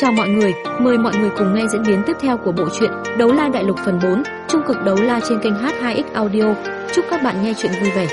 Chào mọi người, mời mọi người cùng nghe diễn biến tiếp theo của bộ truyện Đấu La Đại Lục phần 4, trung cực đấu la trên kênh H2X Audio. Chúc các bạn nghe truyện vui vẻ.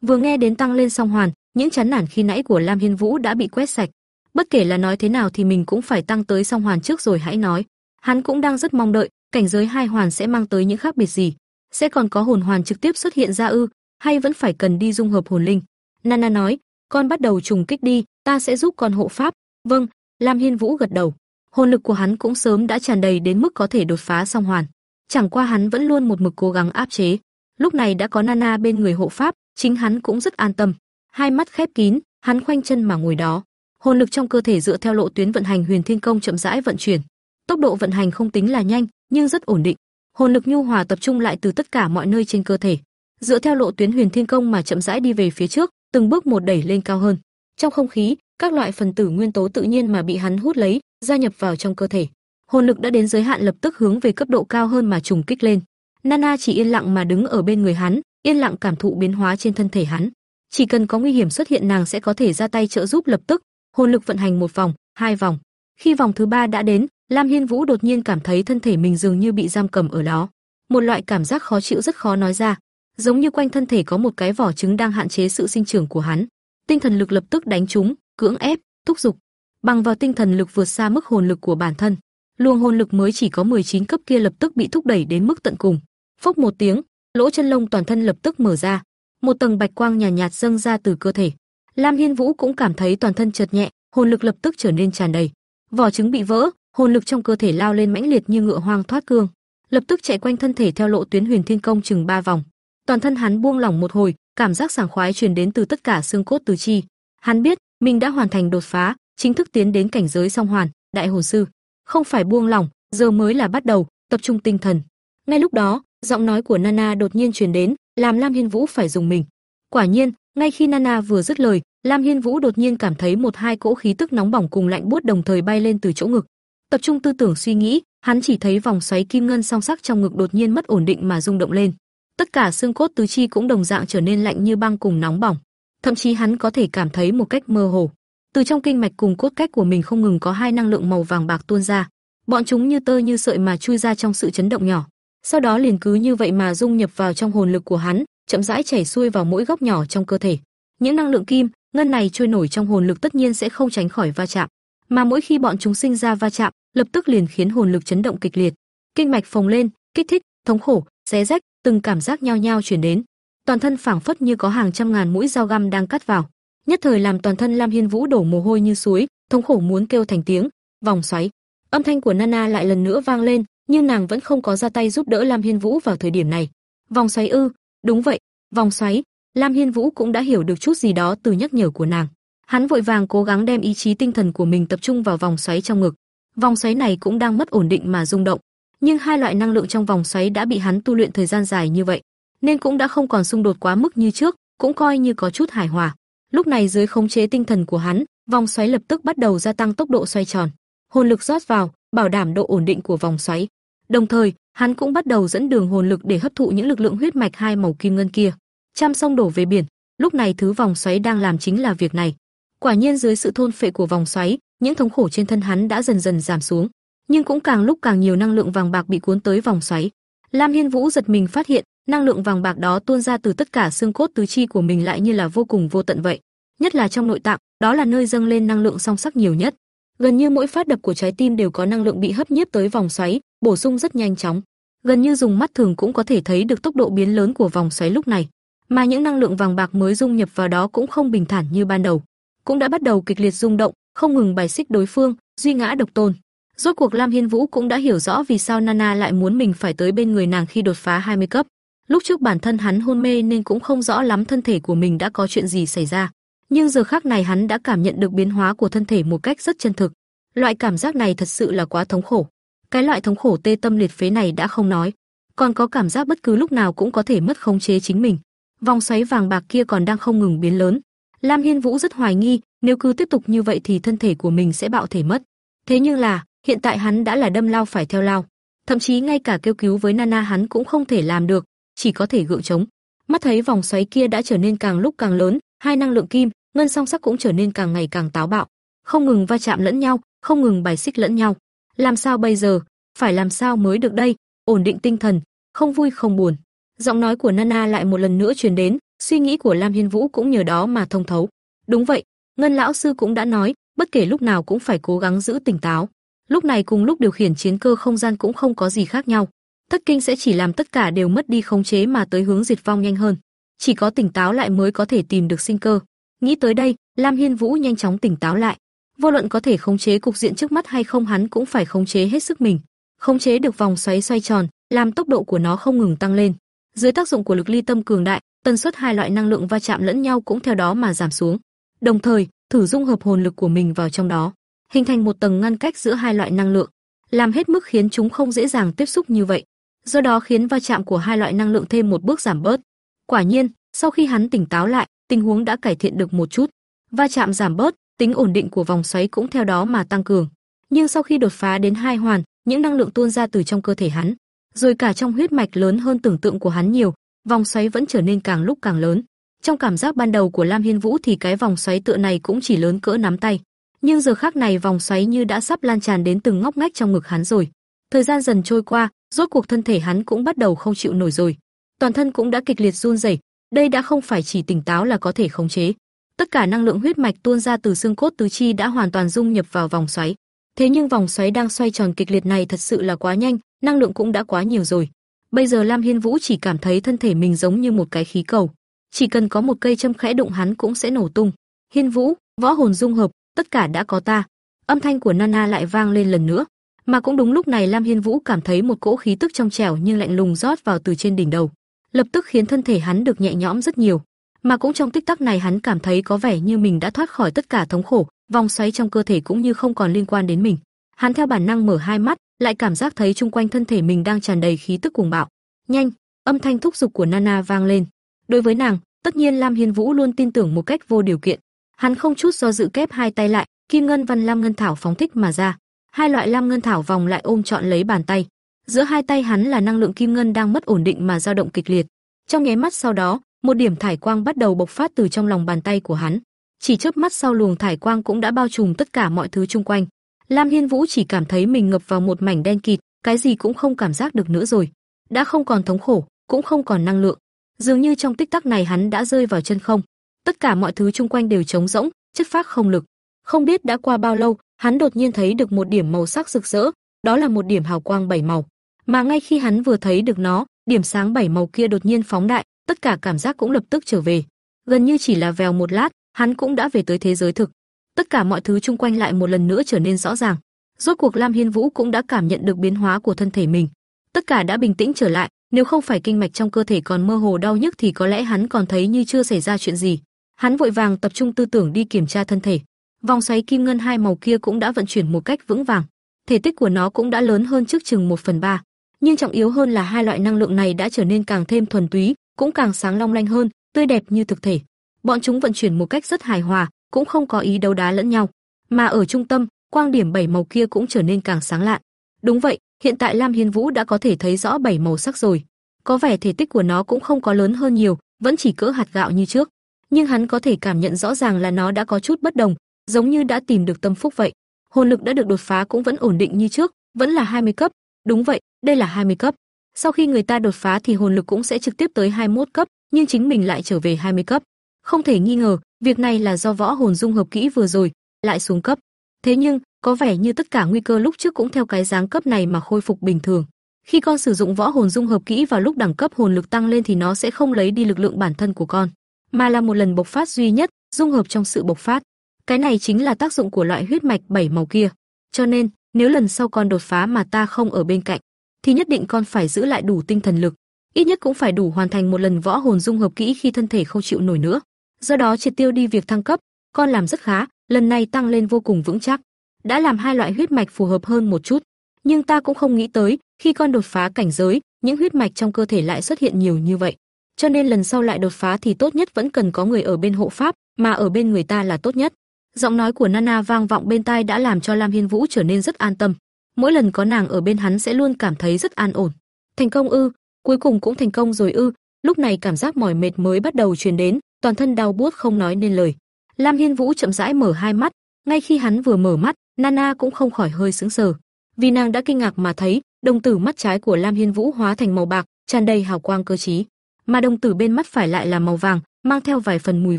Vừa nghe đến tăng lên song hoàn, những chán nản khi nãy của Lam Hiên Vũ đã bị quét sạch. Bất kể là nói thế nào thì mình cũng phải tăng tới song hoàn trước rồi hãy nói. Hắn cũng đang rất mong đợi, cảnh giới hai hoàn sẽ mang tới những khác biệt gì. Sẽ còn có hồn hoàn trực tiếp xuất hiện ra ư, hay vẫn phải cần đi dung hợp hồn linh. Nana nói, con bắt đầu trùng kích đi, ta sẽ giúp con hộ pháp, Vâng, Lam Hiên Vũ gật đầu. Hồn lực của hắn cũng sớm đã tràn đầy đến mức có thể đột phá song hoàn. Chẳng qua hắn vẫn luôn một mực cố gắng áp chế. Lúc này đã có Nana bên người hộ pháp, chính hắn cũng rất an tâm. Hai mắt khép kín, hắn khoanh chân mà ngồi đó. Hồn lực trong cơ thể dựa theo lộ tuyến vận hành Huyền Thiên Công chậm rãi vận chuyển. Tốc độ vận hành không tính là nhanh, nhưng rất ổn định. Hồn lực nhu hòa tập trung lại từ tất cả mọi nơi trên cơ thể, dựa theo lộ tuyến Huyền Thiên Công mà chậm rãi đi về phía trước, từng bước một đẩy lên cao hơn. Trong không khí, các loại phần tử nguyên tố tự nhiên mà bị hắn hút lấy, gia nhập vào trong cơ thể. Hồn lực đã đến giới hạn lập tức hướng về cấp độ cao hơn mà trùng kích lên. Nana chỉ yên lặng mà đứng ở bên người hắn, yên lặng cảm thụ biến hóa trên thân thể hắn. Chỉ cần có nguy hiểm xuất hiện nàng sẽ có thể ra tay trợ giúp lập tức. Hồn lực vận hành một vòng, hai vòng. Khi vòng thứ ba đã đến, Lam Hiên Vũ đột nhiên cảm thấy thân thể mình dường như bị giam cầm ở đó. Một loại cảm giác khó chịu rất khó nói ra, giống như quanh thân thể có một cái vỏ trứng đang hạn chế sự sinh trưởng của hắn. Tinh thần lực lập tức đánh trúng, cưỡng ép, thúc giục, bằng vào tinh thần lực vượt xa mức hồn lực của bản thân. Luồng hồn lực mới chỉ có 19 cấp kia lập tức bị thúc đẩy đến mức tận cùng. Phốc một tiếng, lỗ chân lông toàn thân lập tức mở ra, một tầng bạch quang nhàn nhạt, nhạt dâng ra từ cơ thể. Lam Hiên Vũ cũng cảm thấy toàn thân chợt nhẹ, hồn lực lập tức trở nên tràn đầy. Vỏ trứng bị vỡ, hồn lực trong cơ thể lao lên mãnh liệt như ngựa hoang thoát cương, lập tức chạy quanh thân thể theo lộ tuyến Huyền Thiên Công chừng ba vòng. Toàn thân hắn buông lỏng một hồi, cảm giác sảng khoái truyền đến từ tất cả xương cốt tứ chi. Hắn biết, mình đã hoàn thành đột phá, chính thức tiến đến cảnh giới song hoàn, đại hồn sư. Không phải buông lỏng, giờ mới là bắt đầu, tập trung tinh thần. Ngay lúc đó, giọng nói của Nana đột nhiên truyền đến, làm Lam Hiên Vũ phải dùng mình. Quả nhiên, ngay khi Nana vừa dứt lời, Lam Hiên Vũ đột nhiên cảm thấy một hai cỗ khí tức nóng bỏng cùng lạnh buốt đồng thời bay lên từ chỗ ngực. Tập trung tư tưởng suy nghĩ, hắn chỉ thấy vòng xoáy kim ngân song sắc trong ngực đột nhiên mất ổn định mà rung động lên. Tất cả xương cốt tứ chi cũng đồng dạng trở nên lạnh như băng cùng nóng bỏng thậm chí hắn có thể cảm thấy một cách mơ hồ. Từ trong kinh mạch cùng cốt cách của mình không ngừng có hai năng lượng màu vàng bạc tuôn ra, bọn chúng như tơ như sợi mà chui ra trong sự chấn động nhỏ. Sau đó liền cứ như vậy mà dung nhập vào trong hồn lực của hắn, chậm rãi chảy xuôi vào mỗi góc nhỏ trong cơ thể. Những năng lượng kim, ngân này trôi nổi trong hồn lực tất nhiên sẽ không tránh khỏi va chạm, mà mỗi khi bọn chúng sinh ra va chạm, lập tức liền khiến hồn lực chấn động kịch liệt. Kinh mạch phồng lên, kích thích, thống khổ, xé rách, từng cảm giác nhao nhao truyền đến toàn thân phảng phất như có hàng trăm ngàn mũi dao găm đang cắt vào, nhất thời làm toàn thân Lam Hiên Vũ đổ mồ hôi như suối, thống khổ muốn kêu thành tiếng. Vòng xoáy, âm thanh của Nana lại lần nữa vang lên, nhưng nàng vẫn không có ra tay giúp đỡ Lam Hiên Vũ vào thời điểm này. Vòng xoáy ư? Đúng vậy, vòng xoáy. Lam Hiên Vũ cũng đã hiểu được chút gì đó từ nhắc nhở của nàng. Hắn vội vàng cố gắng đem ý chí tinh thần của mình tập trung vào vòng xoáy trong ngực. Vòng xoáy này cũng đang mất ổn định mà rung động, nhưng hai loại năng lượng trong vòng xoáy đã bị hắn tu luyện thời gian dài như vậy, nên cũng đã không còn xung đột quá mức như trước, cũng coi như có chút hài hòa. Lúc này dưới khống chế tinh thần của hắn, vòng xoáy lập tức bắt đầu gia tăng tốc độ xoay tròn. Hồn lực rót vào, bảo đảm độ ổn định của vòng xoáy. Đồng thời, hắn cũng bắt đầu dẫn đường hồn lực để hấp thụ những lực lượng huyết mạch hai màu kim ngân kia. Trăm sông đổ về biển, lúc này thứ vòng xoáy đang làm chính là việc này. Quả nhiên dưới sự thôn phệ của vòng xoáy, những thống khổ trên thân hắn đã dần dần giảm xuống, nhưng cũng càng lúc càng nhiều năng lượng vàng bạc bị cuốn tới vòng xoáy. Lam Hiên Vũ giật mình phát hiện, năng lượng vàng bạc đó tuôn ra từ tất cả xương cốt tứ chi của mình lại như là vô cùng vô tận vậy. Nhất là trong nội tạng, đó là nơi dâng lên năng lượng song sắc nhiều nhất. Gần như mỗi phát đập của trái tim đều có năng lượng bị hấp nhiếp tới vòng xoáy, bổ sung rất nhanh chóng. Gần như dùng mắt thường cũng có thể thấy được tốc độ biến lớn của vòng xoáy lúc này. Mà những năng lượng vàng bạc mới dung nhập vào đó cũng không bình thản như ban đầu, cũng đã bắt đầu kịch liệt rung động, không ngừng bài xích đối phương, duy ngã độc tôn. Rốt cuộc Lam Hiên Vũ cũng đã hiểu rõ vì sao Nana lại muốn mình phải tới bên người nàng khi đột phá 20 cấp. Lúc trước bản thân hắn hôn mê nên cũng không rõ lắm thân thể của mình đã có chuyện gì xảy ra, nhưng giờ khắc này hắn đã cảm nhận được biến hóa của thân thể một cách rất chân thực. Loại cảm giác này thật sự là quá thống khổ. Cái loại thống khổ tê tâm liệt phế này đã không nói, còn có cảm giác bất cứ lúc nào cũng có thể mất khống chế chính mình. Vòng xoáy vàng bạc kia còn đang không ngừng biến lớn. Lam Hiên Vũ rất hoài nghi, nếu cứ tiếp tục như vậy thì thân thể của mình sẽ bạo thể mất. Thế nhưng là, hiện tại hắn đã là đâm lao phải theo lao, thậm chí ngay cả kêu cứu với Nana hắn cũng không thể làm được, chỉ có thể gượng chống. Mắt thấy vòng xoáy kia đã trở nên càng lúc càng lớn, hai năng lượng kim, ngân song sắc cũng trở nên càng ngày càng táo bạo. không ngừng va chạm lẫn nhau, không ngừng bài xích lẫn nhau. Làm sao bây giờ? Phải làm sao mới được đây? Ổn định tinh thần, không vui không buồn. Giọng nói của Nana lại một lần nữa truyền đến, suy nghĩ của Lam Hiên Vũ cũng nhờ đó mà thông thấu. Đúng vậy, Ngân lão sư cũng đã nói, bất kể lúc nào cũng phải cố gắng giữ tỉnh táo. Lúc này cùng lúc điều khiển chiến cơ không gian cũng không có gì khác nhau. Thất kinh sẽ chỉ làm tất cả đều mất đi khống chế mà tới hướng diệt vong nhanh hơn. Chỉ có tỉnh táo lại mới có thể tìm được sinh cơ. Nghĩ tới đây, Lam Hiên Vũ nhanh chóng tỉnh táo lại. Vô luận có thể khống chế cục diện trước mắt hay không hắn cũng phải khống chế hết sức mình. Khống chế được vòng xoáy xoay tròn, làm tốc độ của nó không ngừng tăng lên. Dưới tác dụng của lực ly tâm cường đại, tần suất hai loại năng lượng va chạm lẫn nhau cũng theo đó mà giảm xuống. Đồng thời, thử dung hợp hồn lực của mình vào trong đó, hình thành một tầng ngăn cách giữa hai loại năng lượng, làm hết mức khiến chúng không dễ dàng tiếp xúc như vậy. Do đó khiến va chạm của hai loại năng lượng thêm một bước giảm bớt. Quả nhiên, sau khi hắn tỉnh táo lại, tình huống đã cải thiện được một chút. Va chạm giảm bớt, tính ổn định của vòng xoáy cũng theo đó mà tăng cường. Nhưng sau khi đột phá đến hai hoàn, những năng lượng tuôn ra từ trong cơ thể hắn, rồi cả trong huyết mạch lớn hơn tưởng tượng của hắn nhiều, vòng xoáy vẫn trở nên càng lúc càng lớn. Trong cảm giác ban đầu của Lam Hiên Vũ thì cái vòng xoáy tựa này cũng chỉ lớn cỡ nắm tay, nhưng giờ khắc này vòng xoáy như đã sắp lan tràn đến từng ngóc ngách trong ngực hắn rồi. Thời gian dần trôi qua, rốt cuộc thân thể hắn cũng bắt đầu không chịu nổi rồi. Toàn thân cũng đã kịch liệt run rẩy, đây đã không phải chỉ tỉnh táo là có thể khống chế. Tất cả năng lượng huyết mạch tuôn ra từ xương cốt tứ chi đã hoàn toàn dung nhập vào vòng xoáy. Thế nhưng vòng xoáy đang xoay tròn kịch liệt này thật sự là quá nhanh, năng lượng cũng đã quá nhiều rồi. Bây giờ Lam Hiên Vũ chỉ cảm thấy thân thể mình giống như một cái khí cầu, chỉ cần có một cây châm khẽ đụng hắn cũng sẽ nổ tung. Hiên Vũ, võ hồn dung hợp, tất cả đã có ta. Âm thanh của Nana lại vang lên lần nữa, mà cũng đúng lúc này Lam Hiên Vũ cảm thấy một cỗ khí tức trong trẻo nhưng lạnh lùng rót vào từ trên đỉnh đầu, lập tức khiến thân thể hắn được nhẹ nhõm rất nhiều. Mà cũng trong tích tắc này hắn cảm thấy có vẻ như mình đã thoát khỏi tất cả thống khổ, vòng xoáy trong cơ thể cũng như không còn liên quan đến mình. Hắn theo bản năng mở hai mắt, lại cảm giác thấy chung quanh thân thể mình đang tràn đầy khí tức cuồng bạo. Nhanh, âm thanh thúc giục của Nana vang lên. Đối với nàng, tất nhiên Lam Hiên Vũ luôn tin tưởng một cách vô điều kiện. Hắn không chút do dự kép hai tay lại, Kim Ngân Văn Lam Ngân Thảo phóng thích mà ra. Hai loại Lam Ngân Thảo vòng lại ôm trọn lấy bàn tay. Giữa hai tay hắn là năng lượng kim ngân đang mất ổn định mà dao động kịch liệt. Trong nháy mắt sau đó, một điểm thải quang bắt đầu bộc phát từ trong lòng bàn tay của hắn. Chỉ chớp mắt sau luồng thải quang cũng đã bao trùm tất cả mọi thứ xung quanh. Lam Hiên Vũ chỉ cảm thấy mình ngập vào một mảnh đen kịt, cái gì cũng không cảm giác được nữa rồi. Đã không còn thống khổ, cũng không còn năng lượng. Dường như trong tích tắc này hắn đã rơi vào chân không. Tất cả mọi thứ xung quanh đều trống rỗng, chất phát không lực. Không biết đã qua bao lâu, hắn đột nhiên thấy được một điểm màu sắc rực rỡ, đó là một điểm hào quang bảy màu. Mà ngay khi hắn vừa thấy được nó, điểm sáng bảy màu kia đột nhiên phóng đại, tất cả cảm giác cũng lập tức trở về. Gần như chỉ là vèo một lát, hắn cũng đã về tới thế giới thực. Tất cả mọi thứ xung quanh lại một lần nữa trở nên rõ ràng. Rốt cuộc Lam Hiên Vũ cũng đã cảm nhận được biến hóa của thân thể mình. Tất cả đã bình tĩnh trở lại, nếu không phải kinh mạch trong cơ thể còn mơ hồ đau nhức thì có lẽ hắn còn thấy như chưa xảy ra chuyện gì. Hắn vội vàng tập trung tư tưởng đi kiểm tra thân thể. Vòng xoáy kim ngân hai màu kia cũng đã vận chuyển một cách vững vàng. Thể tích của nó cũng đã lớn hơn trước chừng 1 phần 3. Nhưng trọng yếu hơn là hai loại năng lượng này đã trở nên càng thêm thuần túy, cũng càng sáng long lanh hơn, tươi đẹp như thực thể. Bọn chúng vận chuyển một cách rất hài hòa, cũng không có ý đấu đá lẫn nhau. Mà ở trung tâm, quang điểm bảy màu kia cũng trở nên càng sáng lạn. Đúng vậy, hiện tại Lam Hiên Vũ đã có thể thấy rõ bảy màu sắc rồi. Có vẻ thể tích của nó cũng không có lớn hơn nhiều, vẫn chỉ cỡ hạt gạo như trước, nhưng hắn có thể cảm nhận rõ ràng là nó đã có chút bất đồng, giống như đã tìm được tâm phúc vậy. Hồn lực đã được đột phá cũng vẫn ổn định như trước, vẫn là 20 cấp. Đúng vậy, đây là 20 cấp. Sau khi người ta đột phá thì hồn lực cũng sẽ trực tiếp tới 21 cấp, nhưng chính mình lại trở về 20 cấp. Không thể nghi ngờ, việc này là do võ hồn dung hợp kỹ vừa rồi, lại xuống cấp. Thế nhưng, có vẻ như tất cả nguy cơ lúc trước cũng theo cái dáng cấp này mà khôi phục bình thường. Khi con sử dụng võ hồn dung hợp kỹ vào lúc đẳng cấp hồn lực tăng lên thì nó sẽ không lấy đi lực lượng bản thân của con, mà là một lần bộc phát duy nhất, dung hợp trong sự bộc phát. Cái này chính là tác dụng của loại huyết mạch bảy màu kia. Cho nên, nếu lần sau con đột phá mà ta không ở bên cạnh, thì nhất định con phải giữ lại đủ tinh thần lực, ít nhất cũng phải đủ hoàn thành một lần võ hồn dung hợp kỹ khi thân thể không chịu nổi nữa. Do đó triệt tiêu đi việc thăng cấp, con làm rất khá, lần này tăng lên vô cùng vững chắc. Đã làm hai loại huyết mạch phù hợp hơn một chút, nhưng ta cũng không nghĩ tới, khi con đột phá cảnh giới, những huyết mạch trong cơ thể lại xuất hiện nhiều như vậy. Cho nên lần sau lại đột phá thì tốt nhất vẫn cần có người ở bên hộ pháp, mà ở bên người ta là tốt nhất. Giọng nói của Nana vang vọng bên tai đã làm cho Lam Hiên Vũ trở nên rất an tâm. Mỗi lần có nàng ở bên hắn sẽ luôn cảm thấy rất an ổn. Thành công ư? Cuối cùng cũng thành công rồi ư? Lúc này cảm giác mỏi mệt mới bắt đầu truyền đến, toàn thân đau buốt không nói nên lời. Lam Hiên Vũ chậm rãi mở hai mắt, Ngay khi hắn vừa mở mắt, Nana cũng không khỏi hơi sững sờ, vì nàng đã kinh ngạc mà thấy, đồng tử mắt trái của Lam Hiên Vũ hóa thành màu bạc, tràn đầy hào quang cơ trí, mà đồng tử bên mắt phải lại là màu vàng, mang theo vài phần mùi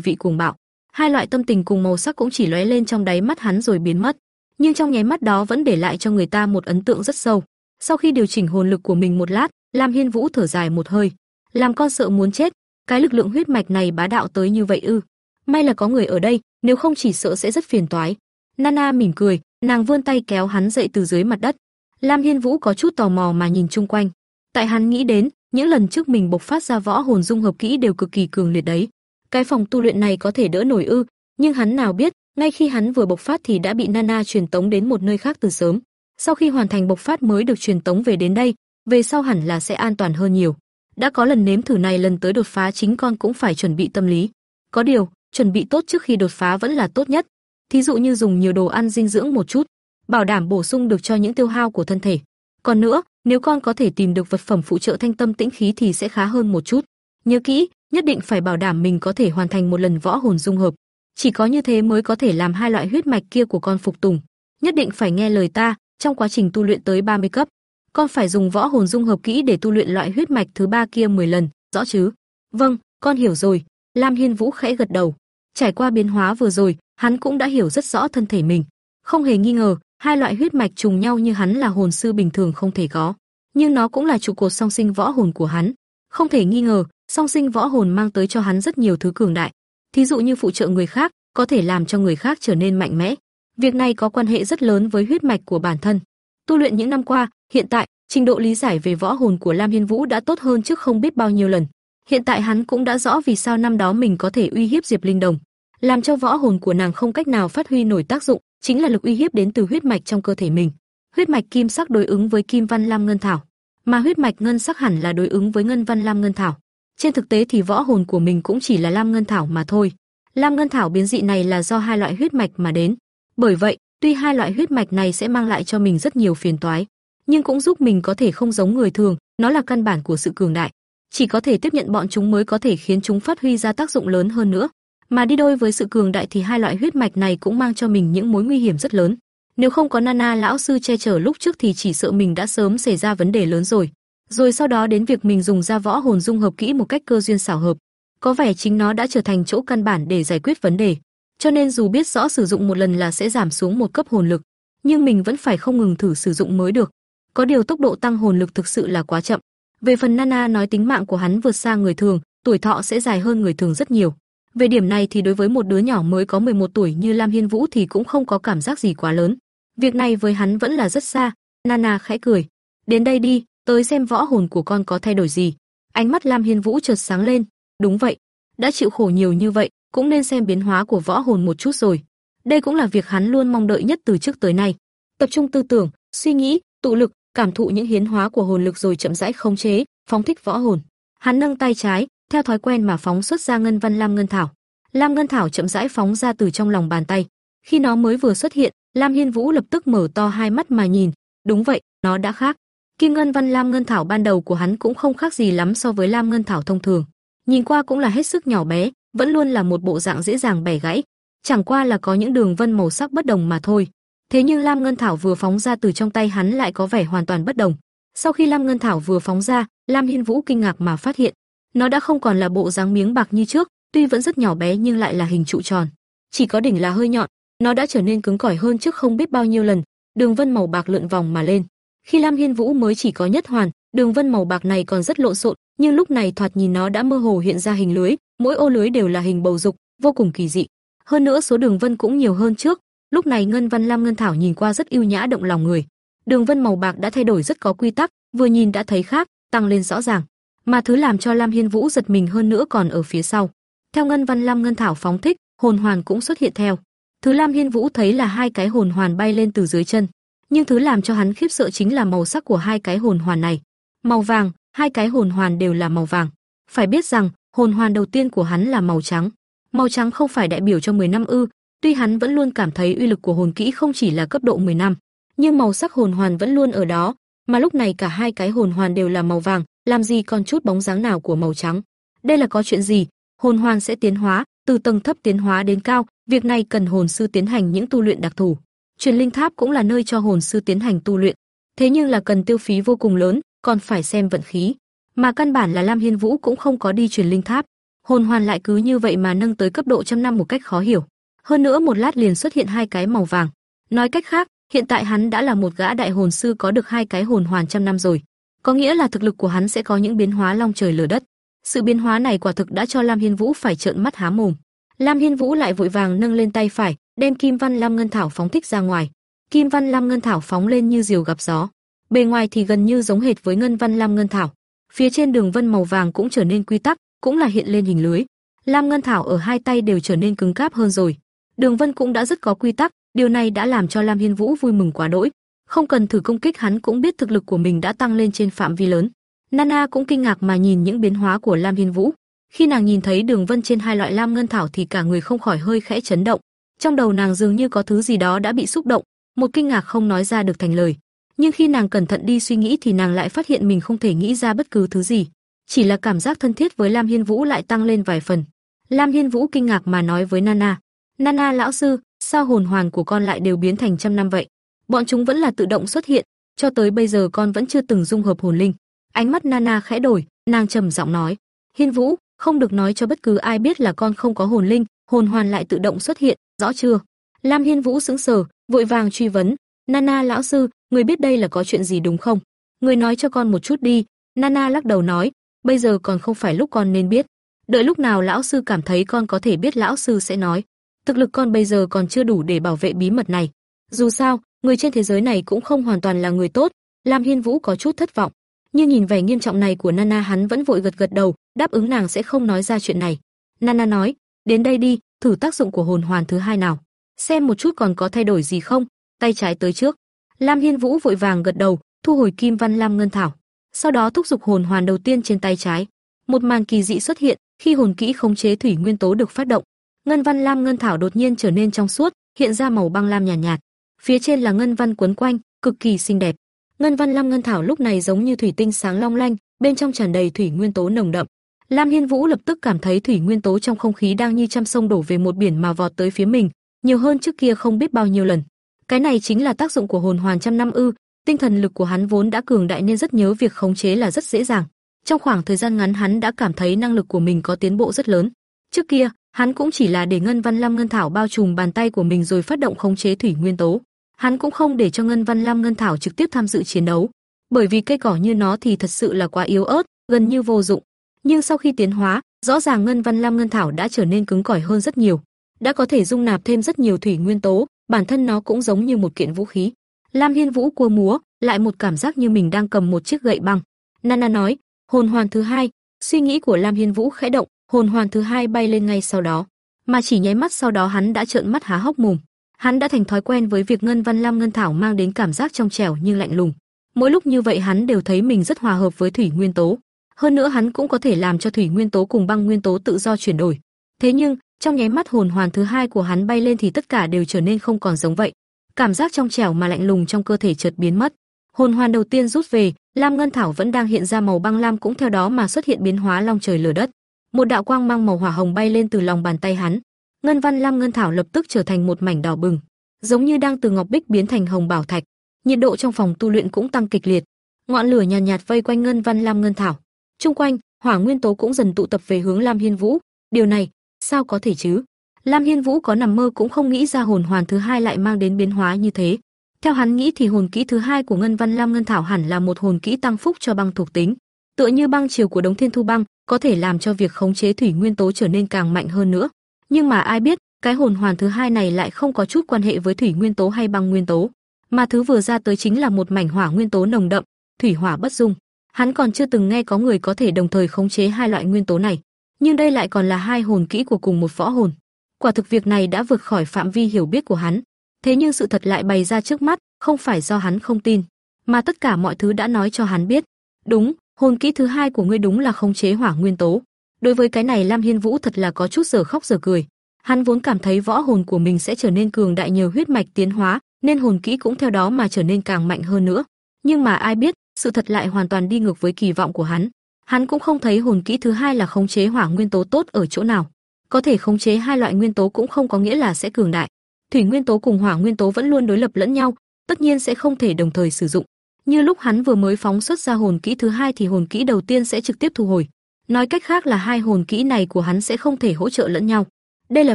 vị cuồng bạo. Hai loại tâm tình cùng màu sắc cũng chỉ lóe lên trong đáy mắt hắn rồi biến mất, nhưng trong nháy mắt đó vẫn để lại cho người ta một ấn tượng rất sâu. Sau khi điều chỉnh hồn lực của mình một lát, Lam Hiên Vũ thở dài một hơi, làm con sợ muốn chết, cái lực lượng huyết mạch này bá đạo tới như vậy ư? May là có người ở đây, nếu không chỉ sợ sẽ rất phiền toái. Nana mỉm cười, nàng vươn tay kéo hắn dậy từ dưới mặt đất. Lam Hiên Vũ có chút tò mò mà nhìn chung quanh. Tại hắn nghĩ đến, những lần trước mình bộc phát ra võ hồn dung hợp kỹ đều cực kỳ cường liệt đấy. Cái phòng tu luyện này có thể đỡ nổi ư? Nhưng hắn nào biết, ngay khi hắn vừa bộc phát thì đã bị Nana truyền tống đến một nơi khác từ sớm. Sau khi hoàn thành bộc phát mới được truyền tống về đến đây, về sau hẳn là sẽ an toàn hơn nhiều. Đã có lần nếm thử này lần tới đột phá chính con cũng phải chuẩn bị tâm lý. Có điều, chuẩn bị tốt trước khi đột phá vẫn là tốt nhất. Thí dụ như dùng nhiều đồ ăn dinh dưỡng một chút, bảo đảm bổ sung được cho những tiêu hao của thân thể. Còn nữa, nếu con có thể tìm được vật phẩm phụ trợ thanh tâm tĩnh khí thì sẽ khá hơn một chút. Nhớ kỹ, nhất định phải bảo đảm mình có thể hoàn thành một lần võ hồn dung hợp. Chỉ có như thế mới có thể làm hai loại huyết mạch kia của con phục tùng. Nhất định phải nghe lời ta, trong quá trình tu luyện tới 30 cấp, con phải dùng võ hồn dung hợp kỹ để tu luyện loại huyết mạch thứ ba kia 10 lần, rõ chứ? Vâng, con hiểu rồi. Lam Hiên Vũ khẽ gật đầu. Trải qua biến hóa vừa rồi, hắn cũng đã hiểu rất rõ thân thể mình. Không hề nghi ngờ, hai loại huyết mạch trùng nhau như hắn là hồn sư bình thường không thể có, nhưng nó cũng là trụ cột song sinh võ hồn của hắn. Không thể nghi ngờ, song sinh võ hồn mang tới cho hắn rất nhiều thứ cường đại. Thí dụ như phụ trợ người khác, có thể làm cho người khác trở nên mạnh mẽ. Việc này có quan hệ rất lớn với huyết mạch của bản thân. Tu luyện những năm qua, hiện tại, trình độ lý giải về võ hồn của Lam Hiên Vũ đã tốt hơn trước không biết bao nhiêu lần. Hiện tại hắn cũng đã rõ vì sao năm đó mình có thể uy hiếp Diệp Linh Đồng, làm cho võ hồn của nàng không cách nào phát huy nổi tác dụng, chính là lực uy hiếp đến từ huyết mạch trong cơ thể mình. Huyết mạch kim sắc đối ứng với kim văn lam ngân thảo, mà huyết mạch ngân sắc hẳn là đối ứng với ngân văn lam ngân thảo. Trên thực tế thì võ hồn của mình cũng chỉ là lam ngân thảo mà thôi. Lam ngân thảo biến dị này là do hai loại huyết mạch mà đến. Bởi vậy, tuy hai loại huyết mạch này sẽ mang lại cho mình rất nhiều phiền toái, nhưng cũng giúp mình có thể không giống người thường, nó là căn bản của sự cường đại. Chỉ có thể tiếp nhận bọn chúng mới có thể khiến chúng phát huy ra tác dụng lớn hơn nữa. Mà đi đôi với sự cường đại thì hai loại huyết mạch này cũng mang cho mình những mối nguy hiểm rất lớn. Nếu không có Nana lão sư che chở lúc trước thì chỉ sợ mình đã sớm xảy ra vấn đề lớn rồi. Rồi sau đó đến việc mình dùng ra võ hồn dung hợp kỹ một cách cơ duyên xảo hợp. Có vẻ chính nó đã trở thành chỗ căn bản để giải quyết vấn đề. Cho nên dù biết rõ sử dụng một lần là sẽ giảm xuống một cấp hồn lực, nhưng mình vẫn phải không ngừng thử sử dụng mới được. Có điều tốc độ tăng hồn lực thực sự là quá chậm. Về phần Nana nói tính mạng của hắn vượt xa người thường, tuổi thọ sẽ dài hơn người thường rất nhiều. Về điểm này thì đối với một đứa nhỏ mới có 11 tuổi như Lam Hiên Vũ thì cũng không có cảm giác gì quá lớn. Việc này với hắn vẫn là rất xa. Nana khẽ cười, "Đến đây đi, tới xem võ hồn của con có thay đổi gì." Ánh mắt Lam Hiên Vũ chợt sáng lên, "Đúng vậy, đã chịu khổ nhiều như vậy, cũng nên xem biến hóa của võ hồn một chút rồi." Đây cũng là việc hắn luôn mong đợi nhất từ trước tới nay. Tập trung tư tưởng, suy nghĩ, tụ lực, cảm thụ những hiến hóa của hồn lực rồi chậm rãi khống chế, phóng thích võ hồn. Hắn nâng tay trái, theo thói quen mà phóng xuất ra ngân văn lam ngân thảo. Lam ngân thảo chậm rãi phóng ra từ trong lòng bàn tay. Khi nó mới vừa xuất hiện, Lam Hiên Vũ lập tức mở to hai mắt mà nhìn, đúng vậy, nó đã khác. Kim ngân văn lam ngân thảo ban đầu của hắn cũng không khác gì lắm so với lam ngân thảo thông thường. Nhìn qua cũng là hết sức nhỏ bé, vẫn luôn là một bộ dạng dễ dàng bẻ gãy, chẳng qua là có những đường vân màu sắc bất đồng mà thôi. Thế nhưng lam ngân thảo vừa phóng ra từ trong tay hắn lại có vẻ hoàn toàn bất đồng. Sau khi lam ngân thảo vừa phóng ra, Lam Hiên Vũ kinh ngạc mà phát hiện, nó đã không còn là bộ dáng miếng bạc như trước, tuy vẫn rất nhỏ bé nhưng lại là hình trụ tròn, chỉ có đỉnh là hơi nhọn, nó đã trở nên cứng cỏi hơn trước không biết bao nhiêu lần, đường vân màu bạc lượn vòng mà lên. Khi Lam Hiên Vũ mới chỉ có nhất hoàn, đường vân màu bạc này còn rất lộn xộn, nhưng lúc này thoạt nhìn nó đã mơ hồ hiện ra hình lưới, mỗi ô lưới đều là hình bầu dục, vô cùng kỳ dị. Hơn nữa số đường vân cũng nhiều hơn trước, lúc này ngân văn lam ngân thảo nhìn qua rất yêu nhã động lòng người. Đường vân màu bạc đã thay đổi rất có quy tắc, vừa nhìn đã thấy khác, tăng lên rõ ràng. Mà thứ làm cho Lam Hiên Vũ giật mình hơn nữa còn ở phía sau. Theo ngân văn lam ngân thảo phóng thích, hồn hoàn cũng xuất hiện theo. Thứ Lam Hiên Vũ thấy là hai cái hồn hoàn bay lên từ dưới chân, nhưng thứ làm cho hắn khiếp sợ chính là màu sắc của hai cái hồn hoàn này. Màu vàng, hai cái hồn hoàn đều là màu vàng. Phải biết rằng, hồn hoàn đầu tiên của hắn là màu trắng. Màu trắng không phải đại biểu cho 10 năm ư? Tuy hắn vẫn luôn cảm thấy uy lực của hồn kỹ không chỉ là cấp độ 10 năm, nhưng màu sắc hồn hoàn vẫn luôn ở đó, mà lúc này cả hai cái hồn hoàn đều là màu vàng, làm gì còn chút bóng dáng nào của màu trắng. Đây là có chuyện gì? Hồn hoàn sẽ tiến hóa, từ tầng thấp tiến hóa đến cao, Việc này cần hồn sư tiến hành những tu luyện đặc thù. Truyền linh tháp cũng là nơi cho hồn sư tiến hành tu luyện, thế nhưng là cần tiêu phí vô cùng lớn, còn phải xem vận khí. Mà căn bản là Lam Hiên Vũ cũng không có đi truyền linh tháp, hồn hoàn lại cứ như vậy mà nâng tới cấp độ trăm năm một cách khó hiểu. Hơn nữa một lát liền xuất hiện hai cái màu vàng. Nói cách khác, hiện tại hắn đã là một gã đại hồn sư có được hai cái hồn hoàn trăm năm rồi. Có nghĩa là thực lực của hắn sẽ có những biến hóa long trời lở đất. Sự biến hóa này quả thực đã cho Lam Hiên Vũ phải trợn mắt há mồm. Lam Hiên Vũ lại vội vàng nâng lên tay phải, đem Kim Văn Lam Ngân Thảo phóng thích ra ngoài. Kim Văn Lam Ngân Thảo phóng lên như diều gặp gió. Bề ngoài thì gần như giống hệt với Ngân Văn Lam Ngân Thảo. Phía trên đường vân màu vàng cũng trở nên quy tắc, cũng là hiện lên hình lưới. Lam Ngân Thảo ở hai tay đều trở nên cứng cáp hơn rồi. Đường vân cũng đã rất có quy tắc, điều này đã làm cho Lam Hiên Vũ vui mừng quá đỗi. Không cần thử công kích hắn cũng biết thực lực của mình đã tăng lên trên phạm vi lớn. Nana cũng kinh ngạc mà nhìn những biến hóa của Lam Hiên Vũ. Khi nàng nhìn thấy đường vân trên hai loại lam ngân thảo thì cả người không khỏi hơi khẽ chấn động. Trong đầu nàng dường như có thứ gì đó đã bị xúc động, một kinh ngạc không nói ra được thành lời. Nhưng khi nàng cẩn thận đi suy nghĩ thì nàng lại phát hiện mình không thể nghĩ ra bất cứ thứ gì, chỉ là cảm giác thân thiết với Lam Hiên Vũ lại tăng lên vài phần. Lam Hiên Vũ kinh ngạc mà nói với Nana, "Nana lão sư, sao hồn hoàn của con lại đều biến thành trăm năm vậy? Bọn chúng vẫn là tự động xuất hiện, cho tới bây giờ con vẫn chưa từng dung hợp hồn linh." Ánh mắt Nana khẽ đổi, nàng trầm giọng nói, "Hiên Vũ, không được nói cho bất cứ ai biết là con không có hồn linh, hồn hoàn lại tự động xuất hiện, rõ chưa?" Lam Hiên Vũ sững sờ, vội vàng truy vấn, "Nana lão sư, người biết đây là có chuyện gì đúng không? Người nói cho con một chút đi." Nana lắc đầu nói, "Bây giờ còn không phải lúc con nên biết. Đợi lúc nào lão sư cảm thấy con có thể biết lão sư sẽ nói. Thực lực con bây giờ còn chưa đủ để bảo vệ bí mật này. Dù sao, người trên thế giới này cũng không hoàn toàn là người tốt." Lam Hiên Vũ có chút thất vọng nhưng nhìn vẻ nghiêm trọng này của Nana hắn vẫn vội gật gật đầu, đáp ứng nàng sẽ không nói ra chuyện này. Nana nói, đến đây đi, thử tác dụng của hồn hoàn thứ hai nào, xem một chút còn có thay đổi gì không. Tay trái tới trước. Lam Hiên Vũ vội vàng gật đầu, thu hồi Kim Văn Lam Ngân Thảo, sau đó thúc giục hồn hoàn đầu tiên trên tay trái. Một màn kỳ dị xuất hiện, khi hồn kỹ khống chế thủy nguyên tố được phát động, ngân văn lam ngân thảo đột nhiên trở nên trong suốt, hiện ra màu băng lam nhàn nhạt, nhạt. Phía trên là ngân văn quấn quanh, cực kỳ xinh đẹp. Ngân Văn Lam Ngân Thảo lúc này giống như thủy tinh sáng long lanh, bên trong tràn đầy thủy nguyên tố nồng đậm. Lam Hiên Vũ lập tức cảm thấy thủy nguyên tố trong không khí đang như trăm sông đổ về một biển mà vọt tới phía mình, nhiều hơn trước kia không biết bao nhiêu lần. Cái này chính là tác dụng của hồn hoàn trăm năm ư? Tinh thần lực của hắn vốn đã cường đại nên rất nhớ việc khống chế là rất dễ dàng. Trong khoảng thời gian ngắn hắn đã cảm thấy năng lực của mình có tiến bộ rất lớn. Trước kia, hắn cũng chỉ là để Ngân Văn Lam Ngân Thảo bao trùm bàn tay của mình rồi phát động khống chế thủy nguyên tố hắn cũng không để cho Ngân Văn Lam Ngân Thảo trực tiếp tham dự chiến đấu, bởi vì cây cỏ như nó thì thật sự là quá yếu ớt, gần như vô dụng. Nhưng sau khi tiến hóa, rõ ràng Ngân Văn Lam Ngân Thảo đã trở nên cứng cỏi hơn rất nhiều, đã có thể dung nạp thêm rất nhiều thủy nguyên tố, bản thân nó cũng giống như một kiện vũ khí. Lam Hiên Vũ cua múa, lại một cảm giác như mình đang cầm một chiếc gậy băng. Nana nói, hồn hoàn thứ hai, suy nghĩ của Lam Hiên Vũ khẽ động, hồn hoàn thứ hai bay lên ngay sau đó, mà chỉ nháy mắt sau đó hắn đã trợn mắt há hốc mồm. Hắn đã thành thói quen với việc ngân văn lam ngân thảo mang đến cảm giác trong trẻo nhưng lạnh lùng. Mỗi lúc như vậy hắn đều thấy mình rất hòa hợp với thủy nguyên tố. Hơn nữa hắn cũng có thể làm cho thủy nguyên tố cùng băng nguyên tố tự do chuyển đổi. Thế nhưng, trong nháy mắt hồn hoàn thứ hai của hắn bay lên thì tất cả đều trở nên không còn giống vậy. Cảm giác trong trẻo mà lạnh lùng trong cơ thể chợt biến mất. Hồn hoàn đầu tiên rút về, lam ngân thảo vẫn đang hiện ra màu băng lam cũng theo đó mà xuất hiện biến hóa long trời lở đất. Một đạo quang mang màu hỏa hồng bay lên từ lòng bàn tay hắn, Ngân Văn Lam Ngân Thảo lập tức trở thành một mảnh đỏ bừng, giống như đang từ ngọc bích biến thành hồng bảo thạch. Nhiệt độ trong phòng tu luyện cũng tăng kịch liệt. Ngọn lửa nhàn nhạt, nhạt vây quanh Ngân Văn Lam Ngân Thảo. Trung quanh, hỏa nguyên tố cũng dần tụ tập về hướng Lam Hiên Vũ. Điều này, sao có thể chứ? Lam Hiên Vũ có nằm mơ cũng không nghĩ ra hồn hoàn thứ hai lại mang đến biến hóa như thế. Theo hắn nghĩ thì hồn kỹ thứ hai của Ngân Văn Lam Ngân Thảo hẳn là một hồn kỹ tăng phúc cho băng thuộc tính, tựa như băng chiều của Đống Thiên Thu Băng, có thể làm cho việc khống chế thủy nguyên tố trở nên càng mạnh hơn nữa nhưng mà ai biết, cái hồn hoàn thứ hai này lại không có chút quan hệ với thủy nguyên tố hay băng nguyên tố, mà thứ vừa ra tới chính là một mảnh hỏa nguyên tố nồng đậm, thủy hỏa bất dung. Hắn còn chưa từng nghe có người có thể đồng thời khống chế hai loại nguyên tố này, nhưng đây lại còn là hai hồn kỹ của cùng một võ hồn. Quả thực việc này đã vượt khỏi phạm vi hiểu biết của hắn. Thế nhưng sự thật lại bày ra trước mắt, không phải do hắn không tin, mà tất cả mọi thứ đã nói cho hắn biết. Đúng, hồn kỹ thứ hai của ngươi đúng là khống chế hỏa nguyên tố. Đối với cái này Lam Hiên Vũ thật là có chút giờ khóc giờ cười. Hắn vốn cảm thấy võ hồn của mình sẽ trở nên cường đại nhiều huyết mạch tiến hóa, nên hồn kỹ cũng theo đó mà trở nên càng mạnh hơn nữa. Nhưng mà ai biết, sự thật lại hoàn toàn đi ngược với kỳ vọng của hắn. Hắn cũng không thấy hồn kỹ thứ hai là khống chế hỏa nguyên tố tốt ở chỗ nào. có thể khống chế hai loại nguyên tố cũng không có nghĩa là sẽ cường đại. Thủy nguyên tố cùng hỏa nguyên tố vẫn luôn đối lập lẫn nhau, tất nhiên sẽ không thể đồng thời sử dụng. Như lúc hắn vừa mới phóng xuất ra hồn kỹ thứ hai thì hồn kỹ đầu tiên sẽ trực tiếp thu hồi. Nói cách khác là hai hồn kỹ này của hắn sẽ không thể hỗ trợ lẫn nhau. Đây là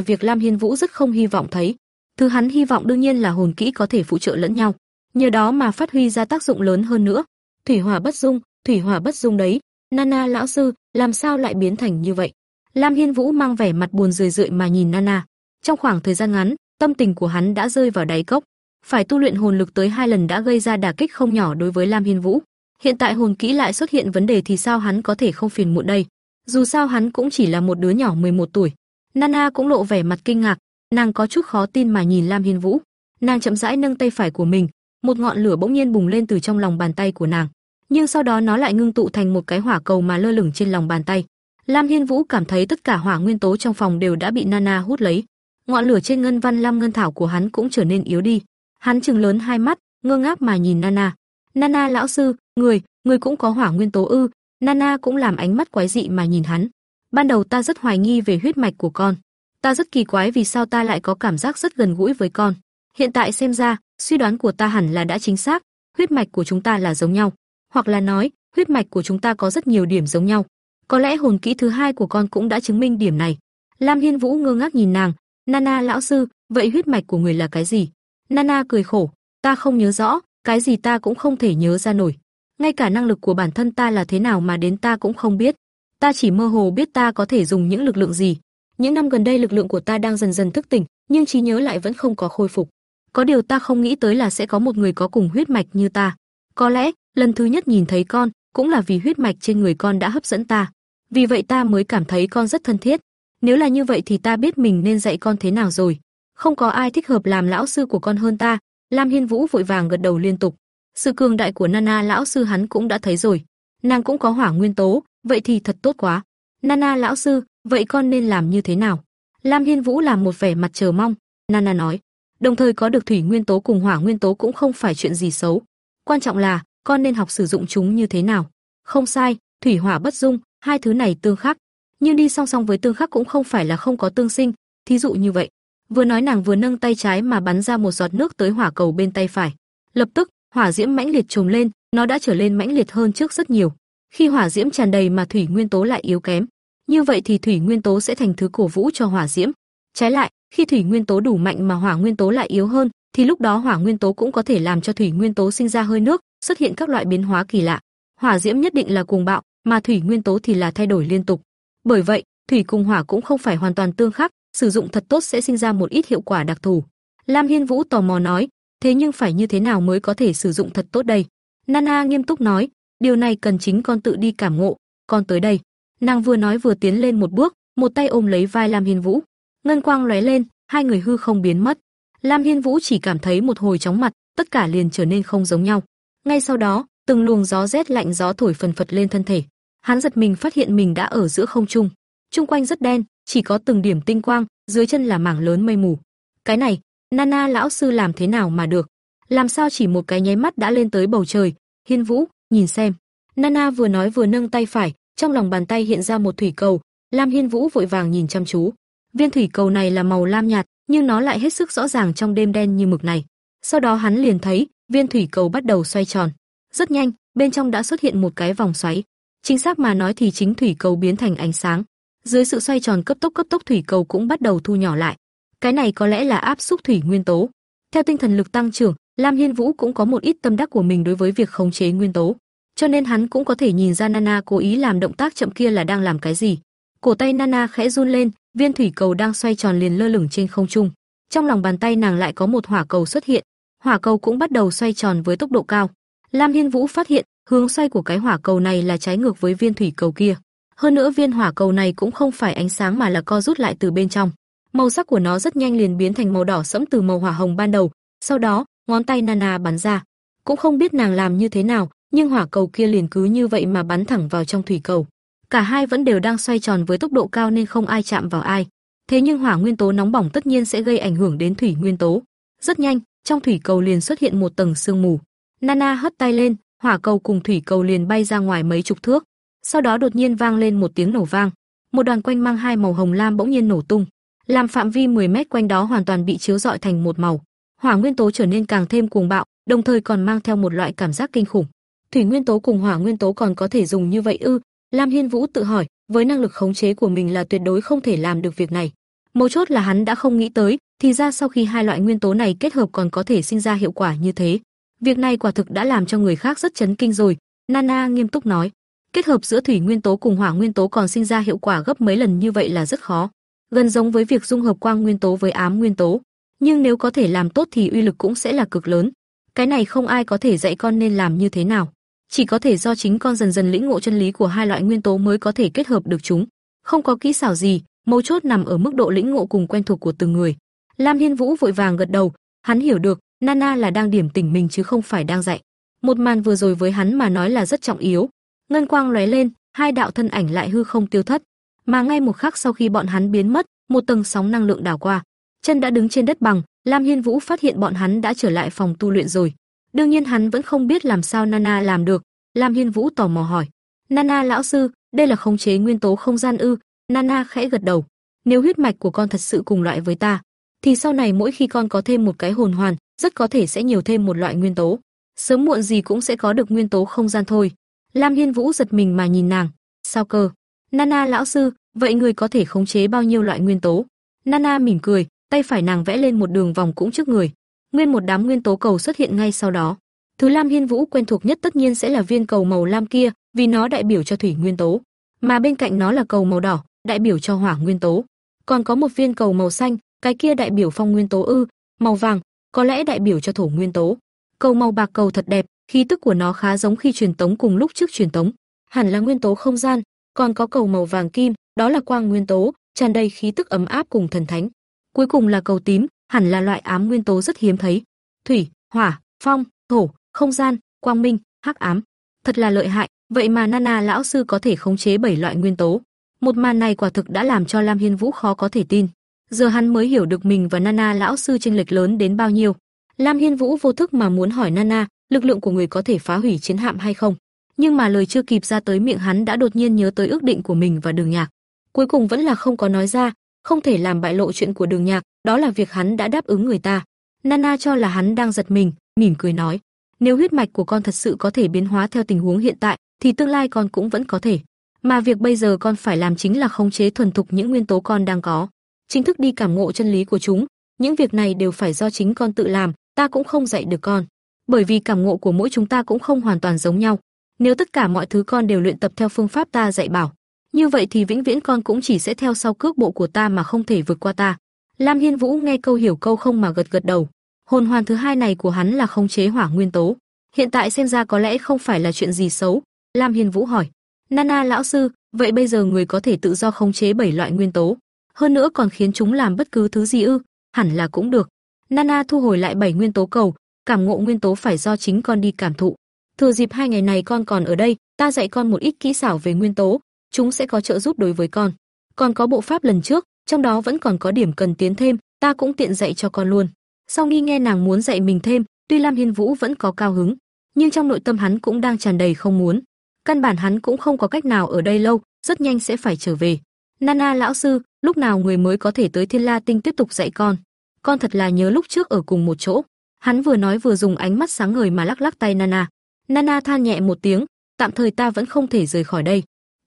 việc Lam Hiên Vũ rất không hy vọng thấy. Thứ hắn hy vọng đương nhiên là hồn kỹ có thể phụ trợ lẫn nhau, nhờ đó mà phát huy ra tác dụng lớn hơn nữa. Thủy hỏa bất dung, thủy hỏa bất dung đấy, Nana lão sư, làm sao lại biến thành như vậy? Lam Hiên Vũ mang vẻ mặt buồn rười rượi mà nhìn Nana. Trong khoảng thời gian ngắn, tâm tình của hắn đã rơi vào đáy cốc. Phải tu luyện hồn lực tới hai lần đã gây ra đả kích không nhỏ đối với Lam Hiên Vũ. Hiện tại hồn kỹ lại xuất hiện vấn đề thì sao hắn có thể không phiền muộn đây? Dù sao hắn cũng chỉ là một đứa nhỏ 11 tuổi. Nana cũng lộ vẻ mặt kinh ngạc, nàng có chút khó tin mà nhìn Lam Hiên Vũ. Nàng chậm rãi nâng tay phải của mình, một ngọn lửa bỗng nhiên bùng lên từ trong lòng bàn tay của nàng, nhưng sau đó nó lại ngưng tụ thành một cái hỏa cầu mà lơ lửng trên lòng bàn tay. Lam Hiên Vũ cảm thấy tất cả hỏa nguyên tố trong phòng đều đã bị Nana hút lấy. Ngọn lửa trên ngân văn lam ngân thảo của hắn cũng trở nên yếu đi. Hắn trừng lớn hai mắt, ngơ ngác mà nhìn Nana. Nana lão sư, người, người cũng có hỏa nguyên tố ư? Nana cũng làm ánh mắt quái dị mà nhìn hắn. Ban đầu ta rất hoài nghi về huyết mạch của con. Ta rất kỳ quái vì sao ta lại có cảm giác rất gần gũi với con. Hiện tại xem ra, suy đoán của ta hẳn là đã chính xác, huyết mạch của chúng ta là giống nhau, hoặc là nói, huyết mạch của chúng ta có rất nhiều điểm giống nhau. Có lẽ hồn kỹ thứ hai của con cũng đã chứng minh điểm này. Lam Hiên Vũ ngơ ngác nhìn nàng, "Nana lão sư, vậy huyết mạch của người là cái gì?" Nana cười khổ, "Ta không nhớ rõ, cái gì ta cũng không thể nhớ ra nổi. Ngay cả năng lực của bản thân ta là thế nào mà đến ta cũng không biết. Ta chỉ mơ hồ biết ta có thể dùng những lực lượng gì. Những năm gần đây lực lượng của ta đang dần dần thức tỉnh, nhưng trí nhớ lại vẫn không có khôi phục. Có điều ta không nghĩ tới là sẽ có một người có cùng huyết mạch như ta. Có lẽ, lần thứ nhất nhìn thấy con, cũng là vì huyết mạch trên người con đã hấp dẫn ta. Vì vậy ta mới cảm thấy con rất thân thiết. Nếu là như vậy thì ta biết mình nên dạy con thế nào rồi. Không có ai thích hợp làm lão sư của con hơn ta. Lam Hiên Vũ vội vàng gật đầu liên tục. Sự cường đại của Nana lão sư hắn cũng đã thấy rồi. Nàng cũng có hỏa nguyên tố, vậy thì thật tốt quá. Nana lão sư, vậy con nên làm như thế nào? Lam Hiên Vũ làm một vẻ mặt chờ mong. Nana nói, đồng thời có được thủy nguyên tố cùng hỏa nguyên tố cũng không phải chuyện gì xấu. Quan trọng là, con nên học sử dụng chúng như thế nào. Không sai, thủy hỏa bất dung, hai thứ này tương khắc, nhưng đi song song với tương khắc cũng không phải là không có tương sinh, thí dụ như vậy. Vừa nói nàng vừa nâng tay trái mà bắn ra một giọt nước tới hỏa cầu bên tay phải. Lập tức, hỏa diễm mãnh liệt trồm lên, nó đã trở lên mãnh liệt hơn trước rất nhiều. Khi hỏa diễm tràn đầy mà thủy nguyên tố lại yếu kém, như vậy thì thủy nguyên tố sẽ thành thứ cổ vũ cho hỏa diễm. Trái lại, khi thủy nguyên tố đủ mạnh mà hỏa nguyên tố lại yếu hơn, thì lúc đó hỏa nguyên tố cũng có thể làm cho thủy nguyên tố sinh ra hơi nước, xuất hiện các loại biến hóa kỳ lạ. Hỏa diễm nhất định là cuồng bạo, mà thủy nguyên tố thì là thay đổi liên tục. Bởi vậy, thủy cùng hỏa cũng không phải hoàn toàn tương khắc, sử dụng thật tốt sẽ sinh ra một ít hiệu quả đặc thù. Lam Hiên Vũ tò mò nói, thế nhưng phải như thế nào mới có thể sử dụng thật tốt đây? Nana nghiêm túc nói, điều này cần chính con tự đi cảm ngộ, con tới đây. Nàng vừa nói vừa tiến lên một bước, một tay ôm lấy vai Lam Hiên Vũ. Ngân quang lóe lên, hai người hư không biến mất. Lam Hiên Vũ chỉ cảm thấy một hồi chóng mặt, tất cả liền trở nên không giống nhau. Ngay sau đó, từng luồng gió rét lạnh gió thổi phần phật lên thân thể. Hắn giật mình phát hiện mình đã ở giữa không trung. Trung quanh rất đen, chỉ có từng điểm tinh quang, dưới chân là mảng lớn mây mù. Cái này, Nana lão sư làm thế nào mà được? Làm sao chỉ một cái nháy mắt đã lên tới bầu trời? Hiên Vũ, nhìn xem. Nana vừa nói vừa nâng tay phải, trong lòng bàn tay hiện ra một thủy cầu, Lam Hiên Vũ vội vàng nhìn chăm chú. Viên thủy cầu này là màu lam nhạt, nhưng nó lại hết sức rõ ràng trong đêm đen như mực này. Sau đó hắn liền thấy, viên thủy cầu bắt đầu xoay tròn. Rất nhanh, bên trong đã xuất hiện một cái vòng xoáy. Chính xác mà nói thì chính thủy cầu biến thành ánh sáng. Dưới sự xoay tròn cấp tốc cấp tốc thủy cầu cũng bắt đầu thu nhỏ lại. Cái này có lẽ là áp xúc thủy nguyên tố. Theo tinh thần lực tăng trưởng, Lam Hiên Vũ cũng có một ít tâm đắc của mình đối với việc khống chế nguyên tố, cho nên hắn cũng có thể nhìn ra Nana cố ý làm động tác chậm kia là đang làm cái gì. Cổ tay Nana khẽ run lên, viên thủy cầu đang xoay tròn liền lơ lửng trên không trung. Trong lòng bàn tay nàng lại có một hỏa cầu xuất hiện, hỏa cầu cũng bắt đầu xoay tròn với tốc độ cao. Lam Hiên Vũ phát hiện, hướng xoay của cái hỏa cầu này là trái ngược với viên thủy cầu kia. Hơn nữa viên hỏa cầu này cũng không phải ánh sáng mà là co rút lại từ bên trong. Màu sắc của nó rất nhanh liền biến thành màu đỏ sẫm từ màu hỏa hồng ban đầu, sau đó, ngón tay Nana bắn ra. Cũng không biết nàng làm như thế nào, nhưng hỏa cầu kia liền cứ như vậy mà bắn thẳng vào trong thủy cầu. Cả hai vẫn đều đang xoay tròn với tốc độ cao nên không ai chạm vào ai. Thế nhưng hỏa nguyên tố nóng bỏng tất nhiên sẽ gây ảnh hưởng đến thủy nguyên tố. Rất nhanh, trong thủy cầu liền xuất hiện một tầng sương mù. Nana hất tay lên, hỏa cầu cùng thủy cầu liền bay ra ngoài mấy chục thước. Sau đó đột nhiên vang lên một tiếng nổ vang. một đoàn quanh mang hai màu hồng lam bỗng nhiên nổ tung, làm phạm vi 10 mét quanh đó hoàn toàn bị chiếu rọi thành một màu. Hỏa nguyên tố trở nên càng thêm cuồng bạo, đồng thời còn mang theo một loại cảm giác kinh khủng. Thủy nguyên tố cùng hỏa nguyên tố còn có thể dùng như vậy ư? Lam Hiên Vũ tự hỏi, với năng lực khống chế của mình là tuyệt đối không thể làm được việc này. Mấu chốt là hắn đã không nghĩ tới, thì ra sau khi hai loại nguyên tố này kết hợp còn có thể sinh ra hiệu quả như thế. Việc này quả thực đã làm cho người khác rất chấn kinh rồi, Nana nghiêm túc nói. Kết hợp giữa thủy nguyên tố cùng hỏa nguyên tố còn sinh ra hiệu quả gấp mấy lần như vậy là rất khó, gần giống với việc dung hợp quang nguyên tố với ám nguyên tố, nhưng nếu có thể làm tốt thì uy lực cũng sẽ là cực lớn. Cái này không ai có thể dạy con nên làm như thế nào, chỉ có thể do chính con dần dần lĩnh ngộ chân lý của hai loại nguyên tố mới có thể kết hợp được chúng. Không có kỹ xảo gì, mấu chốt nằm ở mức độ lĩnh ngộ cùng quen thuộc của từng người. Lam Hiên Vũ vội vàng gật đầu, hắn hiểu được, Nana là đang điểm tỉnh mình chứ không phải đang dạy. Một màn vừa rồi với hắn mà nói là rất trọng yếu. Ngân quang lóe lên, hai đạo thân ảnh lại hư không tiêu thất, mà ngay một khắc sau khi bọn hắn biến mất, một tầng sóng năng lượng đảo qua, chân đã đứng trên đất bằng, Lam Hiên Vũ phát hiện bọn hắn đã trở lại phòng tu luyện rồi. Đương nhiên hắn vẫn không biết làm sao Nana làm được, Lam Hiên Vũ tò mò hỏi: "Nana lão sư, đây là khống chế nguyên tố không gian ư?" Nana khẽ gật đầu. "Nếu huyết mạch của con thật sự cùng loại với ta, thì sau này mỗi khi con có thêm một cái hồn hoàn, rất có thể sẽ nhiều thêm một loại nguyên tố. Sớm muộn gì cũng sẽ có được nguyên tố không gian thôi." Lam Hiên Vũ giật mình mà nhìn nàng. "Sao cơ?" "Nana lão sư, vậy người có thể khống chế bao nhiêu loại nguyên tố?" Nana mỉm cười, tay phải nàng vẽ lên một đường vòng cũng trước người. Nguyên một đám nguyên tố cầu xuất hiện ngay sau đó. Thứ Lam Hiên Vũ quen thuộc nhất tất nhiên sẽ là viên cầu màu lam kia, vì nó đại biểu cho thủy nguyên tố, mà bên cạnh nó là cầu màu đỏ, đại biểu cho hỏa nguyên tố. Còn có một viên cầu màu xanh, cái kia đại biểu phong nguyên tố ư, màu vàng, có lẽ đại biểu cho thổ nguyên tố. Cầu màu bạc cầu thật đẹp, khí tức của nó khá giống khi truyền tống cùng lúc trước truyền tống, hẳn là nguyên tố không gian, còn có cầu màu vàng kim, đó là quang nguyên tố, tràn đầy khí tức ấm áp cùng thần thánh. Cuối cùng là cầu tím, hẳn là loại ám nguyên tố rất hiếm thấy. Thủy, hỏa, phong, thổ, không gian, quang minh, hắc ám. Thật là lợi hại, vậy mà Nana lão sư có thể khống chế bảy loại nguyên tố. Một màn này quả thực đã làm cho Lam Hiên Vũ khó có thể tin. Giờ hắn mới hiểu được mình và Nana lão sư chênh lệch lớn đến bao nhiêu. Lam Hiên Vũ vô thức mà muốn hỏi Nana, lực lượng của người có thể phá hủy chiến hạm hay không? Nhưng mà lời chưa kịp ra tới miệng hắn đã đột nhiên nhớ tới ước định của mình và Đường Nhạc. Cuối cùng vẫn là không có nói ra, không thể làm bại lộ chuyện của Đường Nhạc, đó là việc hắn đã đáp ứng người ta. Nana cho là hắn đang giật mình, mỉm cười nói: "Nếu huyết mạch của con thật sự có thể biến hóa theo tình huống hiện tại, thì tương lai con cũng vẫn có thể. Mà việc bây giờ con phải làm chính là khống chế thuần thục những nguyên tố con đang có, chính thức đi cảm ngộ chân lý của chúng, những việc này đều phải do chính con tự làm, ta cũng không dạy được con. Bởi vì cảm ngộ của mỗi chúng ta cũng không hoàn toàn giống nhau. Nếu tất cả mọi thứ con đều luyện tập theo phương pháp ta dạy bảo, như vậy thì vĩnh viễn con cũng chỉ sẽ theo sau cước bộ của ta mà không thể vượt qua ta. Lam Hiên Vũ nghe câu hiểu câu không mà gật gật đầu. Hồn hoàn thứ hai này của hắn là không chế hỏa nguyên tố. Hiện tại xem ra có lẽ không phải là chuyện gì xấu. Lam Hiên Vũ hỏi. Nana lão sư, vậy bây giờ người có thể tự do khống chế bảy loại nguyên tố. Hơn nữa còn khiến chúng làm bất cứ thứ gì ư? Hẳn là cũng được. Nana thu hồi lại bảy nguyên tố cầu, cảm ngộ nguyên tố phải do chính con đi cảm thụ. Thừa dịp hai ngày này con còn ở đây, ta dạy con một ít kỹ xảo về nguyên tố, chúng sẽ có trợ giúp đối với con. Còn có bộ pháp lần trước, trong đó vẫn còn có điểm cần tiến thêm, ta cũng tiện dạy cho con luôn. Sau nghi nghe nàng muốn dạy mình thêm, tuy Lam Hiên Vũ vẫn có cao hứng, nhưng trong nội tâm hắn cũng đang tràn đầy không muốn. Căn bản hắn cũng không có cách nào ở đây lâu, rất nhanh sẽ phải trở về. Nana lão sư, lúc nào người mới có thể tới Thiên La Tinh tiếp tục dạy con? Con thật là nhớ lúc trước ở cùng một chỗ. Hắn vừa nói vừa dùng ánh mắt sáng ngời mà lắc lắc tay Nana. Nana than nhẹ một tiếng, tạm thời ta vẫn không thể rời khỏi đây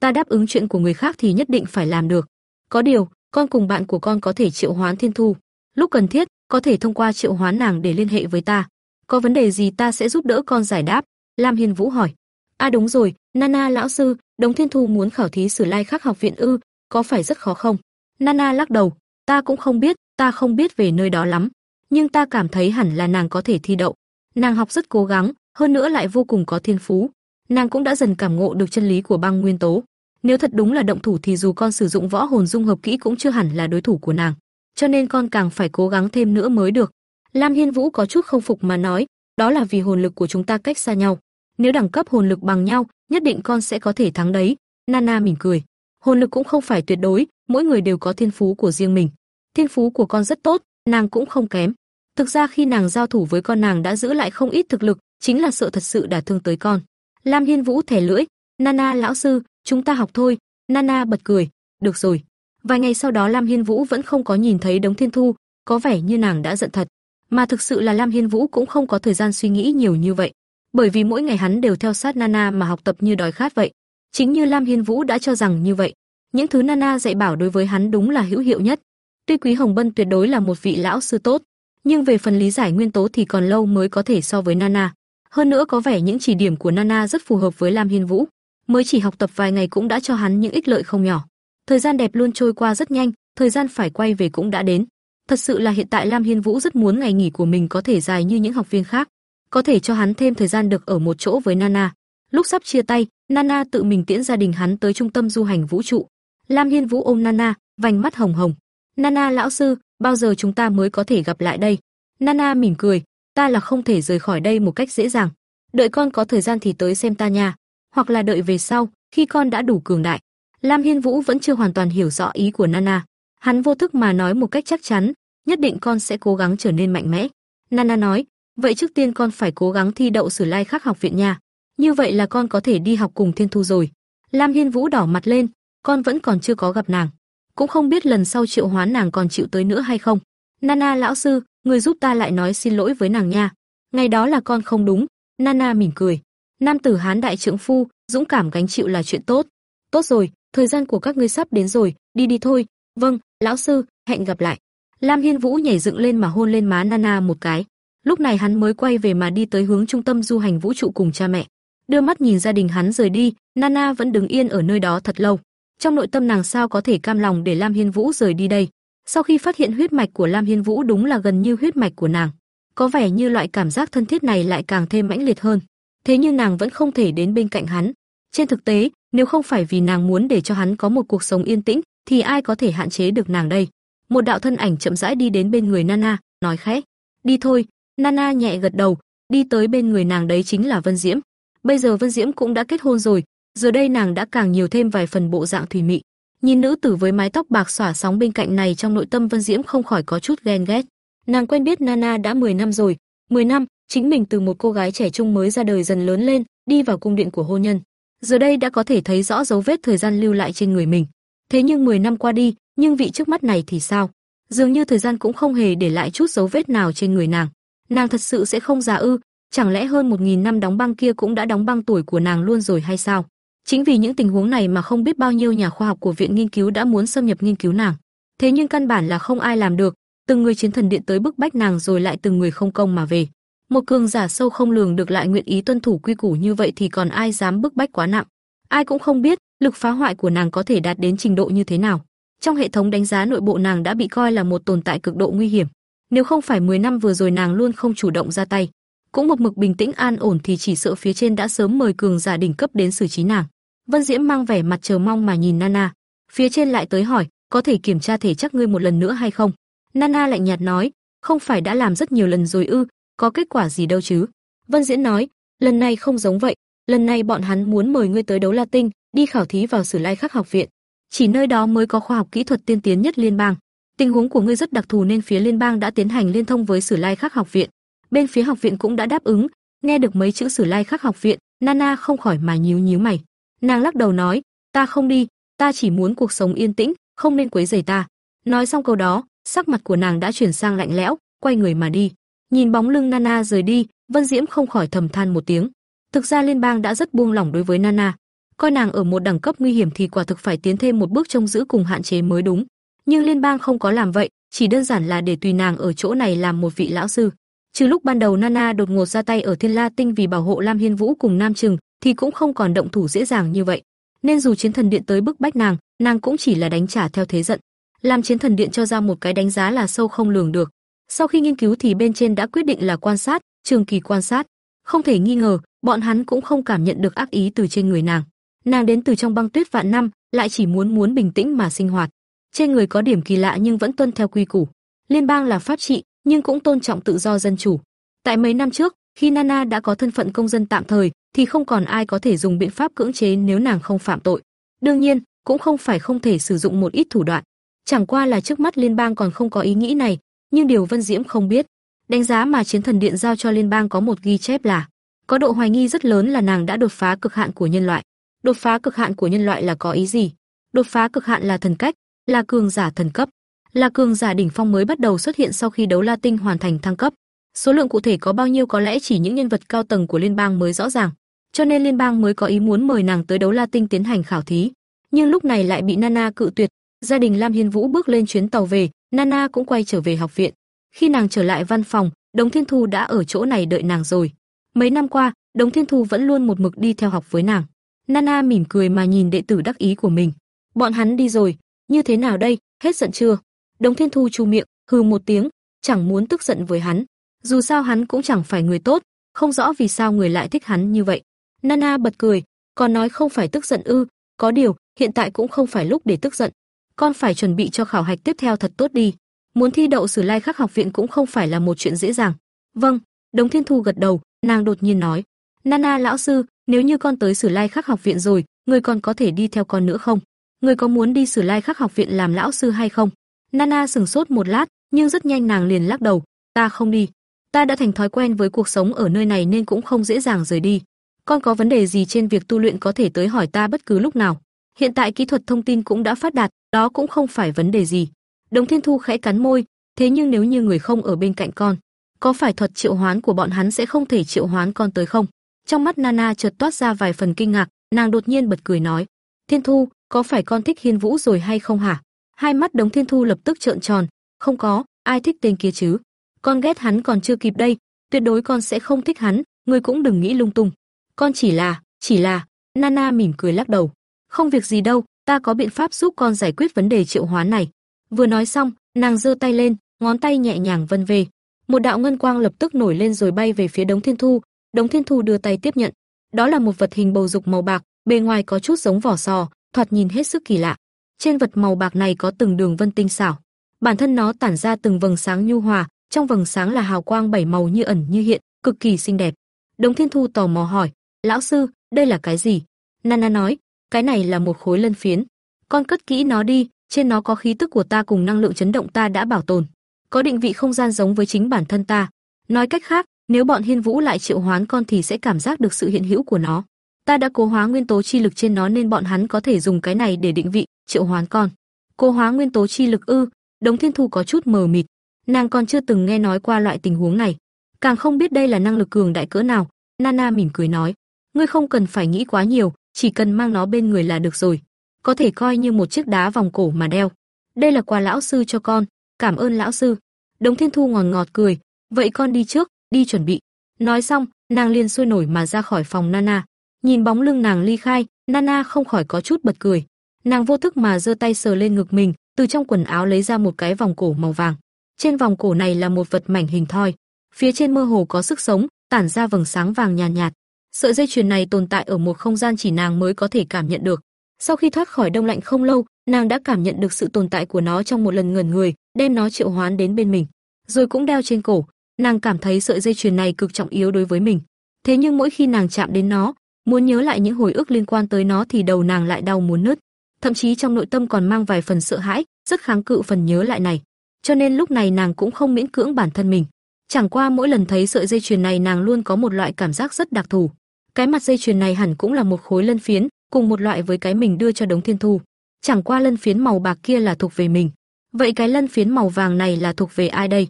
ta đáp ứng chuyện của người khác thì nhất định phải làm được. Có điều, con cùng bạn của con có thể triệu hoán Thiên Thu, lúc cần thiết, có thể thông qua triệu hoán nàng để liên hệ với ta. Có vấn đề gì ta sẽ giúp đỡ con giải đáp." Lam Hiên Vũ hỏi. "À đúng rồi, Nana lão sư, Đống Thiên Thu muốn khảo thí Sử Lai Khắc học viện ư, có phải rất khó không?" Nana lắc đầu, "Ta cũng không biết, ta không biết về nơi đó lắm, nhưng ta cảm thấy hẳn là nàng có thể thi đậu. Nàng học rất cố gắng, hơn nữa lại vô cùng có thiên phú, nàng cũng đã dần cảm ngộ được chân lý của băng nguyên tố. Nếu thật đúng là động thủ thì dù con sử dụng võ hồn dung hợp kỹ cũng chưa hẳn là đối thủ của nàng, cho nên con càng phải cố gắng thêm nữa mới được. Lam Hiên Vũ có chút không phục mà nói, đó là vì hồn lực của chúng ta cách xa nhau. Nếu đẳng cấp hồn lực bằng nhau, nhất định con sẽ có thể thắng đấy. Nana mỉm cười. Hồn lực cũng không phải tuyệt đối, mỗi người đều có thiên phú của riêng mình. Thiên phú của con rất tốt, nàng cũng không kém. Thực ra khi nàng giao thủ với con nàng đã giữ lại không ít thực lực, chính là sợ thật sự đả thương tới con. Lam Hiên Vũ thẻ lưỡi, "Nana lão sư, chúng ta học thôi." Nana bật cười, được rồi. Vài ngày sau đó Lam Hiên Vũ vẫn không có nhìn thấy Đống Thiên Thu, có vẻ như nàng đã giận thật. Mà thực sự là Lam Hiên Vũ cũng không có thời gian suy nghĩ nhiều như vậy, bởi vì mỗi ngày hắn đều theo sát Nana mà học tập như đói khát vậy. Chính như Lam Hiên Vũ đã cho rằng như vậy, những thứ Nana dạy bảo đối với hắn đúng là hữu hiệu nhất. Tuy Quý Hồng Bân tuyệt đối là một vị lão sư tốt, nhưng về phần lý giải nguyên tố thì còn lâu mới có thể so với Nana. Hơn nữa có vẻ những chỉ điểm của Nana rất phù hợp với Lam Hiên Vũ, mới chỉ học tập vài ngày cũng đã cho hắn những ích lợi không nhỏ. Thời gian đẹp luôn trôi qua rất nhanh, thời gian phải quay về cũng đã đến. Thật sự là hiện tại Lam Hiên Vũ rất muốn ngày nghỉ của mình có thể dài như những học viên khác, có thể cho hắn thêm thời gian được ở một chỗ với Nana. Lúc sắp chia tay, Nana tự mình tiễn gia đình hắn tới trung tâm du hành vũ trụ. Lam Hiên Vũ ôm Nana, vành mắt hồng hồng. "Nana lão sư, bao giờ chúng ta mới có thể gặp lại đây?" Nana mỉm cười, "Ta là không thể rời khỏi đây một cách dễ dàng. Đợi con có thời gian thì tới xem ta nha, hoặc là đợi về sau, khi con đã đủ cường đại." Lam Hiên Vũ vẫn chưa hoàn toàn hiểu rõ ý của Nana. Hắn vô thức mà nói một cách chắc chắn, nhất định con sẽ cố gắng trở nên mạnh mẽ. Nana nói, vậy trước tiên con phải cố gắng thi đậu Sử Lai Khắc học viện nha. Như vậy là con có thể đi học cùng Thiên Thu rồi. Lam Hiên Vũ đỏ mặt lên, con vẫn còn chưa có gặp nàng, cũng không biết lần sau triệu hoán nàng còn chịu tới nữa hay không. Nana lão sư, người giúp ta lại nói xin lỗi với nàng nha. Ngày đó là con không đúng. Nana mỉm cười. Nam tử hán đại trưởng phu, dũng cảm gánh chịu là chuyện tốt. Tốt rồi, thời gian của các ngươi sắp đến rồi, đi đi thôi. Vâng, lão sư, hẹn gặp lại. Lam Hiên Vũ nhảy dựng lên mà hôn lên má Nana một cái. Lúc này hắn mới quay về mà đi tới hướng trung tâm du hành vũ trụ cùng cha mẹ. Đưa mắt nhìn gia đình hắn rời đi, Nana vẫn đứng yên ở nơi đó thật lâu. Trong nội tâm nàng sao có thể cam lòng để Lam Hiên Vũ rời đi đây? Sau khi phát hiện huyết mạch của Lam Hiên Vũ đúng là gần như huyết mạch của nàng, có vẻ như loại cảm giác thân thiết này lại càng thêm mãnh liệt hơn. Thế nhưng nàng vẫn không thể đến bên cạnh hắn. Trên thực tế, nếu không phải vì nàng muốn để cho hắn có một cuộc sống yên tĩnh, thì ai có thể hạn chế được nàng đây? Một đạo thân ảnh chậm rãi đi đến bên người Nana, nói khẽ: "Đi thôi." Nana nhẹ gật đầu, đi tới bên người nàng đấy chính là Vân Diễm. Bây giờ Vân Diễm cũng đã kết hôn rồi, giờ đây nàng đã càng nhiều thêm vài phần bộ dạng thủy mị. Nhìn nữ tử với mái tóc bạc xõa sóng bên cạnh này trong nội tâm Vân Diễm không khỏi có chút ghen ghét. Nàng quen biết Nana đã 10 năm rồi, 10 năm, chính mình từ một cô gái trẻ trung mới ra đời dần lớn lên, đi vào cung điện của hôn nhân. Giờ đây đã có thể thấy rõ dấu vết thời gian lưu lại trên người mình. Thế nhưng 10 năm qua đi, nhưng vị trước mắt này thì sao? Dường như thời gian cũng không hề để lại chút dấu vết nào trên người nàng. Nàng thật sự sẽ không già ư? Chẳng lẽ hơn 1000 năm đóng băng kia cũng đã đóng băng tuổi của nàng luôn rồi hay sao? Chính vì những tình huống này mà không biết bao nhiêu nhà khoa học của viện nghiên cứu đã muốn xâm nhập nghiên cứu nàng. Thế nhưng căn bản là không ai làm được, từng người chiến thần điện tới bức bách nàng rồi lại từng người không công mà về. Một cường giả sâu không lường được lại nguyện ý tuân thủ quy củ như vậy thì còn ai dám bức bách quá nặng. Ai cũng không biết, lực phá hoại của nàng có thể đạt đến trình độ như thế nào. Trong hệ thống đánh giá nội bộ nàng đã bị coi là một tồn tại cực độ nguy hiểm. Nếu không phải 10 năm vừa rồi nàng luôn không chủ động ra tay, cũng một mực bình tĩnh an ổn thì chỉ sợ phía trên đã sớm mời cường giả đỉnh cấp đến xử trí nàng. Vân Diễm mang vẻ mặt chờ mong mà nhìn Nana, phía trên lại tới hỏi, có thể kiểm tra thể chắc ngươi một lần nữa hay không? Nana lạnh nhạt nói, không phải đã làm rất nhiều lần rồi ư, có kết quả gì đâu chứ? Vân Diễn nói, lần này không giống vậy, lần này bọn hắn muốn mời ngươi tới đấu La Tinh, đi khảo thí vào Sử Lai Khắc học viện. Chỉ nơi đó mới có khoa học kỹ thuật tiên tiến nhất liên bang. Tình huống của ngươi rất đặc thù nên phía liên bang đã tiến hành liên thông với Sử Lai Khắc học viện. Bên phía học viện cũng đã đáp ứng, nghe được mấy chữ Sử Lai Khắc học viện, Nana không khỏi mà nhíu nhíu mày. Nàng lắc đầu nói, ta không đi, ta chỉ muốn cuộc sống yên tĩnh, không nên quấy rầy ta. Nói xong câu đó, sắc mặt của nàng đã chuyển sang lạnh lẽo, quay người mà đi. Nhìn bóng lưng Nana rời đi, Vân Diễm không khỏi thầm than một tiếng. Thực ra liên bang đã rất buông lỏng đối với Nana, coi nàng ở một đẳng cấp nguy hiểm thì quả thực phải tiến thêm một bước trông giữ cùng hạn chế mới đúng. Nhưng liên bang không có làm vậy, chỉ đơn giản là để tùy nàng ở chỗ này làm một vị lão sư. Trừ lúc ban đầu Nana đột ngột ra tay ở Thiên La Tinh vì bảo hộ Lam Hiên Vũ cùng Nam Trừng, thì cũng không còn động thủ dễ dàng như vậy. Nên dù chiến thần điện tới bức bách nàng, nàng cũng chỉ là đánh trả theo thế giận. Làm chiến thần điện cho ra một cái đánh giá là sâu không lường được. Sau khi nghiên cứu thì bên trên đã quyết định là quan sát, trường kỳ quan sát. Không thể nghi ngờ, bọn hắn cũng không cảm nhận được ác ý từ trên người nàng. Nàng đến từ trong băng tuyết vạn năm, lại chỉ muốn muốn bình tĩnh mà sinh hoạt. Trên người có điểm kỳ lạ nhưng vẫn tuân theo quy củ. Liên bang là pháp trị, nhưng cũng tôn trọng tự do dân chủ. Tại mấy năm trước, khi Nana đã có thân phận công dân tạm thời, thì không còn ai có thể dùng biện pháp cưỡng chế nếu nàng không phạm tội. Đương nhiên, cũng không phải không thể sử dụng một ít thủ đoạn. Chẳng qua là trước mắt liên bang còn không có ý nghĩ này, nhưng điều Vân Diễm không biết, đánh giá mà Chiến Thần Điện giao cho liên bang có một ghi chép là có độ hoài nghi rất lớn là nàng đã đột phá cực hạn của nhân loại. Đột phá cực hạn của nhân loại là có ý gì? đột phá cực hạn là thần cách, là cường giả thần cấp, là cường giả đỉnh phong mới bắt đầu xuất hiện sau khi đấu la tinh hoàn thành thăng cấp. Số lượng cụ thể có bao nhiêu có lẽ chỉ những nhân vật cao tầng của liên bang mới rõ ràng, cho nên liên bang mới có ý muốn mời nàng tới đấu la tinh tiến hành khảo thí. Nhưng lúc này lại bị Nana cự tuyệt, gia đình Lam Hiên Vũ bước lên chuyến tàu về, Nana cũng quay trở về học viện. Khi nàng trở lại văn phòng, Đống Thiên Thu đã ở chỗ này đợi nàng rồi. Mấy năm qua, Đống Thiên Thu vẫn luôn một mực đi theo học với nàng. Nana mỉm cười mà nhìn đệ tử đắc ý của mình. Bọn hắn đi rồi, như thế nào đây, hết giận chưa? Đống Thiên Thu chu miệng, hừ một tiếng, chẳng muốn tức giận với hắn. Dù sao hắn cũng chẳng phải người tốt, không rõ vì sao người lại thích hắn như vậy. Nana bật cười, còn nói không phải tức giận ư, có điều, hiện tại cũng không phải lúc để tức giận. Con phải chuẩn bị cho khảo hạch tiếp theo thật tốt đi. Muốn thi đậu Sử Lai Khắc học viện cũng không phải là một chuyện dễ dàng. Vâng, Đống Thiên Thu gật đầu, nàng đột nhiên nói, "Nana lão sư, nếu như con tới Sử Lai Khắc học viện rồi, người còn có thể đi theo con nữa không? Người có muốn đi Sử Lai Khắc học viện làm lão sư hay không?" Nana sừng sốt một lát, nhưng rất nhanh nàng liền lắc đầu, "Ta không đi. Ta đã thành thói quen với cuộc sống ở nơi này nên cũng không dễ dàng rời đi. Con có vấn đề gì trên việc tu luyện có thể tới hỏi ta bất cứ lúc nào. Hiện tại kỹ thuật thông tin cũng đã phát đạt, đó cũng không phải vấn đề gì." Đồng Thiên Thu khẽ cắn môi, thế nhưng nếu như người không ở bên cạnh con, có phải thuật triệu hoán của bọn hắn sẽ không thể triệu hoán con tới không? Trong mắt Nana chợt toát ra vài phần kinh ngạc, nàng đột nhiên bật cười nói: "Thiên Thu, có phải con thích Hiên Vũ rồi hay không hả?" Hai mắt Đống Thiên Thu lập tức trợn tròn, "Không có, ai thích tên kia chứ? Con ghét hắn còn chưa kịp đây, tuyệt đối con sẽ không thích hắn, ngươi cũng đừng nghĩ lung tung. Con chỉ là, chỉ là..." Nana mỉm cười lắc đầu, "Không việc gì đâu, ta có biện pháp giúp con giải quyết vấn đề triệu hoán này." Vừa nói xong, nàng giơ tay lên, ngón tay nhẹ nhàng vân về. Một đạo ngân quang lập tức nổi lên rồi bay về phía Đống Thiên Thu, Đống Thiên Thu đưa tay tiếp nhận. Đó là một vật hình bầu dục màu bạc, bề ngoài có chút giống vỏ sò, thoạt nhìn hết sức kỳ lạ. Trên vật màu bạc này có từng đường vân tinh xảo. Bản thân nó tản ra từng vầng sáng nhu hòa, trong vầng sáng là hào quang bảy màu như ẩn như hiện, cực kỳ xinh đẹp. Đống Thiên Thu tò mò hỏi, "Lão sư, đây là cái gì?" Nana nói, "Cái này là một khối lân phiến. Con cất kỹ nó đi, trên nó có khí tức của ta cùng năng lượng chấn động ta đã bảo tồn, có định vị không gian giống với chính bản thân ta. Nói cách khác, nếu bọn Hiên Vũ lại triệu hoán con thì sẽ cảm giác được sự hiện hữu của nó. Ta đã cố hóa nguyên tố chi lực trên nó nên bọn hắn có thể dùng cái này để định vị, triệu hoán con. Cố hóa nguyên tố chi lực ư? Đống Thiên Thu có chút mờ mịt, nàng còn chưa từng nghe nói qua loại tình huống này, càng không biết đây là năng lực cường đại cỡ nào. Nana mỉm cười nói, ngươi không cần phải nghĩ quá nhiều, chỉ cần mang nó bên người là được rồi có thể coi như một chiếc đá vòng cổ mà đeo. Đây là quà lão sư cho con, cảm ơn lão sư. Đống Thiên Thu ngọt ngọt cười, vậy con đi trước, đi chuẩn bị. Nói xong, nàng liền sôi nổi mà ra khỏi phòng Nana. Nhìn bóng lưng nàng ly khai, Nana không khỏi có chút bật cười. Nàng vô thức mà giơ tay sờ lên ngực mình, từ trong quần áo lấy ra một cái vòng cổ màu vàng. Trên vòng cổ này là một vật mảnh hình thoi, phía trên mơ hồ có sức sống, tản ra vầng sáng vàng nhàn nhạt, nhạt. Sợi dây chuyền này tồn tại ở một không gian chỉ nàng mới có thể cảm nhận được. Sau khi thoát khỏi đông lạnh không lâu, nàng đã cảm nhận được sự tồn tại của nó trong một lần ngẩn người, đem nó triệu hoán đến bên mình, rồi cũng đeo trên cổ. Nàng cảm thấy sợi dây chuyền này cực trọng yếu đối với mình. Thế nhưng mỗi khi nàng chạm đến nó, muốn nhớ lại những hồi ức liên quan tới nó thì đầu nàng lại đau muốn nứt, thậm chí trong nội tâm còn mang vài phần sợ hãi, rất kháng cự phần nhớ lại này. Cho nên lúc này nàng cũng không miễn cưỡng bản thân mình. Chẳng qua mỗi lần thấy sợi dây chuyền này nàng luôn có một loại cảm giác rất đặc thù. Cái mặt dây chuyền này hẳn cũng là một khối lân phiến, cùng một loại với cái mình đưa cho Đống Thiên Thu. Chẳng qua lân phiến màu bạc kia là thuộc về mình. Vậy cái lân phiến màu vàng này là thuộc về ai đây?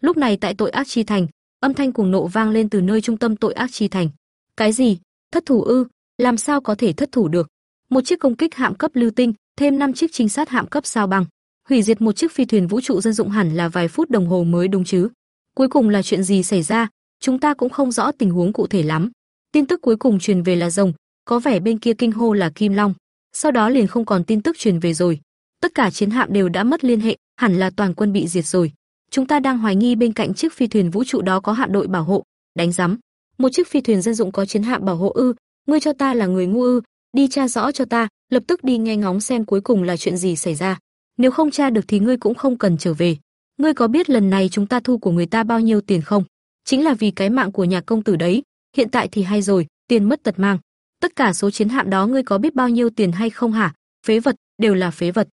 Lúc này tại tội ác chi thành, âm thanh cuồng nộ vang lên từ nơi trung tâm tội ác chi thành. Cái gì? Thất thủ ư? Làm sao có thể thất thủ được? Một chiếc công kích hạm cấp lưu tinh, thêm 5 chiếc trinh sát hạm cấp sao băng, hủy diệt một chiếc phi thuyền vũ trụ dân dụng hẳn là vài phút đồng hồ mới đúng chứ? Cuối cùng là chuyện gì xảy ra, chúng ta cũng không rõ tình huống cụ thể lắm. Tin tức cuối cùng truyền về là rồng, có vẻ bên kia kinh hô là Kim Long. Sau đó liền không còn tin tức truyền về rồi. Tất cả chiến hạm đều đã mất liên hệ, hẳn là toàn quân bị diệt rồi. Chúng ta đang hoài nghi bên cạnh chiếc phi thuyền vũ trụ đó có hạm đội bảo hộ, đánh rắm. Một chiếc phi thuyền dân dụng có chiến hạm bảo hộ ư? Ngươi cho ta là người ngu ư? Đi tra rõ cho ta, lập tức đi nghe ngóng xem cuối cùng là chuyện gì xảy ra. Nếu không tra được thì ngươi cũng không cần trở về. Ngươi có biết lần này chúng ta thu của người ta bao nhiêu tiền không? Chính là vì cái mạng của nhà công tử đấy, hiện tại thì hay rồi, tiền mất tật mang. Tất cả số chiến hạm đó ngươi có biết bao nhiêu tiền hay không hả? Phế vật, đều là phế vật.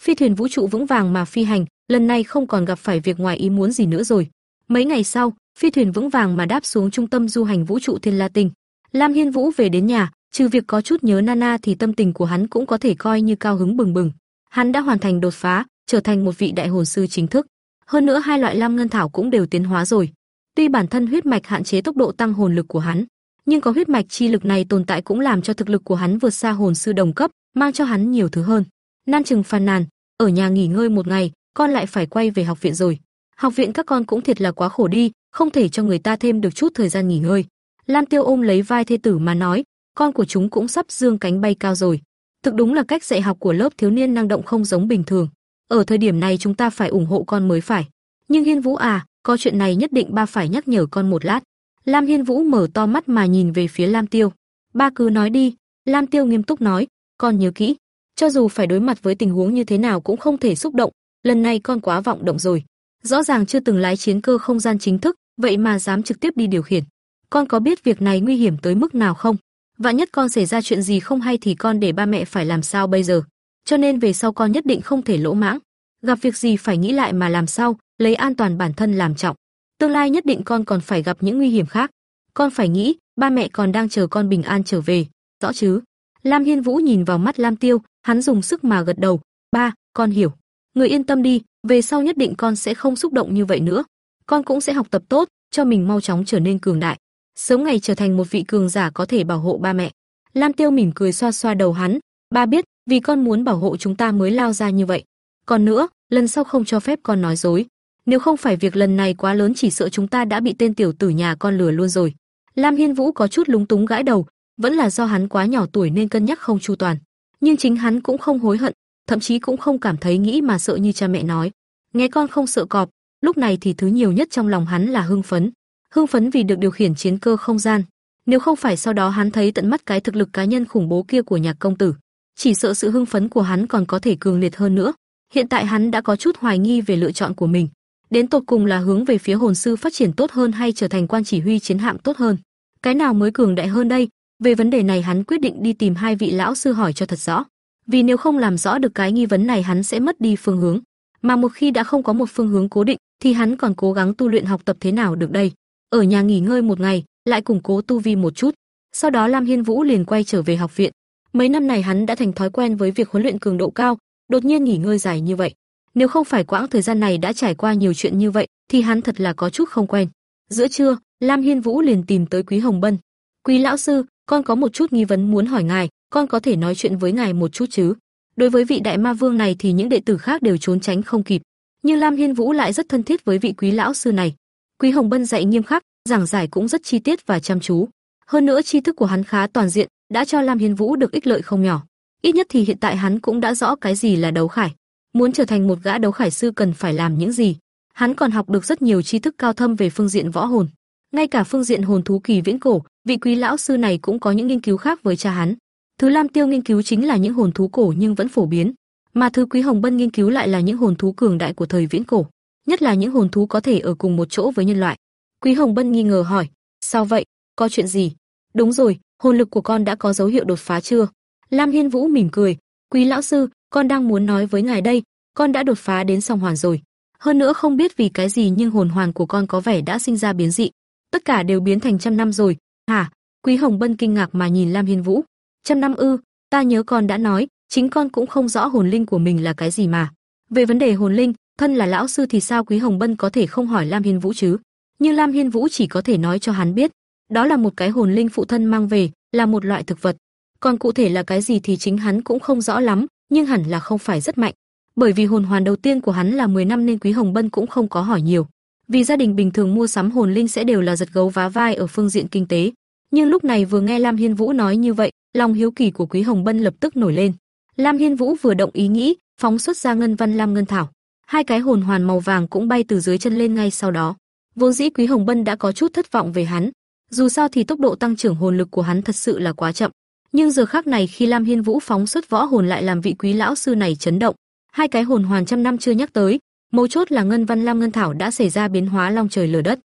Phi thuyền vũ trụ vững vàng mà phi hành, lần này không còn gặp phải việc ngoài ý muốn gì nữa rồi. Mấy ngày sau, phi thuyền vững vàng mà đáp xuống trung tâm du hành vũ trụ Thiên La Tinh. Lam Hiên Vũ về đến nhà, trừ việc có chút nhớ Nana thì tâm tình của hắn cũng có thể coi như cao hứng bừng bừng. Hắn đã hoàn thành đột phá, trở thành một vị đại hồn sư chính thức. Hơn nữa hai loại lam ngân thảo cũng đều tiến hóa rồi. Tuy bản thân huyết mạch hạn chế tốc độ tăng hồn lực của hắn, nhưng có huyết mạch chi lực này tồn tại cũng làm cho thực lực của hắn vượt xa hồn sư đồng cấp, mang cho hắn nhiều thứ hơn. Nan Trừng phàn nàn, ở nhà nghỉ ngơi một ngày, con lại phải quay về học viện rồi. Học viện các con cũng thiệt là quá khổ đi, không thể cho người ta thêm được chút thời gian nghỉ ngơi. Lam Tiêu ôm lấy vai thê tử mà nói, con của chúng cũng sắp dương cánh bay cao rồi. Thực đúng là cách dạy học của lớp thiếu niên năng động không giống bình thường. Ở thời điểm này chúng ta phải ủng hộ con mới phải. Nhưng Hiên Vũ à, có chuyện này nhất định ba phải nhắc nhở con một lát. Lam Hiên Vũ mở to mắt mà nhìn về phía Lam Tiêu. Ba cứ nói đi. Lam Tiêu nghiêm túc nói, con nhớ kỹ, cho dù phải đối mặt với tình huống như thế nào cũng không thể xúc động, lần này con quá vọng động rồi. Rõ ràng chưa từng lái chiến cơ không gian chính thức, vậy mà dám trực tiếp đi điều khiển. Con có biết việc này nguy hiểm tới mức nào không? Vạn nhất con xảy ra chuyện gì không hay thì con để ba mẹ phải làm sao bây giờ? Cho nên về sau con nhất định không thể lỗ mãng. Gặp việc gì phải nghĩ lại mà làm sao, lấy an toàn bản thân làm trọng. Tương lai nhất định con còn phải gặp những nguy hiểm khác. Con phải nghĩ, ba mẹ còn đang chờ con bình an trở về, rõ chứ? Lam Hiên Vũ nhìn vào mắt Lam Tiêu, hắn dùng sức mà gật đầu, "Ba, con hiểu. Người yên tâm đi, về sau nhất định con sẽ không xúc động như vậy nữa. Con cũng sẽ học tập tốt, cho mình mau chóng trở nên cường đại, sớm ngày trở thành một vị cường giả có thể bảo hộ ba mẹ." Lam Tiêu mỉm cười xoa xoa đầu hắn, "Ba biết, vì con muốn bảo hộ chúng ta mới lao ra như vậy. Còn nữa, lần sau không cho phép con nói dối. Nếu không phải việc lần này quá lớn chỉ sợ chúng ta đã bị tên tiểu tử nhà con lừa luôn rồi." Lam Hiên Vũ có chút lúng túng gãi đầu, vẫn là do hắn quá nhỏ tuổi nên cân nhắc không chu toàn. Nhưng chính hắn cũng không hối hận, thậm chí cũng không cảm thấy nghĩ mà sợ như cha mẹ nói. Nghe con không sợ cọp, lúc này thì thứ nhiều nhất trong lòng hắn là hưng phấn. Hưng phấn vì được điều khiển chiến cơ không gian. Nếu không phải sau đó hắn thấy tận mắt cái thực lực cá nhân khủng bố kia của nhạc công tử, chỉ sợ sự hưng phấn của hắn còn có thể cường liệt hơn nữa. Hiện tại hắn đã có chút hoài nghi về lựa chọn của mình. Đến tột cùng là hướng về phía hồn sư phát triển tốt hơn hay trở thành quan chỉ huy chiến hạm tốt hơn? Cái nào mới cường đại hơn đây? Về vấn đề này hắn quyết định đi tìm hai vị lão sư hỏi cho thật rõ, vì nếu không làm rõ được cái nghi vấn này hắn sẽ mất đi phương hướng, mà một khi đã không có một phương hướng cố định thì hắn còn cố gắng tu luyện học tập thế nào được đây? Ở nhà nghỉ ngơi một ngày, lại củng cố tu vi một chút, sau đó Lam Hiên Vũ liền quay trở về học viện. Mấy năm này hắn đã thành thói quen với việc huấn luyện cường độ cao, đột nhiên nghỉ ngơi dài như vậy. Nếu không phải quãng thời gian này đã trải qua nhiều chuyện như vậy, thì hắn thật là có chút không quen. Giữa trưa, Lam Hiên Vũ liền tìm tới Quý Hồng Bân. "Quý lão sư, con có một chút nghi vấn muốn hỏi ngài, con có thể nói chuyện với ngài một chút chứ? Đối với vị đại ma vương này thì những đệ tử khác đều trốn tránh không kịp, nhưng Lam Hiên Vũ lại rất thân thiết với vị quý lão sư này. Quý Hồng Bân dạy nghiêm khắc, giảng giải cũng rất chi tiết và chăm chú. Hơn nữa tri thức của hắn khá toàn diện, đã cho Lam Hiên Vũ được ích lợi không nhỏ. Ít nhất thì hiện tại hắn cũng đã rõ cái gì là đấu khải. Muốn trở thành một gã đấu khải sư cần phải làm những gì. Hắn còn học được rất nhiều tri thức cao thâm về phương diện võ hồn. Ngay cả phương diện hồn thú kỳ viễn cổ, vị quý lão sư này cũng có những nghiên cứu khác với cha hắn. Thứ Lam Tiêu nghiên cứu chính là những hồn thú cổ nhưng vẫn phổ biến, mà thứ Quý Hồng Bân nghiên cứu lại là những hồn thú cường đại của thời viễn cổ, nhất là những hồn thú có thể ở cùng một chỗ với nhân loại. Quý Hồng Bân nghi ngờ hỏi: "Sao vậy? Có chuyện gì?" "Đúng rồi, hồn lực của con đã có dấu hiệu đột phá chưa?" Lam Hiên Vũ mỉm cười: "Quý lão sư, con đang muốn nói với ngài đây, con đã đột phá đến song hoàn rồi. Hơn nữa không biết vì cái gì nhưng hồn hoàn của con có vẻ đã sinh ra biến dị, tất cả đều biến thành trăm năm rồi, Hả? Quý Hồng Bân kinh ngạc mà nhìn Lam Hiên Vũ. Trăm năm ư? Ta nhớ con đã nói, chính con cũng không rõ hồn linh của mình là cái gì mà. Về vấn đề hồn linh, thân là lão sư thì sao Quý Hồng Bân có thể không hỏi Lam Hiên Vũ chứ? Nhưng Lam Hiên Vũ chỉ có thể nói cho hắn biết, đó là một cái hồn linh phụ thân mang về, là một loại thực vật. Còn cụ thể là cái gì thì chính hắn cũng không rõ lắm, nhưng hẳn là không phải rất mạnh. Bởi vì hồn hoàn đầu tiên của hắn là 10 năm nên Quý Hồng Bân cũng không có hỏi nhiều. Vì gia đình bình thường mua sắm hồn linh sẽ đều là giật gấu vá vai ở phương diện kinh tế, nhưng lúc này vừa nghe Lam Hiên Vũ nói như vậy, lòng hiếu kỳ của Quý Hồng Bân lập tức nổi lên. Lam Hiên Vũ vừa động ý nghĩ, phóng xuất ra ngân văn lam ngân thảo, hai cái hồn hoàn màu vàng cũng bay từ dưới chân lên ngay sau đó. Vốn dĩ Quý Hồng Bân đã có chút thất vọng về hắn, dù sao thì tốc độ tăng trưởng hồn lực của hắn thật sự là quá chậm. Nhưng giờ khắc này khi Lam Hiên Vũ phóng xuất võ hồn lại làm vị quý lão sư này chấn động. Hai cái hồn hoàn trăm năm chưa nhắc tới, mấu chốt là ngân văn lam ngân thảo đã xảy ra biến hóa long trời lở đất.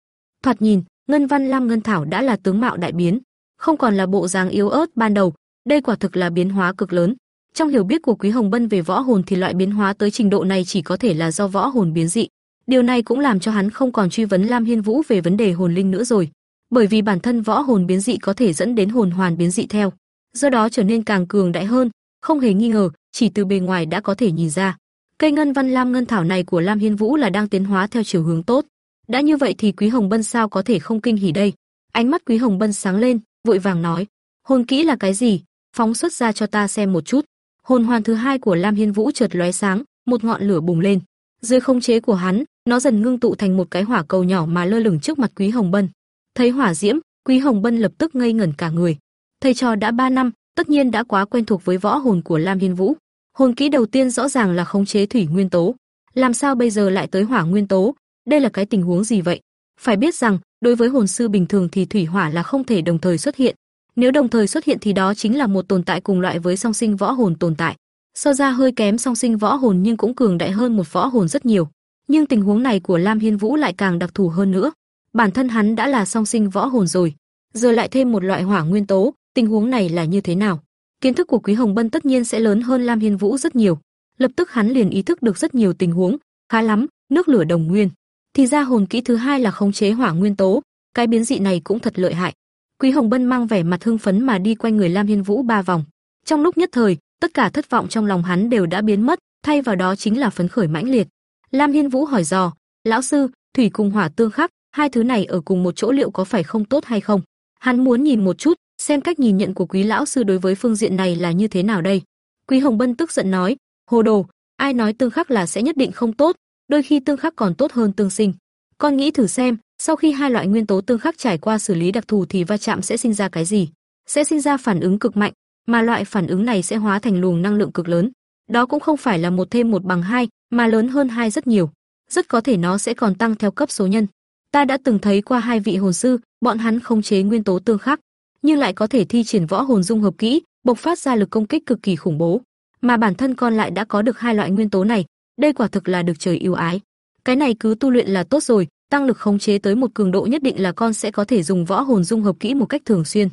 Thoạt nhìn, Ngân Văn Lam Ngân Thảo đã là tướng mạo đại biến, không còn là bộ dáng yếu ớt ban đầu, đây quả thực là biến hóa cực lớn. Trong hiểu biết của Quý Hồng Bân về võ hồn thì loại biến hóa tới trình độ này chỉ có thể là do võ hồn biến dị. Điều này cũng làm cho hắn không còn truy vấn Lam Hiên Vũ về vấn đề hồn linh nữa rồi, bởi vì bản thân võ hồn biến dị có thể dẫn đến hồn hoàn biến dị theo, do đó trở nên càng cường đại hơn, không hề nghi ngờ, chỉ từ bề ngoài đã có thể nhìn ra. Cây ngân văn lam ngân thảo này của Lam Hiên Vũ là đang tiến hóa theo chiều hướng tốt. Đã như vậy thì Quý Hồng Bân sao có thể không kinh hỉ đây? Ánh mắt Quý Hồng Bân sáng lên, vội vàng nói: "Hồn kỹ là cái gì? Phóng xuất ra cho ta xem một chút." Hồn hoàn thứ hai của Lam Hiên Vũ chợt lóe sáng, một ngọn lửa bùng lên. Dưới không chế của hắn, nó dần ngưng tụ thành một cái hỏa cầu nhỏ mà lơ lửng trước mặt Quý Hồng Bân. Thấy hỏa diễm, Quý Hồng Bân lập tức ngây ngẩn cả người. Thầy trò đã 3 năm, tất nhiên đã quá quen thuộc với võ hồn của Lam Hiên Vũ. Hồn kỹ đầu tiên rõ ràng là khống chế thủy nguyên tố, làm sao bây giờ lại tới hỏa nguyên tố? Đây là cái tình huống gì vậy? Phải biết rằng, đối với hồn sư bình thường thì thủy hỏa là không thể đồng thời xuất hiện. Nếu đồng thời xuất hiện thì đó chính là một tồn tại cùng loại với song sinh võ hồn tồn tại. So ra hơi kém song sinh võ hồn nhưng cũng cường đại hơn một võ hồn rất nhiều. Nhưng tình huống này của Lam Hiên Vũ lại càng đặc thù hơn nữa. Bản thân hắn đã là song sinh võ hồn rồi, giờ lại thêm một loại hỏa nguyên tố, tình huống này là như thế nào? Kiến thức của Quý Hồng Bân tất nhiên sẽ lớn hơn Lam Hiên Vũ rất nhiều. Lập tức hắn liền ý thức được rất nhiều tình huống, khá lắm, nước lửa đồng nguyên. Thì ra hồn kỹ thứ hai là khống chế hỏa nguyên tố, cái biến dị này cũng thật lợi hại. Quý Hồng Bân mang vẻ mặt hưng phấn mà đi quanh người Lam Hiên Vũ ba vòng. Trong lúc nhất thời, tất cả thất vọng trong lòng hắn đều đã biến mất, thay vào đó chính là phấn khởi mãnh liệt. Lam Hiên Vũ hỏi dò, "Lão sư, thủy cùng hỏa tương khắc, hai thứ này ở cùng một chỗ liệu có phải không tốt hay không?" Hắn muốn nhìn một chút, xem cách nhìn nhận của Quý lão sư đối với phương diện này là như thế nào đây. Quý Hồng Bân tức giận nói, "Hồ đồ, ai nói tương khắc là sẽ nhất định không tốt, đôi khi tương khắc còn tốt hơn tương sinh. Con nghĩ thử xem, sau khi hai loại nguyên tố tương khắc trải qua xử lý đặc thù thì va chạm sẽ sinh ra cái gì? Sẽ sinh ra phản ứng cực mạnh, mà loại phản ứng này sẽ hóa thành luồng năng lượng cực lớn. Đó cũng không phải là một thêm một bằng hai, mà lớn hơn hai rất nhiều. Rất có thể nó sẽ còn tăng theo cấp số nhân. Ta đã từng thấy qua hai vị hồn sư, bọn hắn không chế nguyên tố tương khắc, nhưng lại có thể thi triển võ hồn dung hợp kỹ, bộc phát ra lực công kích cực kỳ khủng bố. Mà bản thân con lại đã có được hai loại nguyên tố này, đây quả thực là được trời yêu ái. Cái này cứ tu luyện là tốt rồi, tăng lực khống chế tới một cường độ nhất định là con sẽ có thể dùng võ hồn dung hợp kỹ một cách thường xuyên.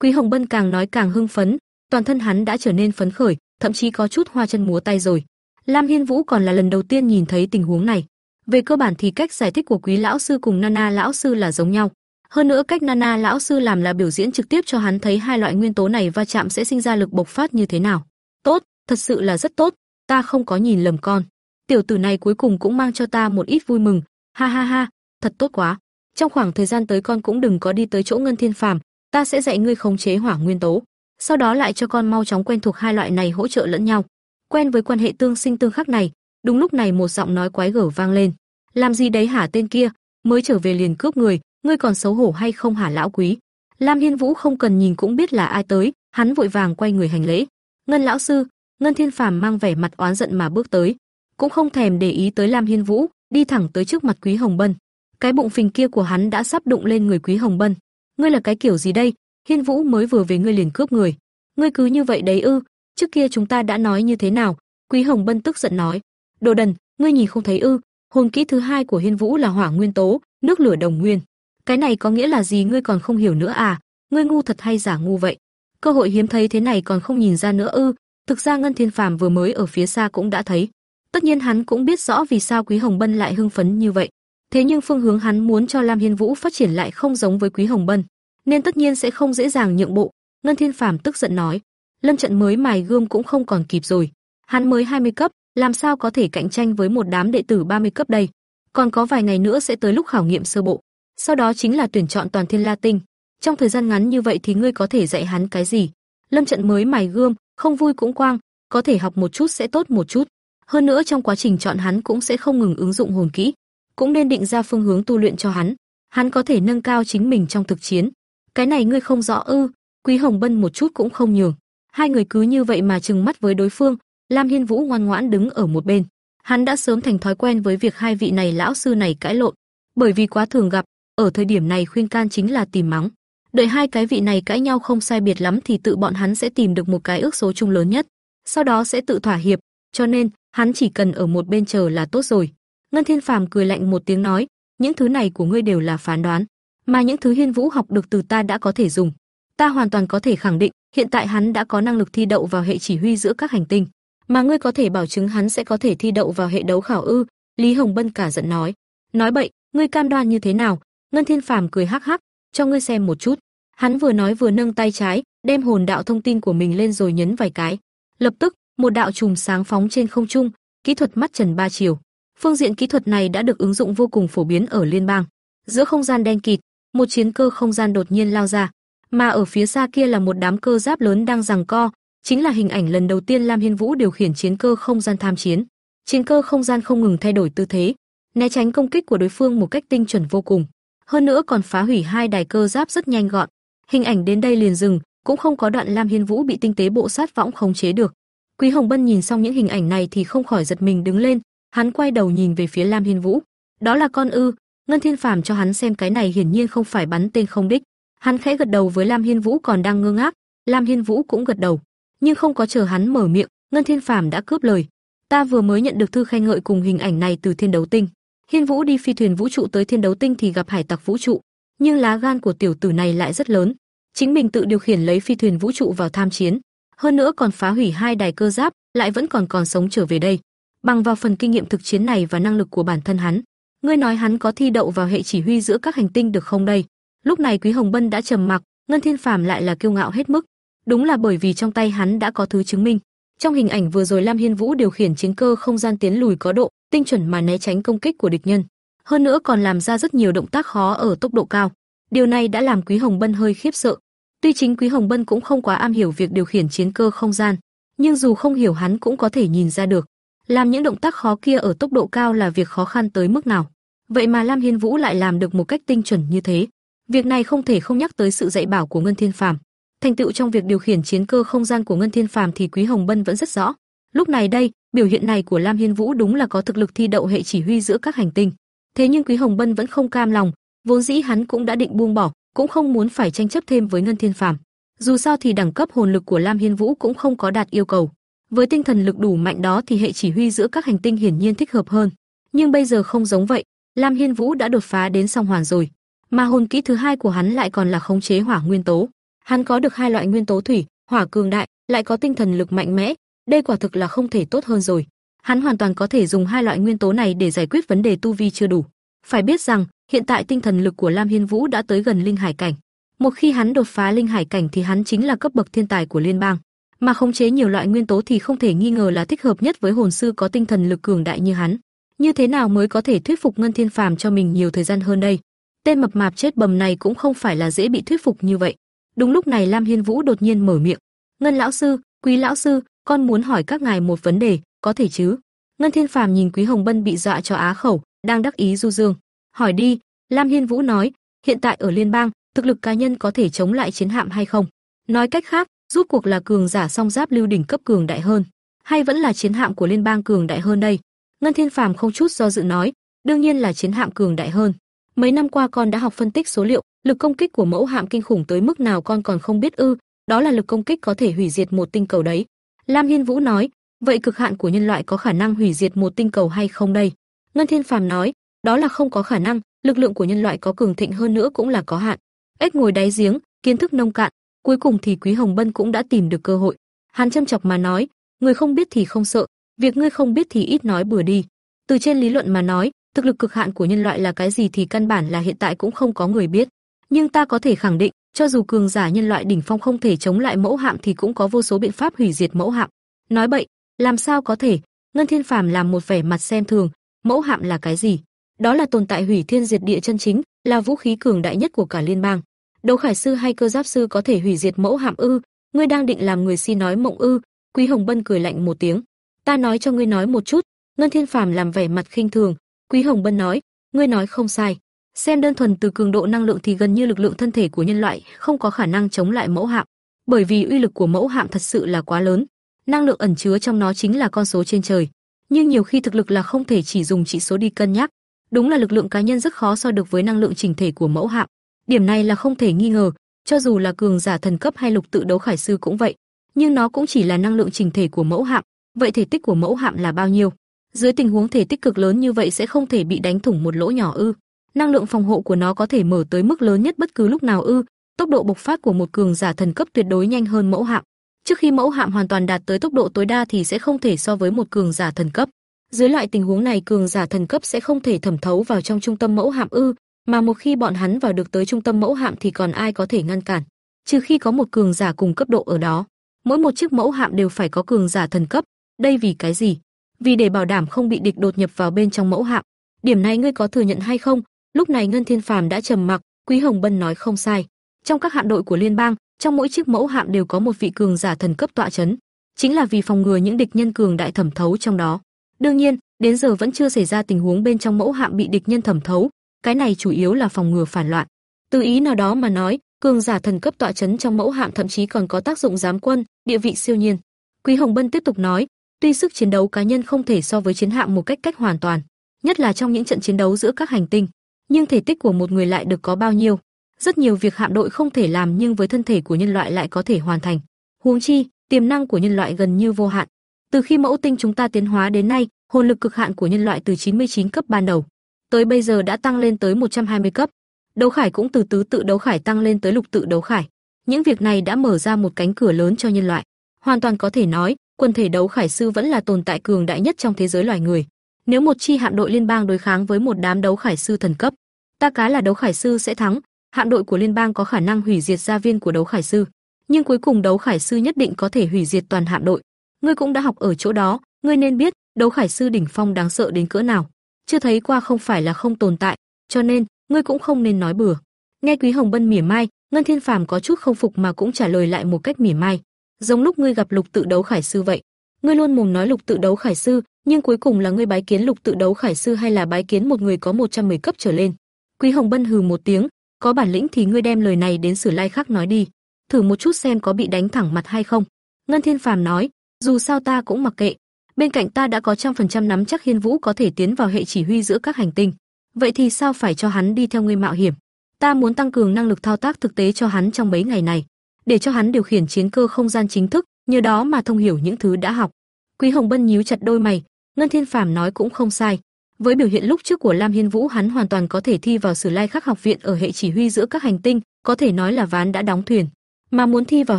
Quý Hồng Bân càng nói càng hưng phấn, toàn thân hắn đã trở nên phấn khởi, thậm chí có chút hoa chân múa tay rồi. Lam Hiên Vũ còn là lần đầu tiên nhìn thấy tình huống này. Về cơ bản thì cách giải thích của Quý lão sư cùng Nana lão sư là giống nhau. Hơn nữa cách Nana lão sư làm là biểu diễn trực tiếp cho hắn thấy hai loại nguyên tố này va chạm sẽ sinh ra lực bộc phát như thế nào. Tốt, thật sự là rất tốt, ta không có nhìn lầm con. Tiểu tử này cuối cùng cũng mang cho ta một ít vui mừng. Ha ha ha, thật tốt quá. Trong khoảng thời gian tới con cũng đừng có đi tới chỗ Ngân Thiên Phàm, ta sẽ dạy ngươi khống chế hỏa nguyên tố, sau đó lại cho con mau chóng quen thuộc hai loại này hỗ trợ lẫn nhau. Quen với quan hệ tương sinh tương khắc này, đúng lúc này một giọng nói quái gở vang lên. Làm gì đấy hả tên kia, mới trở về liền cướp người, ngươi còn xấu hổ hay không hả lão quý? Lam Hiên Vũ không cần nhìn cũng biết là ai tới, hắn vội vàng quay người hành lễ. Ngân lão sư, Ngân Thiên Phàm mang vẻ mặt oán giận mà bước tới, cũng không thèm để ý tới Lam Hiên Vũ, đi thẳng tới trước mặt Quý Hồng Bân. Cái bụng phình kia của hắn đã sắp đụng lên người Quý Hồng Bân. Ngươi là cái kiểu gì đây? Hiên Vũ mới vừa về ngươi liền cướp người. Ngươi cứ như vậy đấy ư? Trước kia chúng ta đã nói như thế nào? Quý Hồng Bân tức giận nói. Đồ đần, ngươi nhìn không thấy ư? Hồn kỹ thứ hai của Hiên Vũ là hỏa nguyên tố, nước lửa đồng nguyên. Cái này có nghĩa là gì ngươi còn không hiểu nữa à? Ngươi ngu thật hay giả ngu vậy? Cơ hội hiếm thấy thế này còn không nhìn ra nữa ư? Thực ra Ngân Thiên Phàm vừa mới ở phía xa cũng đã thấy. Tất nhiên hắn cũng biết rõ vì sao Quý Hồng Bân lại hưng phấn như vậy. Thế nhưng phương hướng hắn muốn cho Lam Hiên Vũ phát triển lại không giống với Quý Hồng Bân, nên tất nhiên sẽ không dễ dàng nhượng bộ. Ngân Thiên Phàm tức giận nói, Lâm trận mới mài gươm cũng không còn kịp rồi. Hắn mới 20 cấp, làm sao có thể cạnh tranh với một đám đệ tử 30 cấp đây? Còn có vài ngày nữa sẽ tới lúc khảo nghiệm sơ bộ, sau đó chính là tuyển chọn toàn thiên la tinh. Trong thời gian ngắn như vậy thì ngươi có thể dạy hắn cái gì? Lâm trận mới mài gươm, không vui cũng quang, có thể học một chút sẽ tốt một chút. Hơn nữa trong quá trình chọn hắn cũng sẽ không ngừng ứng dụng hồn kỹ, cũng nên định ra phương hướng tu luyện cho hắn. Hắn có thể nâng cao chính mình trong thực chiến. Cái này ngươi không rõ ư? Quý Hồng Bân một chút cũng không nhường. Hai người cứ như vậy mà trừng mắt với đối phương, Lam Hiên Vũ ngoan ngoãn đứng ở một bên. Hắn đã sớm thành thói quen với việc hai vị này lão sư này cãi lộn, bởi vì quá thường gặp, ở thời điểm này khuyên can chính là tìm mắng. Đợi hai cái vị này cãi nhau không sai biệt lắm thì tự bọn hắn sẽ tìm được một cái ước số chung lớn nhất, sau đó sẽ tự thỏa hiệp, cho nên hắn chỉ cần ở một bên chờ là tốt rồi. Ngân Thiên Phàm cười lạnh một tiếng nói, những thứ này của ngươi đều là phán đoán, mà những thứ Hiên Vũ học được từ ta đã có thể dùng. Ta hoàn toàn có thể khẳng định, hiện tại hắn đã có năng lực thi đậu vào hệ chỉ huy giữa các hành tinh, mà ngươi có thể bảo chứng hắn sẽ có thể thi đậu vào hệ đấu khảo ư?" Lý Hồng Bân cả giận nói. "Nói bậy, ngươi cam đoan như thế nào?" Ngân Thiên Phàm cười hắc hắc, "Cho ngươi xem một chút." Hắn vừa nói vừa nâng tay trái, đem hồn đạo thông tin của mình lên rồi nhấn vài cái. Lập tức, một đạo chùm sáng phóng trên không trung, kỹ thuật mắt trần ba chiều. Phương diện kỹ thuật này đã được ứng dụng vô cùng phổ biến ở liên bang. Giữa không gian đen kịt, một chiến cơ không gian đột nhiên lao ra, mà ở phía xa kia là một đám cơ giáp lớn đang giằng co, chính là hình ảnh lần đầu tiên Lam Hiên Vũ điều khiển chiến cơ không gian tham chiến. Chiến cơ không gian không ngừng thay đổi tư thế, né tránh công kích của đối phương một cách tinh chuẩn vô cùng. Hơn nữa còn phá hủy hai đài cơ giáp rất nhanh gọn. Hình ảnh đến đây liền dừng, cũng không có đoạn Lam Hiên Vũ bị tinh tế bộ sát võng khống chế được. Quý Hồng Bân nhìn xong những hình ảnh này thì không khỏi giật mình đứng lên, hắn quay đầu nhìn về phía Lam Hiên Vũ. Đó là con ư? Ngân Thiên Phàm cho hắn xem cái này hiển nhiên không phải bắn tên không đích. Hắn khẽ gật đầu với Lam Hiên Vũ còn đang ngơ ngác, Lam Hiên Vũ cũng gật đầu, nhưng không có chờ hắn mở miệng, Ngân Thiên Phàm đã cướp lời. Ta vừa mới nhận được thư khen ngợi cùng hình ảnh này từ Thiên Đấu Tinh. Hiên Vũ đi phi thuyền vũ trụ tới Thiên Đấu Tinh thì gặp hải tặc vũ trụ, nhưng lá gan của tiểu tử này lại rất lớn, chính mình tự điều khiển lấy phi thuyền vũ trụ vào tham chiến, hơn nữa còn phá hủy hai đài cơ giáp, lại vẫn còn còn sống trở về đây. Bằng vào phần kinh nghiệm thực chiến này và năng lực của bản thân hắn, ngươi nói hắn có thi đậu vào hệ chỉ huy giữa các hành tinh được không đây? Lúc này Quý Hồng Bân đã trầm mặc, Ngân Thiên Phàm lại là kiêu ngạo hết mức. Đúng là bởi vì trong tay hắn đã có thứ chứng minh. Trong hình ảnh vừa rồi Lam Hiên Vũ điều khiển chiến cơ không gian tiến lùi có độ, tinh chuẩn mà né tránh công kích của địch nhân. Hơn nữa còn làm ra rất nhiều động tác khó ở tốc độ cao. Điều này đã làm Quý Hồng Bân hơi khiếp sợ. Tuy chính Quý Hồng Bân cũng không quá am hiểu việc điều khiển chiến cơ không gian, nhưng dù không hiểu hắn cũng có thể nhìn ra được, làm những động tác khó kia ở tốc độ cao là việc khó khăn tới mức nào. Vậy mà Lam Hiên Vũ lại làm được một cách tinh chuẩn như thế. Việc này không thể không nhắc tới sự dạy bảo của Ngân Thiên Phàm. Thành tựu trong việc điều khiển chiến cơ không gian của Ngân Thiên Phàm thì Quý Hồng Bân vẫn rất rõ. Lúc này đây, biểu hiện này của Lam Hiên Vũ đúng là có thực lực thi đậu hệ chỉ huy giữa các hành tinh. Thế nhưng Quý Hồng Bân vẫn không cam lòng, vốn dĩ hắn cũng đã định buông bỏ, cũng không muốn phải tranh chấp thêm với Ngân Thiên Phàm. Dù sao thì đẳng cấp hồn lực của Lam Hiên Vũ cũng không có đạt yêu cầu. Với tinh thần lực đủ mạnh đó thì hệ chỉ huy giữa các hành tinh hiển nhiên thích hợp hơn. Nhưng bây giờ không giống vậy, Lam Hiên Vũ đã đột phá đến song hoàn rồi, mà hồn kỹ thứ hai của hắn lại còn là khống chế hỏa nguyên tố. Hắn có được hai loại nguyên tố thủy, hỏa cường đại, lại có tinh thần lực mạnh mẽ, đây quả thực là không thể tốt hơn rồi. Hắn hoàn toàn có thể dùng hai loại nguyên tố này để giải quyết vấn đề tu vi chưa đủ. Phải biết rằng, hiện tại tinh thần lực của Lam Hiên Vũ đã tới gần linh hải cảnh. Một khi hắn đột phá linh hải cảnh thì hắn chính là cấp bậc thiên tài của liên bang, mà khống chế nhiều loại nguyên tố thì không thể nghi ngờ là thích hợp nhất với hồn sư có tinh thần lực cường đại như hắn. Như thế nào mới có thể thuyết phục Ngân Thiên Phàm cho mình nhiều thời gian hơn đây? Tên mập mạp chết bầm này cũng không phải là dễ bị thuyết phục như vậy. Đúng lúc này Lam Hiên Vũ đột nhiên mở miệng, "Ngân lão sư, Quý lão sư, con muốn hỏi các ngài một vấn đề, có thể chứ?" Ngân Thiên Phàm nhìn Quý Hồng Bân bị dọa cho á khẩu, đang đắc ý du dương. "Hỏi đi." Lam Hiên Vũ nói, "Hiện tại ở liên bang, thực lực cá nhân có thể chống lại chiến hạm hay không? Nói cách khác, rút cuộc là cường giả song giáp lưu đỉnh cấp cường đại hơn, hay vẫn là chiến hạm của liên bang cường đại hơn đây?" Ngân Thiên Phàm không chút do dự nói, đương nhiên là chiến hạm cường đại hơn. Mấy năm qua con đã học phân tích số liệu, lực công kích của mẫu hạm kinh khủng tới mức nào con còn không biết ư? Đó là lực công kích có thể hủy diệt một tinh cầu đấy. Lam Hiên Vũ nói, vậy cực hạn của nhân loại có khả năng hủy diệt một tinh cầu hay không đây? Ngân Thiên Phàm nói, đó là không có khả năng, lực lượng của nhân loại có cường thịnh hơn nữa cũng là có hạn. Ếch ngồi đáy giếng, kiến thức nông cạn, cuối cùng thì Quý Hồng Bân cũng đã tìm được cơ hội. Hắn châm chọc mà nói, người không biết thì không sợ, việc ngươi không biết thì ít nói bừa đi. Từ trên lý luận mà nói, thực lực cực hạn của nhân loại là cái gì thì căn bản là hiện tại cũng không có người biết. Nhưng ta có thể khẳng định, cho dù cường giả nhân loại đỉnh phong không thể chống lại mẫu hạm thì cũng có vô số biện pháp hủy diệt mẫu hạm. Nói bậy, làm sao có thể? Ngân Thiên Phàm làm một vẻ mặt xem thường, mẫu hạm là cái gì? Đó là tồn tại hủy thiên diệt địa chân chính, là vũ khí cường đại nhất của cả liên bang. Đấu khải sư hay cơ giáp sư có thể hủy diệt mẫu hạm ư? Ngươi đang định làm người si nói mộng ư? Quý Hồng Bân cười lạnh một tiếng. Ta nói cho ngươi nói một chút, Ngân Thiên Phàm làm vẻ mặt khinh thường, Quý Hồng Bân nói, ngươi nói không sai. Xem đơn thuần từ cường độ năng lượng thì gần như lực lượng thân thể của nhân loại không có khả năng chống lại mẫu hạm, bởi vì uy lực của mẫu hạm thật sự là quá lớn. Năng lượng ẩn chứa trong nó chính là con số trên trời, nhưng nhiều khi thực lực là không thể chỉ dùng chỉ số đi cân nhắc. Đúng là lực lượng cá nhân rất khó so được với năng lượng chỉnh thể của mẫu hạm. Điểm này là không thể nghi ngờ, cho dù là cường giả thần cấp hay lục tự đấu khải sư cũng vậy, nhưng nó cũng chỉ là năng lượng trình thể của mẫu hạm, vậy thể tích của mẫu hạm là bao nhiêu? Dưới tình huống thể tích cực lớn như vậy sẽ không thể bị đánh thủng một lỗ nhỏ ư? Năng lượng phòng hộ của nó có thể mở tới mức lớn nhất bất cứ lúc nào ư? tốc độ bộc phát của một cường giả thần cấp tuyệt đối nhanh hơn mẫu hạm. Trước khi mẫu hạm hoàn toàn đạt tới tốc độ tối đa thì sẽ không thể so với một cường giả thần cấp. Dưới loại tình huống này cường giả thần cấp sẽ không thể thẩm thấu vào trong trung tâm mẫu hạm ư, mà một khi bọn hắn vào được tới trung tâm mẫu hạm thì còn ai có thể ngăn cản, trừ khi có một cường giả cùng cấp độ ở đó. Mỗi một chiếc mẫu hạm đều phải có cường giả thần cấp, đây vì cái gì? Vì để bảo đảm không bị địch đột nhập vào bên trong mẫu hạm. Điểm này ngươi có thừa nhận hay không? Lúc này Ngân Thiên Phàm đã trầm mặc, Quý Hồng Bân nói không sai. Trong các hạm đội của liên bang, trong mỗi chiếc mẫu hạm đều có một vị cường giả thần cấp tọa chấn, chính là vì phòng ngừa những địch nhân cường đại thẩm thấu trong đó. Đương nhiên, đến giờ vẫn chưa xảy ra tình huống bên trong mẫu hạm bị địch nhân thẩm thấu, cái này chủ yếu là phòng ngừa phản loạn. Từ ý nào đó mà nói, cường giả thần cấp tọa chấn trong mẫu hạm thậm chí còn có tác dụng giám quân, địa vị siêu nhiên. Quý Hồng Bân tiếp tục nói, tuy sức chiến đấu cá nhân không thể so với chiến hạm một cách cách hoàn toàn, nhất là trong những trận chiến đấu giữa các hành tinh, nhưng thể tích của một người lại được có bao nhiêu? Rất nhiều việc hạm đội không thể làm nhưng với thân thể của nhân loại lại có thể hoàn thành. Huống chi, tiềm năng của nhân loại gần như vô hạn. Từ khi mẫu tinh chúng ta tiến hóa đến nay, hồn lực cực hạn của nhân loại từ 99 cấp ban đầu tới bây giờ đã tăng lên tới 120 cấp. Đấu khải cũng từ tứ tự đấu khải tăng lên tới lục tự đấu khải. Những việc này đã mở ra một cánh cửa lớn cho nhân loại. Hoàn toàn có thể nói, quân thể đấu khải sư vẫn là tồn tại cường đại nhất trong thế giới loài người. Nếu một chi hạm đội liên bang đối kháng với một đám đấu khải sư thần cấp, ta cá là đấu khải sư sẽ thắng, hạm đội của liên bang có khả năng hủy diệt gia viên của đấu khải sư, nhưng cuối cùng đấu khải sư nhất định có thể hủy diệt toàn hạm đội. Ngươi cũng đã học ở chỗ đó, ngươi nên biết, đấu khải sư đỉnh phong đáng sợ đến cỡ nào. Chưa thấy qua không phải là không tồn tại, cho nên ngươi cũng không nên nói bừa. Nghe Quý Hồng Bân mỉa mai, Ngân Thiên Phàm có chút không phục mà cũng trả lời lại một cách mỉa mai, giống lúc ngươi gặp Lục Tự Đấu Khải sư vậy. Ngươi luôn mồm nói Lục Tự Đấu Khải sư, nhưng cuối cùng là ngươi bái kiến Lục Tự Đấu Khải sư hay là bái kiến một người có 110 cấp trở lên? Quý Hồng Bân hừ một tiếng, có bản lĩnh thì ngươi đem lời này đến Sử Lai khác nói đi, thử một chút xem có bị đánh thẳng mặt hay không. Ngân Thiên Phàm nói, dù sao ta cũng mặc kệ, bên cạnh ta đã có trăm phần trăm nắm chắc Hiên Vũ có thể tiến vào hệ chỉ huy giữa các hành tinh, vậy thì sao phải cho hắn đi theo ngươi mạo hiểm? Ta muốn tăng cường năng lực thao tác thực tế cho hắn trong mấy ngày này, để cho hắn điều khiển chiến cơ không gian chính thức, nhờ đó mà thông hiểu những thứ đã học. Quý Hồng Bân nhíu chặt đôi mày, Ngân Thiên Phàm nói cũng không sai. Với biểu hiện lúc trước của Lam Hiên Vũ, hắn hoàn toàn có thể thi vào Sử Lai Khắc học viện ở hệ chỉ huy giữa các hành tinh, có thể nói là ván đã đóng thuyền. Mà muốn thi vào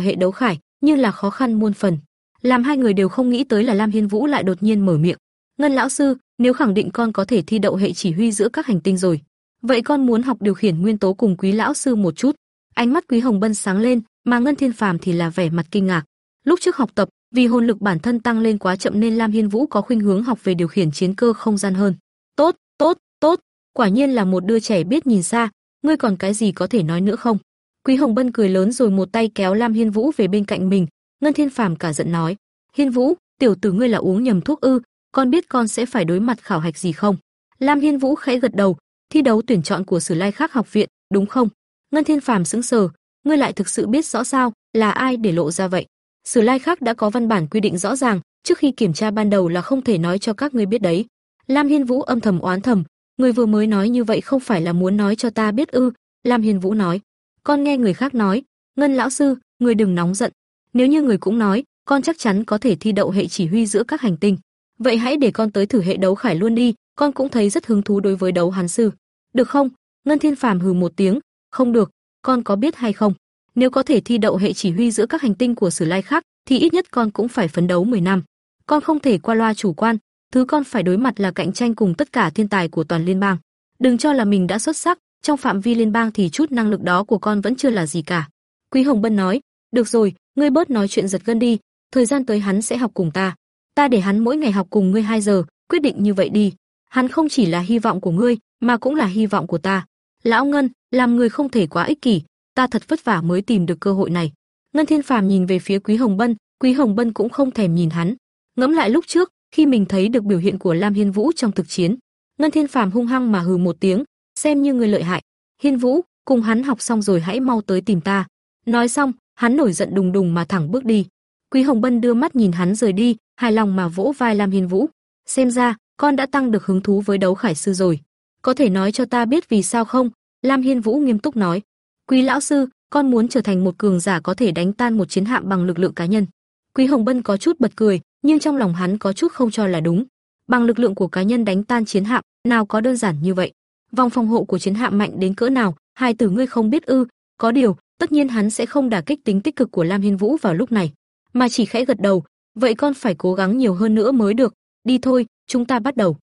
hệ đấu khải, nhưng là khó khăn muôn phần. Làm hai người đều không nghĩ tới là Lam Hiên Vũ lại đột nhiên mở miệng. "Ngân lão sư, nếu khẳng định con có thể thi đậu hệ chỉ huy giữa các hành tinh rồi, vậy con muốn học điều khiển nguyên tố cùng Quý lão sư một chút." Ánh mắt Quý Hồng Bân sáng lên, mà Ngân Thiên Phàm thì là vẻ mặt kinh ngạc. Lúc trước học tập, vì hồn lực bản thân tăng lên quá chậm nên Lam Hiên Vũ có khuynh hướng học về điều khiển chiến cơ không gian hơn. Tốt, tốt, tốt, quả nhiên là một đứa trẻ biết nhìn xa, ngươi còn cái gì có thể nói nữa không? Quý Hồng Bân cười lớn rồi một tay kéo Lam Hiên Vũ về bên cạnh mình, Ngân Thiên Phàm cả giận nói: "Hiên Vũ, tiểu tử ngươi là uống nhầm thuốc ư? Con biết con sẽ phải đối mặt khảo hạch gì không?" Lam Hiên Vũ khẽ gật đầu, thi đấu tuyển chọn của Sử Lai Khắc học viện, đúng không? Ngân Thiên Phàm sững sờ, ngươi lại thực sự biết rõ sao, là ai để lộ ra vậy? Sử Lai Khắc đã có văn bản quy định rõ ràng, trước khi kiểm tra ban đầu là không thể nói cho các ngươi biết đấy. Lam Hiên Vũ âm thầm oán thầm, người vừa mới nói như vậy không phải là muốn nói cho ta biết ư? Lam Hiên Vũ nói, con nghe người khác nói, Ngân lão sư, người đừng nóng giận. Nếu như người cũng nói, con chắc chắn có thể thi đậu hệ chỉ huy giữa các hành tinh. Vậy hãy để con tới thử hệ đấu khải luôn đi, con cũng thấy rất hứng thú đối với đấu hán sư. Được không? Ngân Thiên Phàm hừ một tiếng, không được, con có biết hay không? Nếu có thể thi đậu hệ chỉ huy giữa các hành tinh của Sử Lai khác, thì ít nhất con cũng phải phấn đấu 10 năm. Con không thể qua loa chủ quan, thứ con phải đối mặt là cạnh tranh cùng tất cả thiên tài của toàn liên bang. Đừng cho là mình đã xuất sắc, trong phạm vi liên bang thì chút năng lực đó của con vẫn chưa là gì cả. Quý Hồng Bân nói, được rồi, ngươi bớt nói chuyện giật gân đi, thời gian tới hắn sẽ học cùng ta. Ta để hắn mỗi ngày học cùng ngươi 2 giờ, quyết định như vậy đi. Hắn không chỉ là hy vọng của ngươi, mà cũng là hy vọng của ta. Lão Ngân, làm người không thể quá ích kỷ, ta thật vất vả mới tìm được cơ hội này. Ngân Thiên Phàm nhìn về phía Quý Hồng Bân, Quý Hồng Bân cũng không thèm nhìn hắn. Ngẫm lại lúc trước, khi mình thấy được biểu hiện của Lam Hiên Vũ trong thực chiến, Ngân Thiên Phàm hung hăng mà hừ một tiếng, xem như người lợi hại. Hiên Vũ, cùng hắn học xong rồi hãy mau tới tìm ta. Nói xong, hắn nổi giận đùng đùng mà thẳng bước đi. Quý Hồng Bân đưa mắt nhìn hắn rời đi, hài lòng mà vỗ vai Lam Hiên Vũ. Xem ra, con đã tăng được hứng thú với đấu khải sư rồi. Có thể nói cho ta biết vì sao không? Lam Hiên Vũ nghiêm túc nói. Quý lão sư, con muốn trở thành một cường giả có thể đánh tan một chiến hạm bằng lực lượng cá nhân. Quý Hồng Bân có chút bật cười, nhưng trong lòng hắn có chút không cho là đúng. Bằng lực lượng của cá nhân đánh tan chiến hạm, nào có đơn giản như vậy. Vòng phòng hộ của chiến hạm mạnh đến cỡ nào, hai tử ngươi không biết ư? Có điều, tất nhiên hắn sẽ không đả kích tính tích cực của Lam Hiên Vũ vào lúc này, mà chỉ khẽ gật đầu, vậy con phải cố gắng nhiều hơn nữa mới được, đi thôi, chúng ta bắt đầu.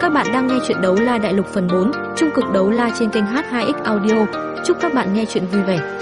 Các bạn đang nghe chuyện đấu la đại lục phần 4, trung cực đấu la trên kênh H2X Audio. Chúc các bạn nghe chuyện vui vẻ.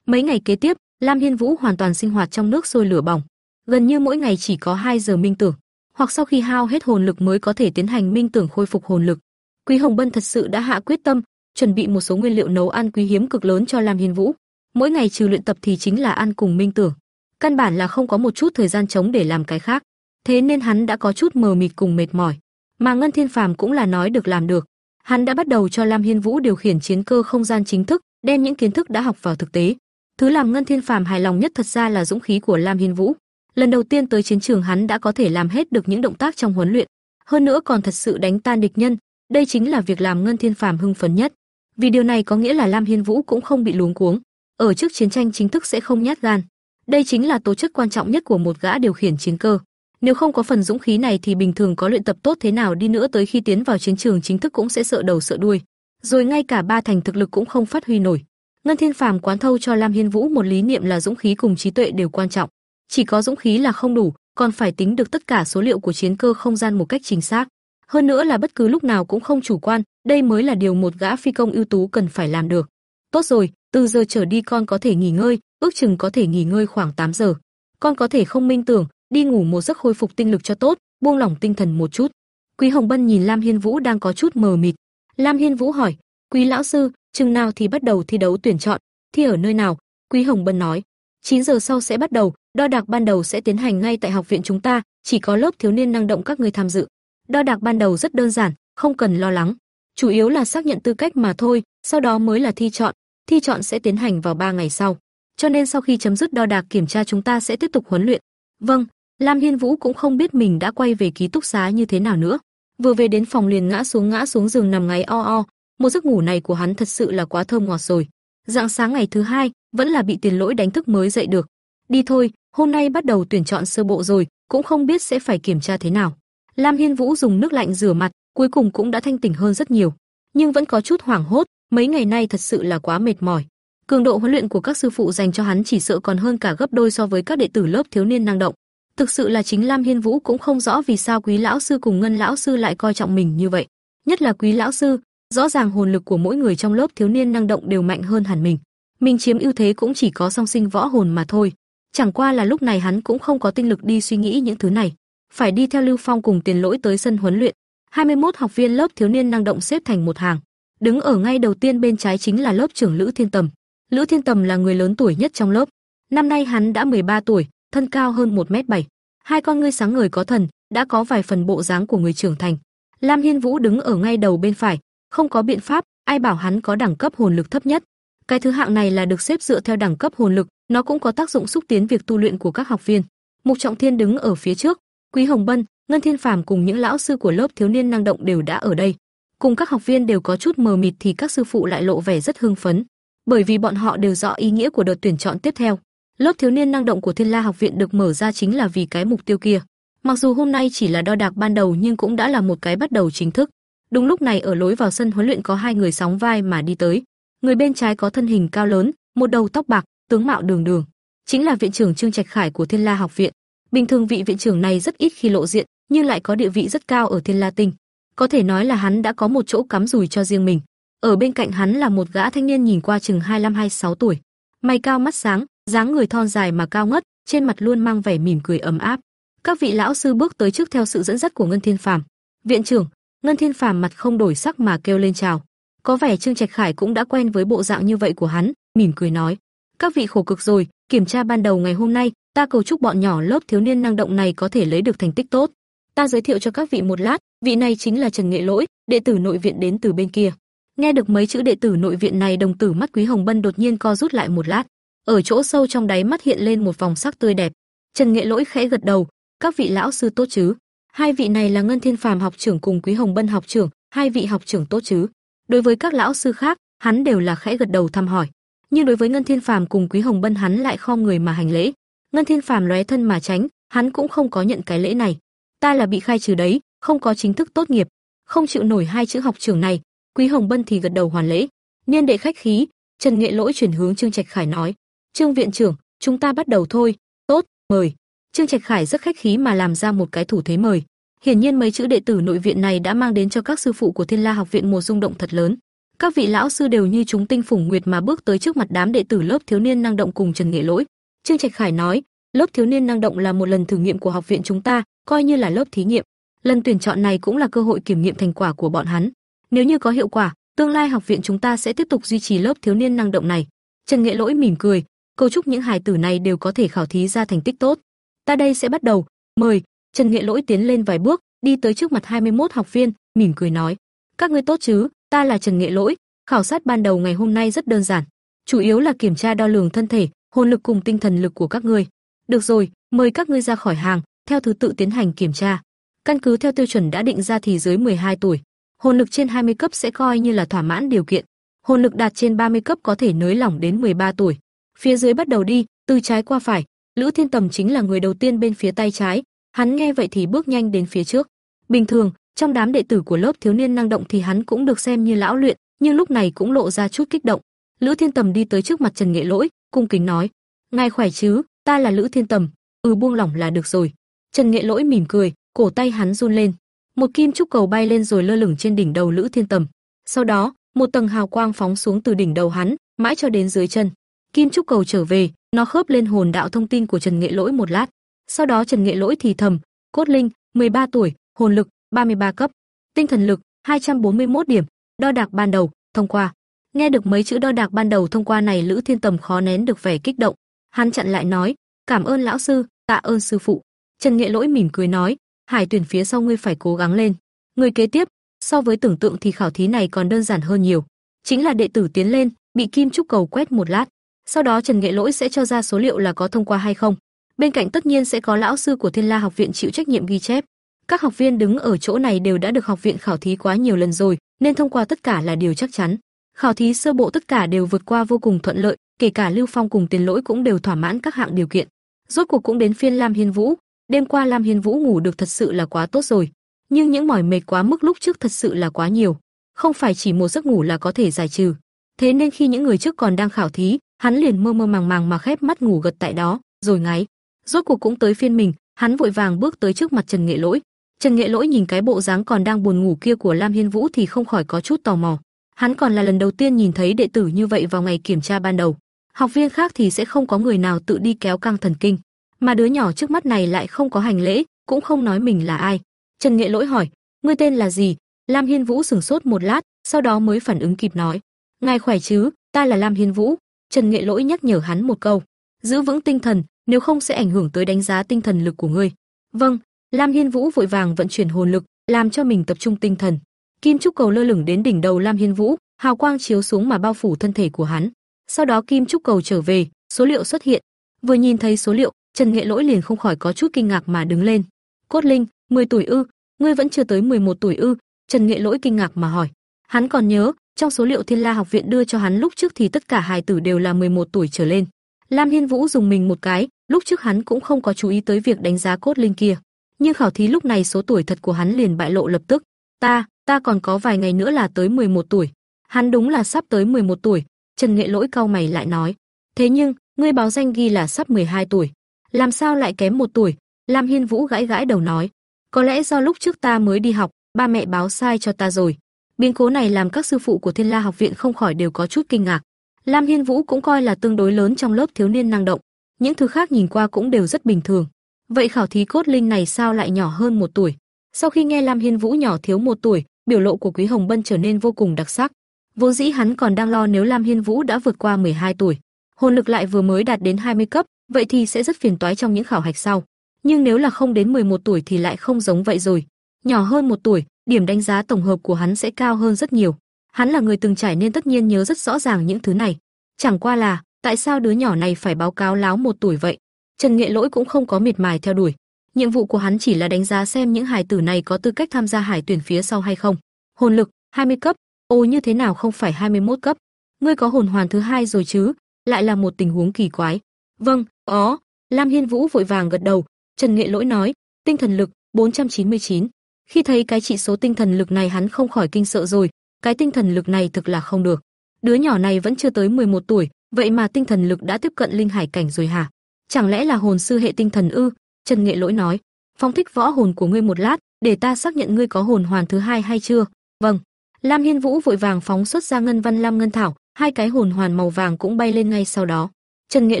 Mấy ngày kế tiếp, Lam Hiên Vũ hoàn toàn sinh hoạt trong nước sôi lửa bỏng, gần như mỗi ngày chỉ có 2 giờ minh tưởng, hoặc sau khi hao hết hồn lực mới có thể tiến hành minh tưởng khôi phục hồn lực. Quý Hồng Bân thật sự đã hạ quyết tâm, chuẩn bị một số nguyên liệu nấu ăn quý hiếm cực lớn cho Lam Hiên Vũ. Mỗi ngày trừ luyện tập thì chính là ăn cùng minh tưởng. Căn bản là không có một chút thời gian trống để làm cái khác. Thế nên hắn đã có chút mờ mịt cùng mệt mỏi. Mà Ngân Thiên Phàm cũng là nói được làm được. Hắn đã bắt đầu cho Lam Hiên Vũ điều khiển chiến cơ không gian chính thức, đem những kiến thức đã học vào thực tế. Thứ làm Ngân Thiên Phàm hài lòng nhất thật ra là dũng khí của Lam Hiên Vũ. Lần đầu tiên tới chiến trường hắn đã có thể làm hết được những động tác trong huấn luyện, hơn nữa còn thật sự đánh tan địch nhân, đây chính là việc làm Ngân Thiên Phàm hưng phấn nhất. Vì điều này có nghĩa là Lam Hiên Vũ cũng không bị luống cuống, ở trước chiến tranh chính thức sẽ không nhát gan. Đây chính là tố chất quan trọng nhất của một gã điều khiển chiến cơ. Nếu không có phần dũng khí này thì bình thường có luyện tập tốt thế nào đi nữa tới khi tiến vào chiến trường chính thức cũng sẽ sợ đầu sợ đuôi, rồi ngay cả ba thành thực lực cũng không phát huy nổi. Ngân Thiên Phàm quán thâu cho Lam Hiên Vũ một lý niệm là dũng khí cùng trí tuệ đều quan trọng. Chỉ có dũng khí là không đủ, còn phải tính được tất cả số liệu của chiến cơ không gian một cách chính xác. Hơn nữa là bất cứ lúc nào cũng không chủ quan, đây mới là điều một gã phi công ưu tú cần phải làm được. Tốt rồi, từ giờ trở đi con có thể nghỉ ngơi, ước chừng có thể nghỉ ngơi khoảng 8 giờ. Con có thể không minh tưởng, đi ngủ một giấc khôi phục tinh lực cho tốt, buông lỏng tinh thần một chút. Quý Hồng Bân nhìn Lam Hiên Vũ đang có chút mờ mịt. Lam Hiên Vũ hỏi, "Quý lão sư, chừng nào thì bắt đầu thi đấu tuyển chọn, thi ở nơi nào?" Quý Hồng Bân nói, 9 giờ sau sẽ bắt đầu, đo đạc ban đầu sẽ tiến hành ngay tại học viện chúng ta, chỉ có lớp thiếu niên năng động các người tham dự. Đo đạc ban đầu rất đơn giản, không cần lo lắng, chủ yếu là xác nhận tư cách mà thôi, sau đó mới là thi chọn, thi chọn sẽ tiến hành vào 3 ngày sau. Cho nên sau khi chấm dứt đo đạc kiểm tra chúng ta sẽ tiếp tục huấn luyện. Vâng, Lam Hiên Vũ cũng không biết mình đã quay về ký túc xá như thế nào nữa. Vừa về đến phòng liền ngã xuống ngã xuống giường nằm ngáy o o, một giấc ngủ này của hắn thật sự là quá thơm ngọt rồi. Dạng sáng ngày thứ hai, vẫn là bị tiền lỗi đánh thức mới dậy được. Đi thôi, hôm nay bắt đầu tuyển chọn sơ bộ rồi, cũng không biết sẽ phải kiểm tra thế nào. Lam Hiên Vũ dùng nước lạnh rửa mặt, cuối cùng cũng đã thanh tỉnh hơn rất nhiều, nhưng vẫn có chút hoảng hốt, mấy ngày nay thật sự là quá mệt mỏi. Cường độ huấn luyện của các sư phụ dành cho hắn chỉ sợ còn hơn cả gấp đôi so với các đệ tử lớp thiếu niên năng động. Thực sự là chính Lam Hiên Vũ cũng không rõ vì sao Quý lão sư cùng Ngân lão sư lại coi trọng mình như vậy. Nhất là Quý lão sư, rõ ràng hồn lực của mỗi người trong lớp thiếu niên năng động đều mạnh hơn hẳn mình. Mình chiếm ưu thế cũng chỉ có song sinh võ hồn mà thôi. Chẳng qua là lúc này hắn cũng không có tinh lực đi suy nghĩ những thứ này, phải đi theo Lưu Phong cùng Tiền Lỗi tới sân huấn luyện. 21 học viên lớp thiếu niên năng động xếp thành một hàng. Đứng ở ngay đầu tiên bên trái chính là lớp trưởng Lữ Thiên Tầm. Lữ Thiên Tầm là người lớn tuổi nhất trong lớp. Năm nay hắn đã 13 tuổi, thân cao hơn 1m7. Hai con ngươi sáng ngời có thần, đã có vài phần bộ dáng của người trưởng thành. Lam Hiên Vũ đứng ở ngay đầu bên phải, không có biện pháp, ai bảo hắn có đẳng cấp hồn lực thấp nhất. Cái thứ hạng này là được xếp dựa theo đẳng cấp hồn lực, nó cũng có tác dụng xúc tiến việc tu luyện của các học viên. Mục Trọng Thiên đứng ở phía trước, Quý Hồng Bân, Ngân Thiên Phàm cùng những lão sư của lớp thiếu niên năng động đều đã ở đây. Cùng các học viên đều có chút mờ mịt thì các sư phụ lại lộ vẻ rất hưng phấn, bởi vì bọn họ đều rõ ý nghĩa của đợt tuyển chọn tiếp theo. Lớp thiếu niên năng động của Thiên La học viện được mở ra chính là vì cái mục tiêu kia. Mặc dù hôm nay chỉ là đo đạc ban đầu nhưng cũng đã là một cái bắt đầu chính thức. Đúng lúc này ở lối vào sân huấn luyện có hai người sóng vai mà đi tới. Người bên trái có thân hình cao lớn, một đầu tóc bạc, tướng mạo đường đường, chính là viện trưởng Trương Trạch Khải của Thiên La học viện. Bình thường vị viện trưởng này rất ít khi lộ diện, nhưng lại có địa vị rất cao ở Thiên La Tinh. Có thể nói là hắn đã có một chỗ cắm rùi cho riêng mình. Ở bên cạnh hắn là một gã thanh niên nhìn qua chừng 25-26 tuổi, mày cao mắt sáng, dáng người thon dài mà cao ngất, trên mặt luôn mang vẻ mỉm cười ấm áp. Các vị lão sư bước tới trước theo sự dẫn dắt của Ngân Thiên Phàm. "Viện trưởng." Ngân Thiên Phàm mặt không đổi sắc mà kêu lên chào. Có vẻ Trương Trạch Khải cũng đã quen với bộ dạng như vậy của hắn, mỉm cười nói: "Các vị khổ cực rồi, kiểm tra ban đầu ngày hôm nay, ta cầu chúc bọn nhỏ lớp thiếu niên năng động này có thể lấy được thành tích tốt. Ta giới thiệu cho các vị một lát, vị này chính là Trần Nghệ Lỗi, đệ tử nội viện đến từ bên kia." Nghe được mấy chữ đệ tử nội viện này, đồng tử mắt Quý Hồng Bân đột nhiên co rút lại một lát, ở chỗ sâu trong đáy mắt hiện lên một vòng sắc tươi đẹp. Trần Nghệ Lỗi khẽ gật đầu, "Các vị lão sư tốt chứ?" Hai vị này là Ngân Thiên Phàm học trưởng cùng Quý Hồng Bân học trưởng, hai vị học trưởng tốt chứ? Đối với các lão sư khác, hắn đều là khẽ gật đầu thăm hỏi, nhưng đối với Ngân Thiên Phàm cùng Quý Hồng Bân hắn lại khom người mà hành lễ. Ngân Thiên Phàm lóe thân mà tránh, hắn cũng không có nhận cái lễ này. Ta là bị khai trừ đấy, không có chính thức tốt nghiệp. Không chịu nổi hai chữ học trưởng này, Quý Hồng Bân thì gật đầu hoàn lễ. Niên đệ khách khí, Trần Nghệ Lỗi chuyển hướng Trương Trạch Khải nói: "Trương viện trưởng, chúng ta bắt đầu thôi." "Tốt, mời." Trương Trạch Khải rất khách khí mà làm ra một cái thủ thế mời. Hiển nhiên mấy chữ đệ tử nội viện này đã mang đến cho các sư phụ của Thiên La học viện một rung động thật lớn. Các vị lão sư đều như chúng tinh phủng nguyệt mà bước tới trước mặt đám đệ tử lớp thiếu niên năng động cùng Trần Nghệ Lỗi. Trương Trạch Khải nói, lớp thiếu niên năng động là một lần thử nghiệm của học viện chúng ta, coi như là lớp thí nghiệm. Lần tuyển chọn này cũng là cơ hội kiểm nghiệm thành quả của bọn hắn. Nếu như có hiệu quả, tương lai học viện chúng ta sẽ tiếp tục duy trì lớp thiếu niên năng động này. Trần Nghệ Lỗi mỉm cười, cầu chúc những hài tử này đều có thể khảo thí ra thành tích tốt. Ta đây sẽ bắt đầu, mời. Trần Nghệ Lỗi tiến lên vài bước, đi tới trước mặt 21 học viên, mỉm cười nói: "Các ngươi tốt chứ? Ta là Trần Nghệ Lỗi, khảo sát ban đầu ngày hôm nay rất đơn giản, chủ yếu là kiểm tra đo lường thân thể, hồn lực cùng tinh thần lực của các ngươi. Được rồi, mời các ngươi ra khỏi hàng, theo thứ tự tiến hành kiểm tra. Căn cứ theo tiêu chuẩn đã định ra thì dưới 12 tuổi, hồn lực trên 20 cấp sẽ coi như là thỏa mãn điều kiện. Hồn lực đạt trên 30 cấp có thể nới lỏng đến 13 tuổi. Phía dưới bắt đầu đi, từ trái qua phải, Lữ Thiên Tầm chính là người đầu tiên bên phía tay trái, hắn nghe vậy thì bước nhanh đến phía trước. Bình thường, trong đám đệ tử của lớp thiếu niên năng động thì hắn cũng được xem như lão luyện, nhưng lúc này cũng lộ ra chút kích động. Lữ Thiên Tầm đi tới trước mặt Trần Nghệ Lỗi, cung kính nói: "Ngài khỏe chứ? Ta là Lữ Thiên Tầm." "Ừ buông lỏng là được rồi." Trần Nghệ Lỗi mỉm cười, cổ tay hắn run lên, một kim trúc cầu bay lên rồi lơ lửng trên đỉnh đầu Lữ Thiên Tầm. Sau đó, một tầng hào quang phóng xuống từ đỉnh đầu hắn, mãi cho đến dưới chân. Kim trúc cầu trở về, nó khớp lên hồn đạo thông tin của Trần Nghệ Lỗi một lát. Sau đó Trần Nghệ Lỗi thì thầm, cốt linh, 13 tuổi, hồn lực 33 cấp, tinh thần lực 241 điểm, đo đạc ban đầu, thông qua. Nghe được mấy chữ đo đạc ban đầu thông qua này Lữ Thiên Tầm khó nén được vẻ kích động. Hắn chặn lại nói, "Cảm ơn lão sư, tạ ơn sư phụ." Trần Nghệ Lỗi mỉm cười nói, "Hải tuyển phía sau ngươi phải cố gắng lên." Người kế tiếp, so với tưởng tượng thì khảo thí này còn đơn giản hơn nhiều. Chính là đệ tử tiến lên, bị kim trúc cầu quét một lát, sau đó Trần Nghệ Lỗi sẽ cho ra số liệu là có thông qua hay không. Bên cạnh tất nhiên sẽ có lão sư của Thiên La học viện chịu trách nhiệm ghi chép. Các học viên đứng ở chỗ này đều đã được học viện khảo thí quá nhiều lần rồi, nên thông qua tất cả là điều chắc chắn. Khảo thí sơ bộ tất cả đều vượt qua vô cùng thuận lợi, kể cả Lưu Phong cùng Tiền Lỗi cũng đều thỏa mãn các hạng điều kiện. Rốt cuộc cũng đến phiên Lam Hiên Vũ, đêm qua Lam Hiên Vũ ngủ được thật sự là quá tốt rồi, nhưng những mỏi mệt quá mức lúc trước thật sự là quá nhiều, không phải chỉ một giấc ngủ là có thể giải trừ. Thế nên khi những người trước còn đang khảo thí, hắn liền mơ mơ màng màng mà khép mắt ngủ gật tại đó, rồi ngáy. Rốt cuộc cũng tới phiên mình, hắn vội vàng bước tới trước mặt Trần Nghệ Lỗi. Trần Nghệ Lỗi nhìn cái bộ dáng còn đang buồn ngủ kia của Lam Hiên Vũ thì không khỏi có chút tò mò. Hắn còn là lần đầu tiên nhìn thấy đệ tử như vậy vào ngày kiểm tra ban đầu. Học viên khác thì sẽ không có người nào tự đi kéo căng thần kinh, mà đứa nhỏ trước mắt này lại không có hành lễ, cũng không nói mình là ai. Trần Nghệ Lỗi hỏi, ngươi tên là gì? Lam Hiên Vũ sững sốt một lát, sau đó mới phản ứng kịp nói, ngài khỏe chứ, ta là Lam Hiên Vũ. Trần Nghệ Lỗi nhắc nhở hắn một câu, giữ vững tinh thần, nếu không sẽ ảnh hưởng tới đánh giá tinh thần lực của ngươi. Vâng, Lam Hiên Vũ vội vàng vận chuyển hồn lực, làm cho mình tập trung tinh thần. Kim trúc cầu lơ lửng đến đỉnh đầu Lam Hiên Vũ, hào quang chiếu xuống mà bao phủ thân thể của hắn. Sau đó kim trúc cầu trở về, số liệu xuất hiện. Vừa nhìn thấy số liệu, Trần Nghệ Lỗi liền không khỏi có chút kinh ngạc mà đứng lên. Cốt Linh, 10 tuổi ư? Ngươi vẫn chưa tới 11 tuổi ư? Trần Nghệ Lỗi kinh ngạc mà hỏi. Hắn còn nhớ, trong số liệu Thiên La học viện đưa cho hắn lúc trước thì tất cả hài tử đều là 11 tuổi trở lên. Lam Hiên Vũ dùng mình một cái, lúc trước hắn cũng không có chú ý tới việc đánh giá cốt linh kia, nhưng khảo thí lúc này số tuổi thật của hắn liền bại lộ lập tức. Ta, ta còn có vài ngày nữa là tới 11 tuổi. Hắn đúng là sắp tới 11 tuổi, Trần Nghệ Lỗi cau mày lại nói. Thế nhưng, ngươi báo danh ghi là sắp 12 tuổi, làm sao lại kém một tuổi? Lam Hiên Vũ gãi gãi đầu nói, có lẽ do lúc trước ta mới đi học, ba mẹ báo sai cho ta rồi. Biến cố này làm các sư phụ của Thiên La học viện không khỏi đều có chút kinh ngạc. Lam Hiên Vũ cũng coi là tương đối lớn trong lớp thiếu niên năng động, những thứ khác nhìn qua cũng đều rất bình thường. Vậy khảo thí cốt linh này sao lại nhỏ hơn một tuổi? Sau khi nghe Lam Hiên Vũ nhỏ thiếu một tuổi, biểu lộ của Quý Hồng Bân trở nên vô cùng đặc sắc. Vốn dĩ hắn còn đang lo nếu Lam Hiên Vũ đã vượt qua 12 tuổi, hồn lực lại vừa mới đạt đến 20 cấp, vậy thì sẽ rất phiền toái trong những khảo hạch sau. Nhưng nếu là không đến 11 tuổi thì lại không giống vậy rồi. Nhỏ hơn một tuổi, điểm đánh giá tổng hợp của hắn sẽ cao hơn rất nhiều. Hắn là người từng trải nên tất nhiên nhớ rất rõ ràng những thứ này. Chẳng qua là, tại sao đứa nhỏ này phải báo cáo láo một tuổi vậy? Trần Nghệ Lỗi cũng không có miệt mài theo đuổi. Nhiệm vụ của hắn chỉ là đánh giá xem những hài tử này có tư cách tham gia hải tuyển phía sau hay không. Hồn lực 20 cấp, ô như thế nào không phải 21 cấp? Ngươi có hồn hoàn thứ hai rồi chứ? Lại là một tình huống kỳ quái. Vâng, ó, Lam Hiên Vũ vội vàng gật đầu. Trần Nghệ Lỗi nói, tinh thần lực 499, Khi thấy cái trị số tinh thần lực này hắn không khỏi kinh sợ rồi, cái tinh thần lực này thực là không được. Đứa nhỏ này vẫn chưa tới 11 tuổi, vậy mà tinh thần lực đã tiếp cận linh hải cảnh rồi hả? Chẳng lẽ là hồn sư hệ tinh thần ư? Trần Nghệ Lỗi nói, phong thích võ hồn của ngươi một lát, để ta xác nhận ngươi có hồn hoàn thứ hai hay chưa. Vâng. Lam Hiên Vũ vội vàng phóng xuất ra ngân văn lam ngân thảo, hai cái hồn hoàn màu vàng cũng bay lên ngay sau đó. Trần Nghệ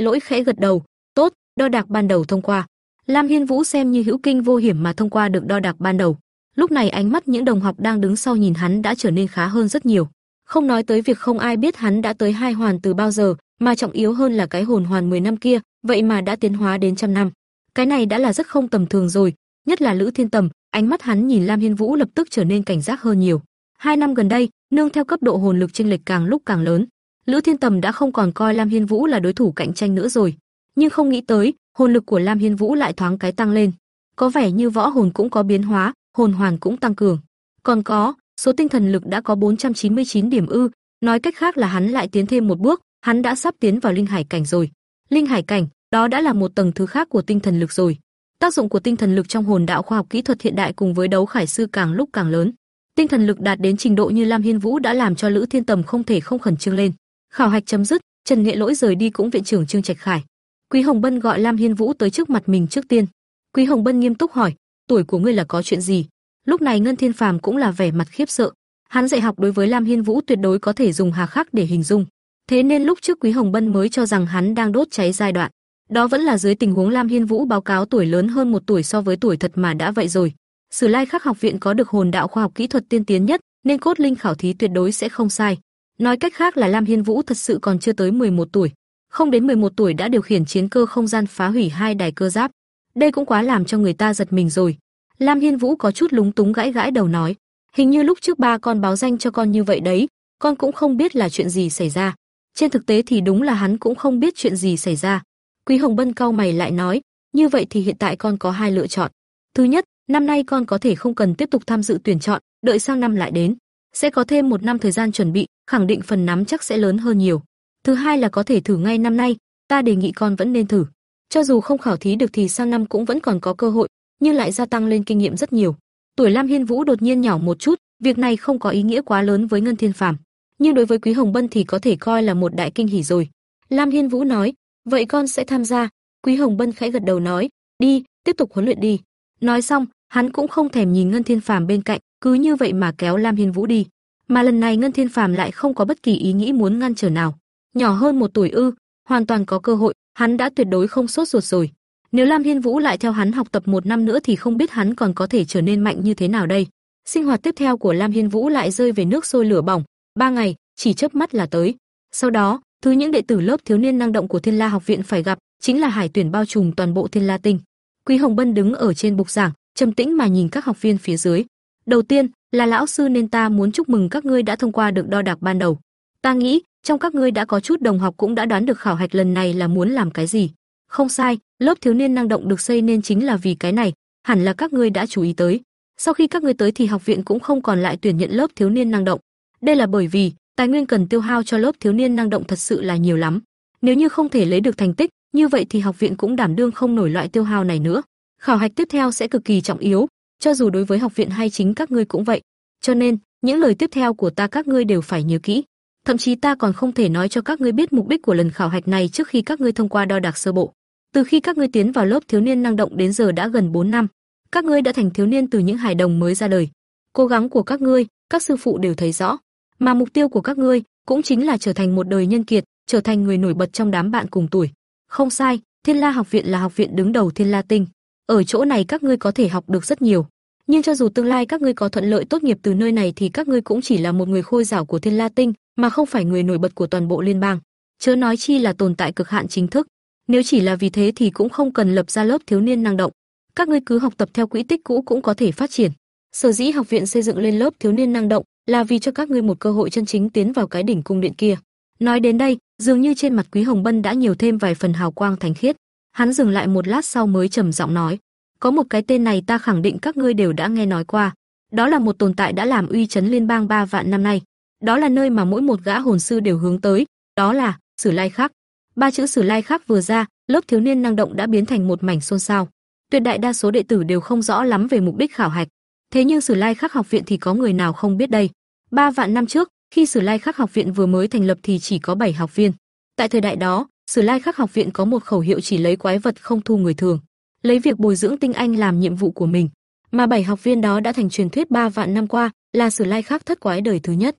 Lỗi khẽ gật đầu, tốt, đo đạc ban đầu thông qua. Lam Hiên Vũ xem như hữu kinh vô hiểm mà thông qua được đo đạc ban đầu. Lúc này ánh mắt những đồng học đang đứng sau nhìn hắn đã trở nên khá hơn rất nhiều. Không nói tới việc không ai biết hắn đã tới hai hoàn từ bao giờ, mà trọng yếu hơn là cái hồn hoàn 10 năm kia, vậy mà đã tiến hóa đến trăm năm. Cái này đã là rất không tầm thường rồi, nhất là Lữ Thiên Tầm, ánh mắt hắn nhìn Lam Hiên Vũ lập tức trở nên cảnh giác hơn nhiều. Hai năm gần đây, nương theo cấp độ hồn lực chênh lệch càng lúc càng lớn, Lữ Thiên Tầm đã không còn coi Lam Hiên Vũ là đối thủ cạnh tranh nữa rồi, nhưng không nghĩ tới, hồn lực của Lam Hiên Vũ lại thoáng cái tăng lên. Có vẻ như võ hồn cũng có biến hóa, hồn hoàn cũng tăng cường. Còn có, số tinh thần lực đã có 499 điểm ư, nói cách khác là hắn lại tiến thêm một bước, hắn đã sắp tiến vào linh hải cảnh rồi. Linh hải cảnh, đó đã là một tầng thứ khác của tinh thần lực rồi. Tác dụng của tinh thần lực trong hồn đạo khoa học kỹ thuật hiện đại cùng với đấu khải sư càng lúc càng lớn. Tinh thần lực đạt đến trình độ như Lam Hiên Vũ đã làm cho Lữ Thiên Tầm không thể không khẩn trương lên. Khảo hạch chấm dứt, Trần Nghệ Lỗi rời đi cũng viện trưởng Trương Trạch Khải. Quý Hồng Bân gọi Lam Hiên Vũ tới trước mặt mình trước tiên. Quý Hồng Bân nghiêm túc hỏi, tuổi của ngươi là có chuyện gì? Lúc này Ngân Thiên Phàm cũng là vẻ mặt khiếp sợ. Hắn dạy học đối với Lam Hiên Vũ tuyệt đối có thể dùng hà khắc để hình dung. Thế nên lúc trước Quý Hồng Bân mới cho rằng hắn đang đốt cháy giai đoạn. Đó vẫn là dưới tình huống Lam Hiên Vũ báo cáo tuổi lớn hơn một tuổi so với tuổi thật mà đã vậy rồi. Sử Lai Khắc học viện có được hồn đạo khoa học kỹ thuật tiên tiến nhất, nên cốt linh khảo thí tuyệt đối sẽ không sai. Nói cách khác là Lam Hiên Vũ thật sự còn chưa tới 11 tuổi, không đến 11 tuổi đã điều khiển chiến cơ không gian phá hủy hai đài cơ giáp. Đây cũng quá làm cho người ta giật mình rồi. Lam Hiên Vũ có chút lúng túng gãi gãi đầu nói, hình như lúc trước ba con báo danh cho con như vậy đấy, con cũng không biết là chuyện gì xảy ra. Trên thực tế thì đúng là hắn cũng không biết chuyện gì xảy ra. Quý Hồng Bân cau mày lại nói, như vậy thì hiện tại con có hai lựa chọn. Thứ nhất, năm nay con có thể không cần tiếp tục tham dự tuyển chọn, đợi sang năm lại đến, sẽ có thêm một năm thời gian chuẩn bị, khẳng định phần nắm chắc sẽ lớn hơn nhiều. Thứ hai là có thể thử ngay năm nay, ta đề nghị con vẫn nên thử. Cho dù không khảo thí được thì sang năm cũng vẫn còn có cơ hội, nhưng lại gia tăng lên kinh nghiệm rất nhiều. Tuổi Lam Hiên Vũ đột nhiên nhỏ một chút, việc này không có ý nghĩa quá lớn với Ngân Thiên Phàm, nhưng đối với Quý Hồng Bân thì có thể coi là một đại kinh hỉ rồi. Lam Hiên Vũ nói, vậy con sẽ tham gia. Quý Hồng Bân khẽ gật đầu nói, đi, tiếp tục huấn luyện đi. Nói xong, hắn cũng không thèm nhìn Ngân Thiên Phàm bên cạnh, cứ như vậy mà kéo Lam Hiên Vũ đi. Mà lần này Ngân Thiên Phàm lại không có bất kỳ ý nghĩ muốn ngăn trở nào. Nhỏ hơn một tuổi ư, hoàn toàn có cơ hội, hắn đã tuyệt đối không sốt ruột rồi. Nếu Lam Hiên Vũ lại theo hắn học tập một năm nữa thì không biết hắn còn có thể trở nên mạnh như thế nào đây. Sinh hoạt tiếp theo của Lam Hiên Vũ lại rơi về nước sôi lửa bỏng, ba ngày, chỉ chớp mắt là tới. Sau đó, thứ những đệ tử lớp thiếu niên năng động của Thiên La học viện phải gặp, chính là hải tuyển bao trùm toàn bộ Thiên La tinh. Quý Hồng Bân đứng ở trên bục giảng, trầm tĩnh mà nhìn các học viên phía dưới. Đầu tiên, là lão sư nên ta muốn chúc mừng các ngươi đã thông qua được đo đạc ban đầu. Ta nghĩ, trong các ngươi đã có chút đồng học cũng đã đoán được khảo hạch lần này là muốn làm cái gì. Không sai, lớp thiếu niên năng động được xây nên chính là vì cái này, hẳn là các ngươi đã chú ý tới. Sau khi các ngươi tới thì học viện cũng không còn lại tuyển nhận lớp thiếu niên năng động. Đây là bởi vì tài nguyên cần tiêu hao cho lớp thiếu niên năng động thật sự là nhiều lắm. Nếu như không thể lấy được thành tích, như vậy thì học viện cũng đảm đương không nổi loại tiêu hao này nữa. Khảo hạch tiếp theo sẽ cực kỳ trọng yếu, cho dù đối với học viện hay chính các ngươi cũng vậy. Cho nên, những lời tiếp theo của ta các ngươi đều phải nhớ kỹ. Thậm chí ta còn không thể nói cho các ngươi biết mục đích của lần khảo hạch này trước khi các ngươi thông qua đo đạc sơ bộ. Từ khi các ngươi tiến vào lớp thiếu niên năng động đến giờ đã gần 4 năm, các ngươi đã thành thiếu niên từ những hài đồng mới ra đời. Cố gắng của các ngươi, các sư phụ đều thấy rõ, mà mục tiêu của các ngươi cũng chính là trở thành một đời nhân kiệt, trở thành người nổi bật trong đám bạn cùng tuổi. Không sai, Thiên La học viện là học viện đứng đầu Thiên La tinh. Ở chỗ này các ngươi có thể học được rất nhiều, nhưng cho dù tương lai các ngươi có thuận lợi tốt nghiệp từ nơi này thì các ngươi cũng chỉ là một người khôi giảo của Thiên La Tinh, mà không phải người nổi bật của toàn bộ liên bang. Chớ nói chi là tồn tại cực hạn chính thức. Nếu chỉ là vì thế thì cũng không cần lập ra lớp thiếu niên năng động. Các ngươi cứ học tập theo quỹ tích cũ cũng có thể phát triển. Sở dĩ học viện xây dựng lên lớp thiếu niên năng động là vì cho các ngươi một cơ hội chân chính tiến vào cái đỉnh cung điện kia. Nói đến đây, dường như trên mặt Quý Hồng Bân đã nhiều thêm vài phần hào quang thánh khiết. Hắn dừng lại một lát sau mới trầm giọng nói: có một cái tên này ta khẳng định các ngươi đều đã nghe nói qua. Đó là một tồn tại đã làm uy chấn liên bang ba vạn năm nay. Đó là nơi mà mỗi một gã hồn sư đều hướng tới, đó là Sử Lai Khắc. Ba chữ Sử Lai Khắc vừa ra, lớp thiếu niên năng động đã biến thành một mảnh xôn xao. Tuyệt đại đa số đệ tử đều không rõ lắm về mục đích khảo hạch. Thế nhưng Sử Lai Khắc học viện thì có người nào không biết đây? Ba vạn năm trước, khi Sử Lai Khắc học viện vừa mới thành lập thì chỉ có 7 học viên. Tại thời đại đó, Sử Lai Khắc học viện có một khẩu hiệu chỉ lấy quái vật không thu người thường, lấy việc bồi dưỡng tinh anh làm nhiệm vụ của mình. Mà bảy học viên đó đã thành truyền thuyết ba vạn năm qua, là Sử Lai Khắc thất quái đời thứ nhất.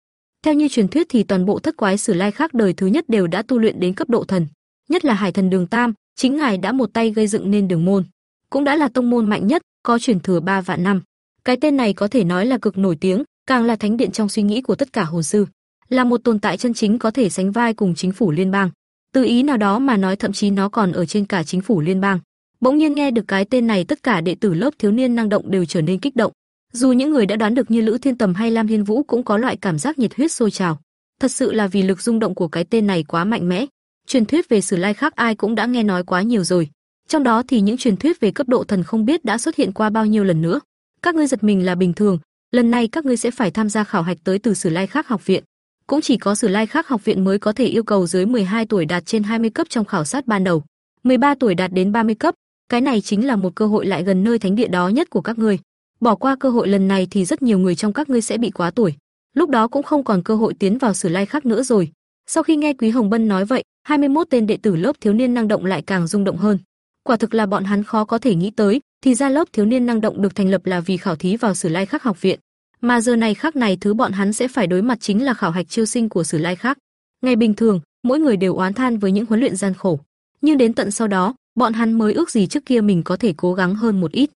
Theo như truyền thuyết thì toàn bộ thất quái Sử Lai khác đời thứ nhất đều đã tu luyện đến cấp độ thần, nhất là Hải Thần Đường Tam, chính ngài đã một tay gây dựng nên đường môn, cũng đã là tông môn mạnh nhất, có truyền thừa ba vạn năm. Cái tên này có thể nói là cực nổi tiếng, càng là thánh điện trong suy nghĩ của tất cả hồn sư, là một tồn tại chân chính có thể sánh vai cùng chính phủ liên bang. Từ ý nào đó mà nói thậm chí nó còn ở trên cả chính phủ liên bang. Bỗng nhiên nghe được cái tên này, tất cả đệ tử lớp thiếu niên năng động đều trở nên kích động. Dù những người đã đoán được như Lữ Thiên Tầm hay Lam Hiên Vũ cũng có loại cảm giác nhiệt huyết sôi trào. Thật sự là vì lực rung động của cái tên này quá mạnh mẽ. Truyền thuyết về Sử Lai khác ai cũng đã nghe nói quá nhiều rồi. Trong đó thì những truyền thuyết về cấp độ thần không biết đã xuất hiện qua bao nhiêu lần nữa. Các ngươi giật mình là bình thường, lần này các ngươi sẽ phải tham gia khảo hạch tới từ Sử Lai khác học viện. Cũng chỉ có Sử Lai khác học viện mới có thể yêu cầu dưới 12 tuổi đạt trên 20 cấp trong khảo sát ban đầu, 13 tuổi đạt đến 30 cấp, cái này chính là một cơ hội lại gần nơi thánh địa đó nhất của các ngươi. Bỏ qua cơ hội lần này thì rất nhiều người trong các ngươi sẽ bị quá tuổi, lúc đó cũng không còn cơ hội tiến vào Sử Lai khác nữa rồi. Sau khi nghe Quý Hồng Bân nói vậy, 21 tên đệ tử lớp thiếu niên năng động lại càng rung động hơn. Quả thực là bọn hắn khó có thể nghĩ tới, thì ra lớp thiếu niên năng động được thành lập là vì khảo thí vào Sử Lai Khắc học viện, mà giờ này khắc này thứ bọn hắn sẽ phải đối mặt chính là khảo hạch chiêu sinh của Sử Lai Khắc. Ngày bình thường, mỗi người đều oán than với những huấn luyện gian khổ, nhưng đến tận sau đó, bọn hắn mới ước gì trước kia mình có thể cố gắng hơn một ít.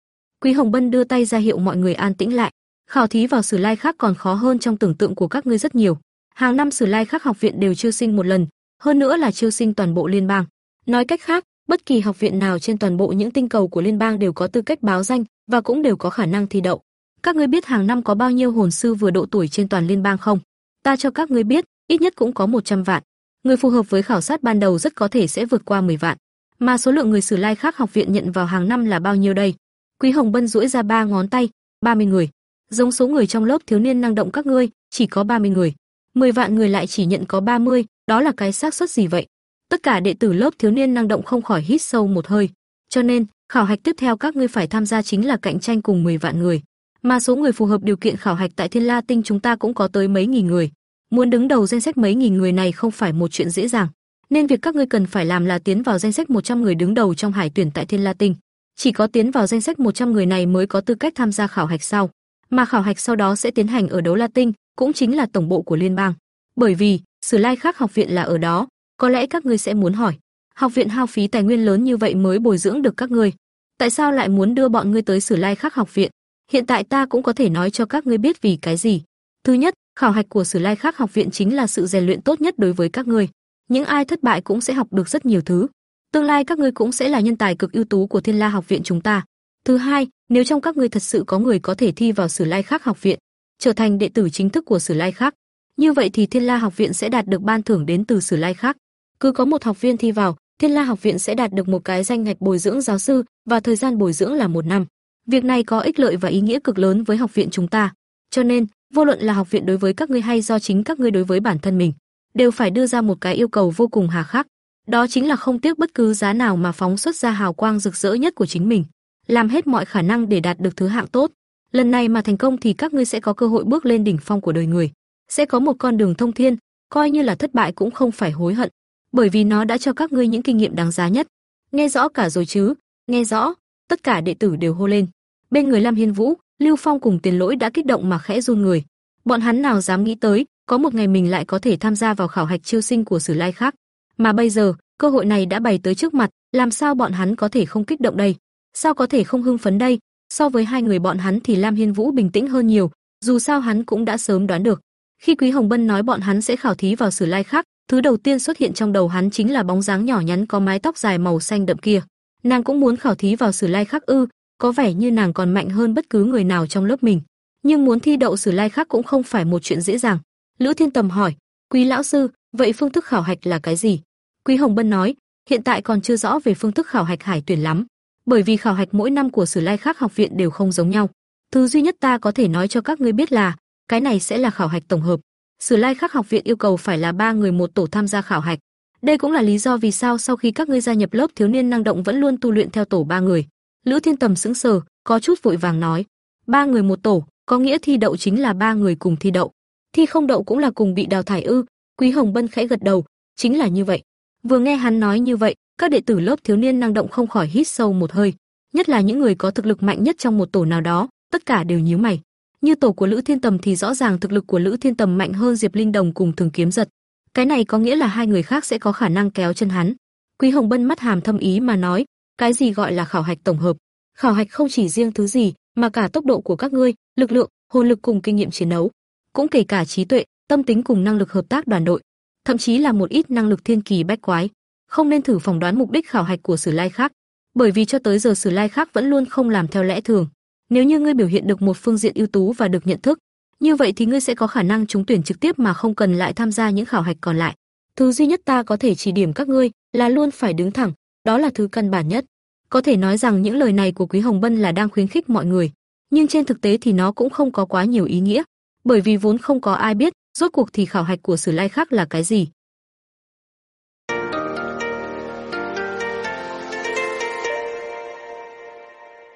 Quý Hồng Bân đưa tay ra hiệu mọi người an tĩnh lại. Khảo thí vào Sử Lai Khắc còn khó hơn trong tưởng tượng của các ngươi rất nhiều. Hàng năm Sử Lai Khắc học viện đều chiêu sinh một lần, hơn nữa là chiêu sinh toàn bộ liên bang. Nói cách khác, bất kỳ học viện nào trên toàn bộ những tinh cầu của liên bang đều có tư cách báo danh và cũng đều có khả năng thi đậu. Các ngươi biết hàng năm có bao nhiêu hồn sư vừa độ tuổi trên toàn liên bang không? Ta cho các ngươi biết, ít nhất cũng có 100 vạn. Người phù hợp với khảo sát ban đầu rất có thể sẽ vượt qua 10 vạn. Mà số lượng người Sử Lai khác học viện nhận vào hàng năm là bao nhiêu đây? Quý Hồng Bân duỗi ra ba ngón tay, 30 người. Giống số người trong lớp thiếu niên năng động các ngươi, chỉ có 30 người. 10 vạn người lại chỉ nhận có 30, đó là cái xác suất gì vậy? Tất cả đệ tử lớp thiếu niên năng động không khỏi hít sâu một hơi. Cho nên, khảo hạch tiếp theo các ngươi phải tham gia chính là cạnh tranh cùng 10 vạn người. Mà số người phù hợp điều kiện khảo hạch tại Thiên La Tinh chúng ta cũng có tới mấy nghìn người. Muốn đứng đầu danh sách mấy nghìn người này không phải một chuyện dễ dàng, nên việc các ngươi cần phải làm là tiến vào danh sách 100 người đứng đầu trong hải tuyển tại Thiên La Tinh. Chỉ có tiến vào danh sách 100 người này mới có tư cách tham gia khảo hạch sau, mà khảo hạch sau đó sẽ tiến hành ở Đấu La Tinh, cũng chính là tổng bộ của liên bang. Bởi vì, Sử Lai Khắc học viện là ở đó, có lẽ các ngươi sẽ muốn hỏi, học viện hao phí tài nguyên lớn như vậy mới bồi dưỡng được các ngươi, tại sao lại muốn đưa bọn ngươi tới Sử Lai Khắc học viện? Hiện tại ta cũng có thể nói cho các ngươi biết vì cái gì. Thứ nhất, khảo hạch của Sử Lai Khắc học viện chính là sự rèn luyện tốt nhất đối với các ngươi. Những ai thất bại cũng sẽ học được rất nhiều thứ. Tương lai các ngươi cũng sẽ là nhân tài cực ưu tú của Thiên La học viện chúng ta. Thứ hai, nếu trong các ngươi thật sự có người có thể thi vào Sử Lai Khắc học viện, trở thành đệ tử chính thức của Sử Lai Khắc, như vậy thì Thiên La học viện sẽ đạt được ban thưởng đến từ Sử Lai Khắc. Cứ có một học viên thi vào, Thiên La học viện sẽ đạt được một cái danh ngạch bồi dưỡng giáo sư và thời gian bồi dưỡng là một năm. Việc này có ích lợi và ý nghĩa cực lớn với học viện chúng ta, cho nên, vô luận là học viện đối với các ngươi hay do chính các ngươi đối với bản thân mình, đều phải đưa ra một cái yêu cầu vô cùng hà khắc. Đó chính là không tiếc bất cứ giá nào mà phóng xuất ra hào quang rực rỡ nhất của chính mình, làm hết mọi khả năng để đạt được thứ hạng tốt. Lần này mà thành công thì các ngươi sẽ có cơ hội bước lên đỉnh phong của đời người, sẽ có một con đường thông thiên, coi như là thất bại cũng không phải hối hận, bởi vì nó đã cho các ngươi những kinh nghiệm đáng giá nhất. Nghe rõ cả rồi chứ? Nghe rõ, tất cả đệ tử đều hô lên. Bên người Lam Hiên Vũ, Lưu Phong cùng Tiền Lỗi đã kích động mà khẽ run người. Bọn hắn nào dám nghĩ tới, có một ngày mình lại có thể tham gia vào khảo hạch chiêu sinh của Sử Lai khác. Mà bây giờ, cơ hội này đã bày tới trước mặt, làm sao bọn hắn có thể không kích động đây? Sao có thể không hưng phấn đây? So với hai người bọn hắn thì Lam Hiên Vũ bình tĩnh hơn nhiều, dù sao hắn cũng đã sớm đoán được. Khi Quý Hồng Bân nói bọn hắn sẽ khảo thí vào Sử Lai khác, thứ đầu tiên xuất hiện trong đầu hắn chính là bóng dáng nhỏ nhắn có mái tóc dài màu xanh đậm kia. Nàng cũng muốn khảo thí vào Sử Lai khác ư? có vẻ như nàng còn mạnh hơn bất cứ người nào trong lớp mình. Nhưng muốn thi đậu Sử Lai khác cũng không phải một chuyện dễ dàng. Lữ Thiên Tầm hỏi, "Quý lão sư, vậy phương thức khảo hạch là cái gì?" Quý Hồng Bân nói, "Hiện tại còn chưa rõ về phương thức khảo hạch hải tuyển lắm, bởi vì khảo hạch mỗi năm của Sử Lai khác học viện đều không giống nhau. Thứ duy nhất ta có thể nói cho các ngươi biết là, cái này sẽ là khảo hạch tổng hợp. Sử Lai khác học viện yêu cầu phải là ba người một tổ tham gia khảo hạch. Đây cũng là lý do vì sao sau khi các ngươi gia nhập lớp thiếu niên năng động vẫn luôn tu luyện theo tổ ba người. Lữ Thiên Tầm sững sờ, có chút vội vàng nói, Ba người một tổ, có nghĩa thi đậu chính là ba người cùng thi đậu. Thi không đậu cũng là cùng bị đào thải ư? Quý Hồng Bân khẽ gật đầu, chính là như vậy. Vừa nghe hắn nói như vậy, các đệ tử lớp thiếu niên năng động không khỏi hít sâu một hơi, nhất là những người có thực lực mạnh nhất trong một tổ nào đó, tất cả đều nhíu mày. Như tổ của Lữ Thiên Tầm thì rõ ràng thực lực của Lữ Thiên Tầm mạnh hơn Diệp Linh Đồng cùng Thường Kiếm Giật. Cái này có nghĩa là hai người khác sẽ có khả năng kéo chân hắn. Quý Hồng Bân mắt hàm thâm ý mà nói, cái gì gọi là khảo hạch tổng hợp? Khảo hạch không chỉ riêng thứ gì, mà cả tốc độ của các ngươi, lực lượng, hồn lực cùng kinh nghiệm chiến đấu, cũng kể cả trí tuệ, tâm tính cùng năng lực hợp tác đoàn đội, thậm chí là một ít năng lực thiên kỳ bách quái. Không nên thử phỏng đoán mục đích khảo hạch của Sử Lai khác, bởi vì cho tới giờ Sử Lai khác vẫn luôn không làm theo lẽ thường. Nếu như ngươi biểu hiện được một phương diện ưu tú và được nhận thức, như vậy thì ngươi sẽ có khả năng trúng tuyển trực tiếp mà không cần lại tham gia những khảo hạch còn lại. Thứ duy nhất ta có thể chỉ điểm các ngươi là luôn phải đứng thẳng, đó là thứ căn bản nhất. Có thể nói rằng những lời này của Quý Hồng Bân là đang khuyến khích mọi người, nhưng trên thực tế thì nó cũng không có quá nhiều ý nghĩa, bởi vì vốn không có ai biết rốt cuộc thì khảo hạch của Sử Lai khác là cái gì.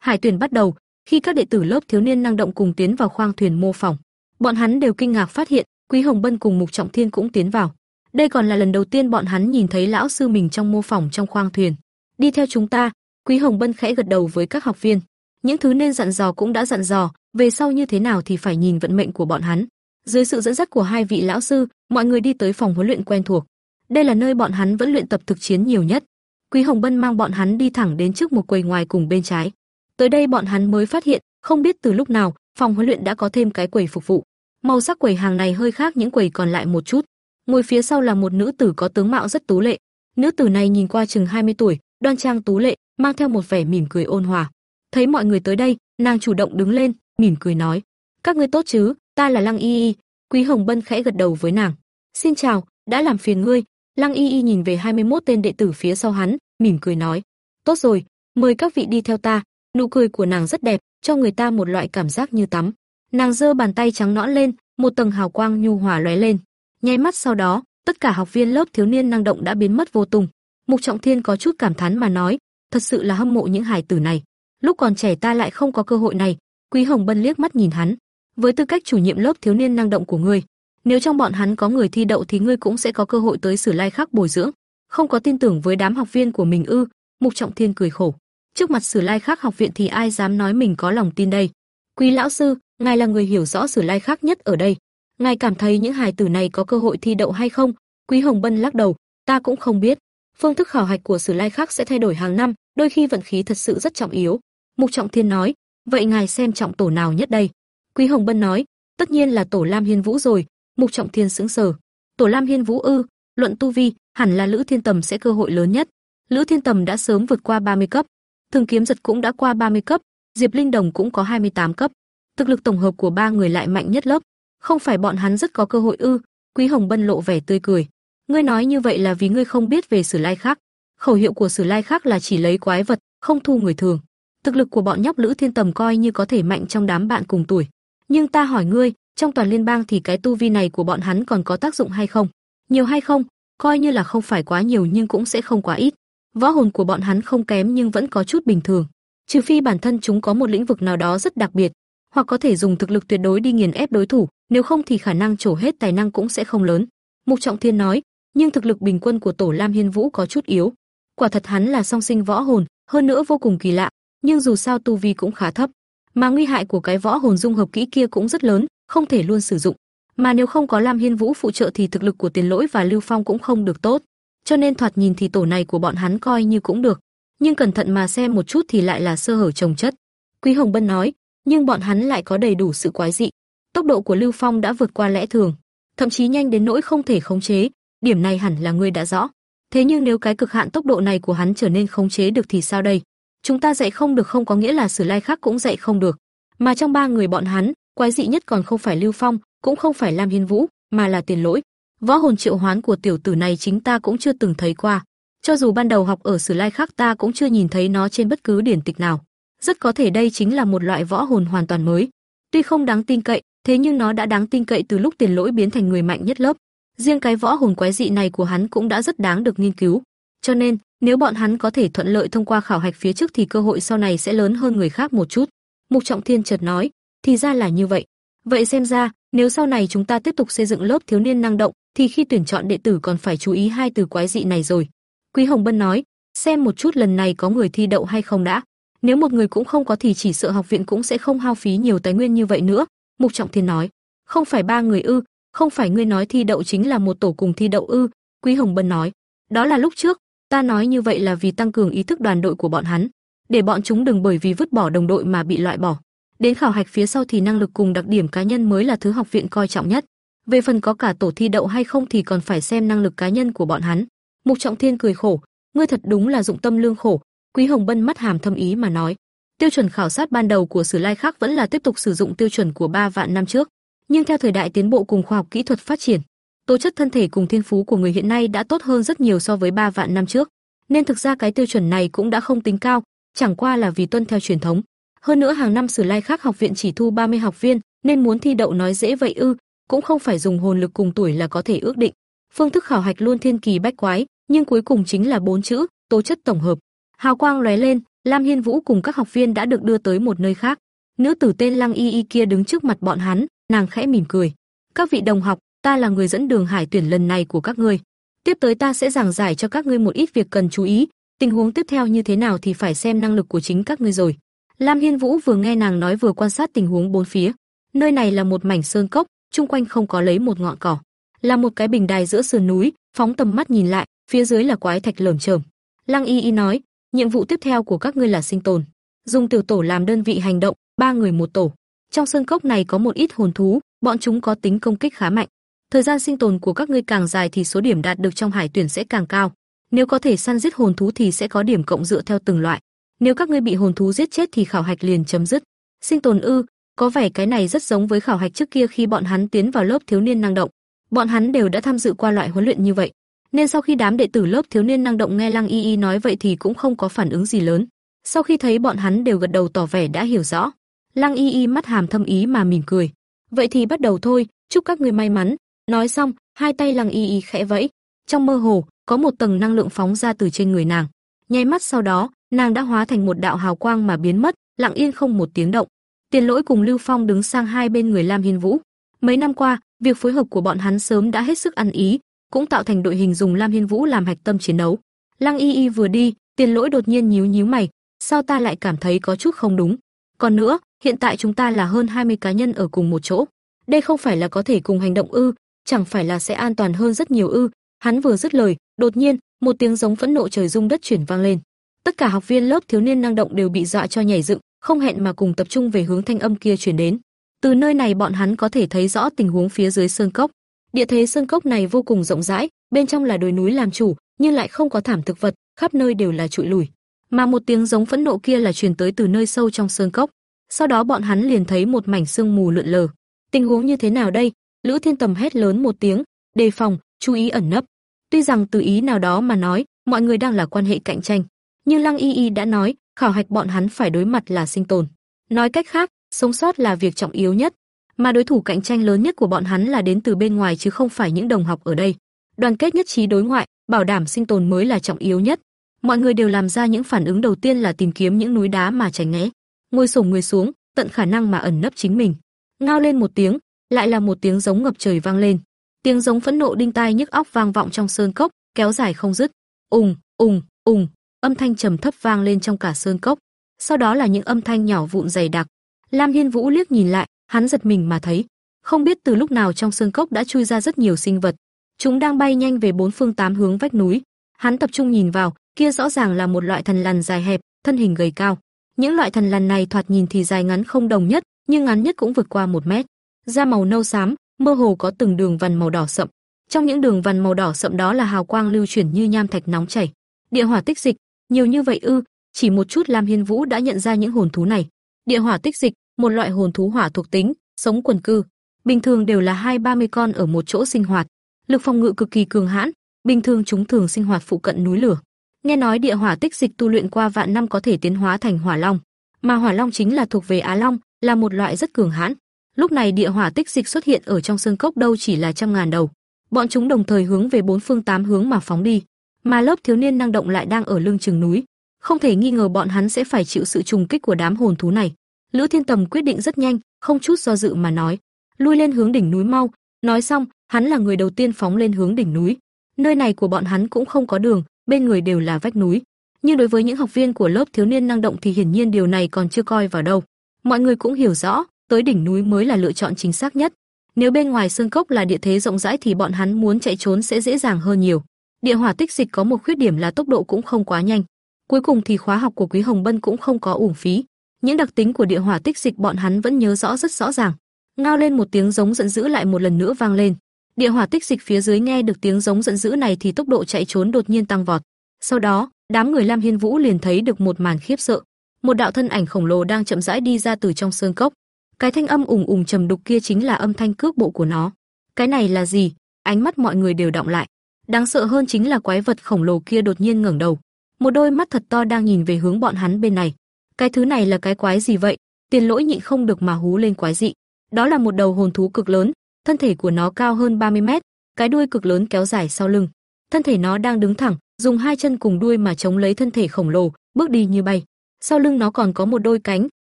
Hải tuyển bắt đầu, khi các đệ tử lớp thiếu niên năng động cùng tiến vào khoang thuyền mô phỏng, bọn hắn đều kinh ngạc phát hiện, Quý Hồng Bân cùng Mục Trọng Thiên cũng tiến vào. Đây còn là lần đầu tiên bọn hắn nhìn thấy lão sư mình trong mô phỏng trong khoang thuyền. Đi theo chúng ta, Quý Hồng Bân khẽ gật đầu với các học viên. Những thứ nên dặn dò cũng đã dặn dò, về sau như thế nào thì phải nhìn vận mệnh của bọn hắn. Dưới sự dẫn dắt của hai vị lão sư, mọi người đi tới phòng huấn luyện quen thuộc. Đây là nơi bọn hắn vẫn luyện tập thực chiến nhiều nhất. Quý Hồng Bân mang bọn hắn đi thẳng đến trước một quầy ngoài cùng bên trái. Tới đây bọn hắn mới phát hiện, không biết từ lúc nào, phòng huấn luyện đã có thêm cái quầy phục vụ. Màu sắc quầy hàng này hơi khác những quầy còn lại một chút. Ngồi phía sau là một nữ tử có tướng mạo rất tú lệ. Nữ tử này nhìn qua chừng 20 tuổi, đoan trang tú lệ, mang theo một vẻ mỉm cười ôn hòa. Thấy mọi người tới đây, nàng chủ động đứng lên, mỉm cười nói: "Các ngươi tốt chứ, ta là Lăng Y Y." Quý Hồng Bân khẽ gật đầu với nàng. "Xin chào, đã làm phiền ngươi." Lăng Y Y nhìn về 21 tên đệ tử phía sau hắn, mỉm cười nói: "Tốt rồi, mời các vị đi theo ta." Nụ cười của nàng rất đẹp, cho người ta một loại cảm giác như tắm. Nàng giơ bàn tay trắng nõn lên, một tầng hào quang nhu hòa lóe lên. Nháy mắt sau đó, tất cả học viên lớp thiếu niên năng động đã biến mất vô tung. Mục Trọng Thiên có chút cảm thán mà nói, thật sự là hâm mộ những hải tử này. Lúc còn trẻ ta lại không có cơ hội này. Quý Hồng Bân liếc mắt nhìn hắn, với tư cách chủ nhiệm lớp thiếu niên năng động của ngươi, nếu trong bọn hắn có người thi đậu thì ngươi cũng sẽ có cơ hội tới Sử Lai khác bồi dưỡng. Không có tin tưởng với đám học viên của mình ư? Mục Trọng Thiên cười khổ. Trước mặt Sử Lai khác học viện thì ai dám nói mình có lòng tin đây? Quý lão sư, ngài là người hiểu rõ Sử Lai khác nhất ở đây. Ngài cảm thấy những hài tử này có cơ hội thi đậu hay không? Quý Hồng Bân lắc đầu, ta cũng không biết. Phương thức khảo hạch của Sử Lai khác sẽ thay đổi hàng năm, đôi khi vận khí thật sự rất trọng yếu. Mục Trọng Thiên nói, vậy ngài xem trọng tổ nào nhất đây? Quý Hồng Bân nói, tất nhiên là tổ Lam Hiên Vũ rồi. Mục Trọng Thiên sững sờ. Tổ Lam Hiên Vũ ư? Luận tu vi, hẳn là Lữ Thiên Tầm sẽ cơ hội lớn nhất. Lữ Thiên Tầm đã sớm vượt qua 30 cấp, Thường Kiếm Giật cũng đã qua 30 cấp, Diệp Linh Đồng cũng có 28 cấp. Thực lực tổng hợp của ba người lại mạnh nhất lớp, không phải bọn hắn rất có cơ hội ư? Quý Hồng Bân lộ vẻ tươi cười. Ngươi nói như vậy là vì ngươi không biết về Sử Lai khác. Khẩu hiệu của Sử Lai khác là chỉ lấy quái vật, không thu người thường. Thực lực của bọn nhóc Lữ Thiên Tầm coi như có thể mạnh trong đám bạn cùng tuổi. Nhưng ta hỏi ngươi, trong toàn liên bang thì cái tu vi này của bọn hắn còn có tác dụng hay không? Nhiều hay không? Coi như là không phải quá nhiều nhưng cũng sẽ không quá ít. Võ hồn của bọn hắn không kém nhưng vẫn có chút bình thường, trừ phi bản thân chúng có một lĩnh vực nào đó rất đặc biệt, hoặc có thể dùng thực lực tuyệt đối đi nghiền ép đối thủ, nếu không thì khả năng trổ hết tài năng cũng sẽ không lớn. Mục Trọng Thiên nói, nhưng thực lực bình quân của Tổ Lam Hiên Vũ có chút yếu. Quả thật hắn là song sinh võ hồn, hơn nữa vô cùng kỳ lạ, nhưng dù sao tu vi cũng khá thấp, mà nguy hại của cái võ hồn dung hợp kỹ kia cũng rất lớn, không thể luôn sử dụng. Mà nếu không có Lam Hiên Vũ phụ trợ thì thực lực của Tiền Lỗi và Lưu Phong cũng không được tốt cho nên thoạt nhìn thì tổ này của bọn hắn coi như cũng được, nhưng cẩn thận mà xem một chút thì lại là sơ hở trồng chất. Quý Hồng Bân nói, nhưng bọn hắn lại có đầy đủ sự quái dị. Tốc độ của Lưu Phong đã vượt qua lẽ thường, thậm chí nhanh đến nỗi không thể khống chế, điểm này hẳn là ngươi đã rõ. Thế nhưng nếu cái cực hạn tốc độ này của hắn trở nên khống chế được thì sao đây? Chúng ta dạy không được không có nghĩa là Sử Lai khác cũng dạy không được. Mà trong ba người bọn hắn, quái dị nhất còn không phải Lưu Phong, cũng không phải Lam Hiên Vũ, mà là Tiền Lỗi. Võ hồn triệu hoán của tiểu tử này chính ta cũng chưa từng thấy qua. Cho dù ban đầu học ở Sử Lai khác ta cũng chưa nhìn thấy nó trên bất cứ điển tịch nào. Rất có thể đây chính là một loại võ hồn hoàn toàn mới. Tuy không đáng tin cậy, thế nhưng nó đã đáng tin cậy từ lúc tiền lỗi biến thành người mạnh nhất lớp. Riêng cái võ hồn quái dị này của hắn cũng đã rất đáng được nghiên cứu. Cho nên, nếu bọn hắn có thể thuận lợi thông qua khảo hạch phía trước thì cơ hội sau này sẽ lớn hơn người khác một chút. Mục Trọng Thiên chợt nói, thì ra là như vậy. Vậy xem ra, nếu sau này chúng ta tiếp tục xây dựng lớp thiếu niên năng động, thì khi tuyển chọn đệ tử còn phải chú ý hai từ quái dị này rồi. Quý Hồng Bân nói, xem một chút lần này có người thi đậu hay không đã. Nếu một người cũng không có thì chỉ sợ học viện cũng sẽ không hao phí nhiều tài nguyên như vậy nữa. Mục Trọng Thiên nói, không phải ba người ư, không phải ngươi nói thi đậu chính là một tổ cùng thi đậu ư? Quý Hồng Bân nói, đó là lúc trước, ta nói như vậy là vì tăng cường ý thức đoàn đội của bọn hắn, để bọn chúng đừng bởi vì vứt bỏ đồng đội mà bị loại bỏ. Đến khảo hạch phía sau thì năng lực cùng đặc điểm cá nhân mới là thứ học viện coi trọng nhất. Về phần có cả tổ thi đậu hay không thì còn phải xem năng lực cá nhân của bọn hắn. Mục Trọng Thiên cười khổ, ngươi thật đúng là dụng tâm lương khổ. Quý Hồng Bân mắt hàm thâm ý mà nói, tiêu chuẩn khảo sát ban đầu của Sử Lai Khắc vẫn là tiếp tục sử dụng tiêu chuẩn của ba vạn năm trước, nhưng theo thời đại tiến bộ cùng khoa học kỹ thuật phát triển, tố chất thân thể cùng thiên phú của người hiện nay đã tốt hơn rất nhiều so với ba vạn năm trước, nên thực ra cái tiêu chuẩn này cũng đã không tính cao, chẳng qua là vì tuân theo truyền thống. Hơn nữa hàng năm Sử Lai Khắc học viện chỉ thu 30 học viên, nên muốn thi đậu nói dễ vậy ư, cũng không phải dùng hồn lực cùng tuổi là có thể ước định. Phương thức khảo hạch luôn thiên kỳ bách quái, nhưng cuối cùng chính là bốn chữ, tố chất tổng hợp. Hào quang lóe lên, Lam Hiên Vũ cùng các học viên đã được đưa tới một nơi khác. Nữ tử tên Lăng Y Y kia đứng trước mặt bọn hắn, nàng khẽ mỉm cười. "Các vị đồng học, ta là người dẫn đường hải tuyển lần này của các ngươi. Tiếp tới ta sẽ giảng giải cho các ngươi một ít việc cần chú ý, tình huống tiếp theo như thế nào thì phải xem năng lực của chính các ngươi rồi." Lam Hiên Vũ vừa nghe nàng nói vừa quan sát tình huống bốn phía. Nơi này là một mảnh sơn cốc, chung quanh không có lấy một ngọn cỏ, là một cái bình đài giữa sườn núi, phóng tầm mắt nhìn lại, phía dưới là quái thạch lởm chởm. Lăng Y Y nói, nhiệm vụ tiếp theo của các ngươi là sinh tồn, dùng tiểu tổ làm đơn vị hành động, ba người một tổ. Trong sơn cốc này có một ít hồn thú, bọn chúng có tính công kích khá mạnh. Thời gian sinh tồn của các ngươi càng dài thì số điểm đạt được trong hải tuyển sẽ càng cao. Nếu có thể săn giết hồn thú thì sẽ có điểm cộng dựa theo từng loại. Nếu các ngươi bị hồn thú giết chết thì khảo hạch liền chấm dứt. Sinh tồn ư? Có vẻ cái này rất giống với khảo hạch trước kia khi bọn hắn tiến vào lớp thiếu niên năng động. Bọn hắn đều đã tham dự qua loại huấn luyện như vậy, nên sau khi đám đệ tử lớp thiếu niên năng động nghe Lăng Y Y nói vậy thì cũng không có phản ứng gì lớn. Sau khi thấy bọn hắn đều gật đầu tỏ vẻ đã hiểu rõ, Lăng Y Y mắt hàm thâm ý mà mỉm cười. Vậy thì bắt đầu thôi, chúc các ngươi may mắn. Nói xong, hai tay Lăng Y Y khẽ vẫy, trong mơ hồ có một tầng năng lượng phóng ra từ trên người nàng. Nháy mắt sau đó, nàng đã hóa thành một đạo hào quang mà biến mất, lặng yên không một tiếng động. Tiền Lỗi cùng Lưu Phong đứng sang hai bên người Lam Hiên Vũ. Mấy năm qua, việc phối hợp của bọn hắn sớm đã hết sức ăn ý, cũng tạo thành đội hình dùng Lam Hiên Vũ làm hạch tâm chiến đấu. Lăng Y Y vừa đi, Tiền Lỗi đột nhiên nhíu nhíu mày, sao ta lại cảm thấy có chút không đúng? Còn nữa, hiện tại chúng ta là hơn 20 cá nhân ở cùng một chỗ. Đây không phải là có thể cùng hành động ư, chẳng phải là sẽ an toàn hơn rất nhiều ư? Hắn vừa dứt lời, đột nhiên, một tiếng giống phẫn nộ trời rung đất chuyển vang lên. Tất cả học viên lớp thiếu niên năng động đều bị dọa cho nhảy dựng, không hẹn mà cùng tập trung về hướng thanh âm kia truyền đến. Từ nơi này bọn hắn có thể thấy rõ tình huống phía dưới sơn cốc. Địa thế sơn cốc này vô cùng rộng rãi, bên trong là đồi núi làm chủ, nhưng lại không có thảm thực vật, khắp nơi đều là trụi lùi. Mà một tiếng giống phẫn nộ kia là truyền tới từ nơi sâu trong sơn cốc. Sau đó bọn hắn liền thấy một mảnh sương mù lượn lờ. Tình huống như thế nào đây? Lữ Thiên Tầm hét lớn một tiếng, đề phòng, chú ý ẩn nấp. Tuy rằng từ ý nào đó mà nói, mọi người đang là quan hệ cạnh tranh, nhưng Lăng Y Y đã nói, khảo hạch bọn hắn phải đối mặt là sinh tồn. Nói cách khác, sống sót là việc trọng yếu nhất, mà đối thủ cạnh tranh lớn nhất của bọn hắn là đến từ bên ngoài chứ không phải những đồng học ở đây. Đoàn kết nhất trí đối ngoại, bảo đảm sinh tồn mới là trọng yếu nhất. Mọi người đều làm ra những phản ứng đầu tiên là tìm kiếm những núi đá mà tránh né, ngồi xổm người xuống, tận khả năng mà ẩn nấp chính mình. Ngao lên một tiếng, lại là một tiếng giống ngập trời vang lên. Tiếng giống phẫn nộ đinh tai nhức óc vang vọng trong sơn cốc, kéo dài không dứt. Ùng, ùng, ùng, âm thanh trầm thấp vang lên trong cả sơn cốc. Sau đó là những âm thanh nhỏ vụn dày đặc. Lam Hiên Vũ liếc nhìn lại, hắn giật mình mà thấy, không biết từ lúc nào trong sơn cốc đã chui ra rất nhiều sinh vật. Chúng đang bay nhanh về bốn phương tám hướng vách núi. Hắn tập trung nhìn vào, kia rõ ràng là một loại thần lằn dài hẹp, thân hình gầy cao. Những loại thần lằn này thoạt nhìn thì dài ngắn không đồng nhất, nhưng ngắn nhất cũng vượt qua một mét. Da màu nâu xám, mơ hồ có từng đường vằn màu đỏ sậm. Trong những đường vằn màu đỏ sậm đó là hào quang lưu chuyển như nham thạch nóng chảy. Địa hỏa tích dịch, nhiều như vậy ư? Chỉ một chút Lam Hiên Vũ đã nhận ra những hồn thú này. Địa hỏa tích dịch, một loại hồn thú hỏa thuộc tính, sống quần cư, bình thường đều là hai ba mươi con ở một chỗ sinh hoạt, lực phòng ngự cực kỳ cường hãn, bình thường chúng thường sinh hoạt phụ cận núi lửa. Nghe nói địa hỏa tích dịch tu luyện qua vạn năm có thể tiến hóa thành hỏa long, mà hỏa long chính là thuộc về Á Long, là một loại rất cường hãn. Lúc này địa hỏa tích dịch xuất hiện ở trong sơn cốc đâu chỉ là trăm ngàn đầu. Bọn chúng đồng thời hướng về bốn phương tám hướng mà phóng đi, mà lớp thiếu niên năng động lại đang ở lưng chừng núi, không thể nghi ngờ bọn hắn sẽ phải chịu sự trùng kích của đám hồn thú này. Lữ Thiên Tầm quyết định rất nhanh, không chút do dự mà nói, lui lên hướng đỉnh núi mau. Nói xong, hắn là người đầu tiên phóng lên hướng đỉnh núi. Nơi này của bọn hắn cũng không có đường, bên người đều là vách núi. Nhưng đối với những học viên của lớp thiếu niên năng động thì hiển nhiên điều này còn chưa coi vào đâu. Mọi người cũng hiểu rõ, tới đỉnh núi mới là lựa chọn chính xác nhất. Nếu bên ngoài sơn cốc là địa thế rộng rãi thì bọn hắn muốn chạy trốn sẽ dễ dàng hơn nhiều. Địa hỏa tích dịch có một khuyết điểm là tốc độ cũng không quá nhanh. Cuối cùng thì khóa học của Quý Hồng Bân cũng không có uổng phí. Những đặc tính của địa hỏa tích dịch bọn hắn vẫn nhớ rõ rất rõ ràng. Ngao lên một tiếng giống giận dữ lại một lần nữa vang lên. Địa hỏa tích dịch phía dưới nghe được tiếng giống giận dữ này thì tốc độ chạy trốn đột nhiên tăng vọt. Sau đó, đám người Lam Hiên Vũ liền thấy được một màn khiếp sợ. Một đạo thân ảnh khổng lồ đang chậm rãi đi ra từ trong sơn cốc. Cái thanh âm ùng ùng trầm đục kia chính là âm thanh cước bộ của nó. Cái này là gì? Ánh mắt mọi người đều động lại. Đáng sợ hơn chính là quái vật khổng lồ kia đột nhiên ngẩng đầu, một đôi mắt thật to đang nhìn về hướng bọn hắn bên này. Cái thứ này là cái quái gì vậy? Tiền Lỗi nhịn không được mà hú lên quái dị. Đó là một đầu hồn thú cực lớn, thân thể của nó cao hơn 30 mét, cái đuôi cực lớn kéo dài sau lưng. Thân thể nó đang đứng thẳng, dùng hai chân cùng đuôi mà chống lấy thân thể khổng lồ, bước đi như bay. Sau lưng nó còn có một đôi cánh,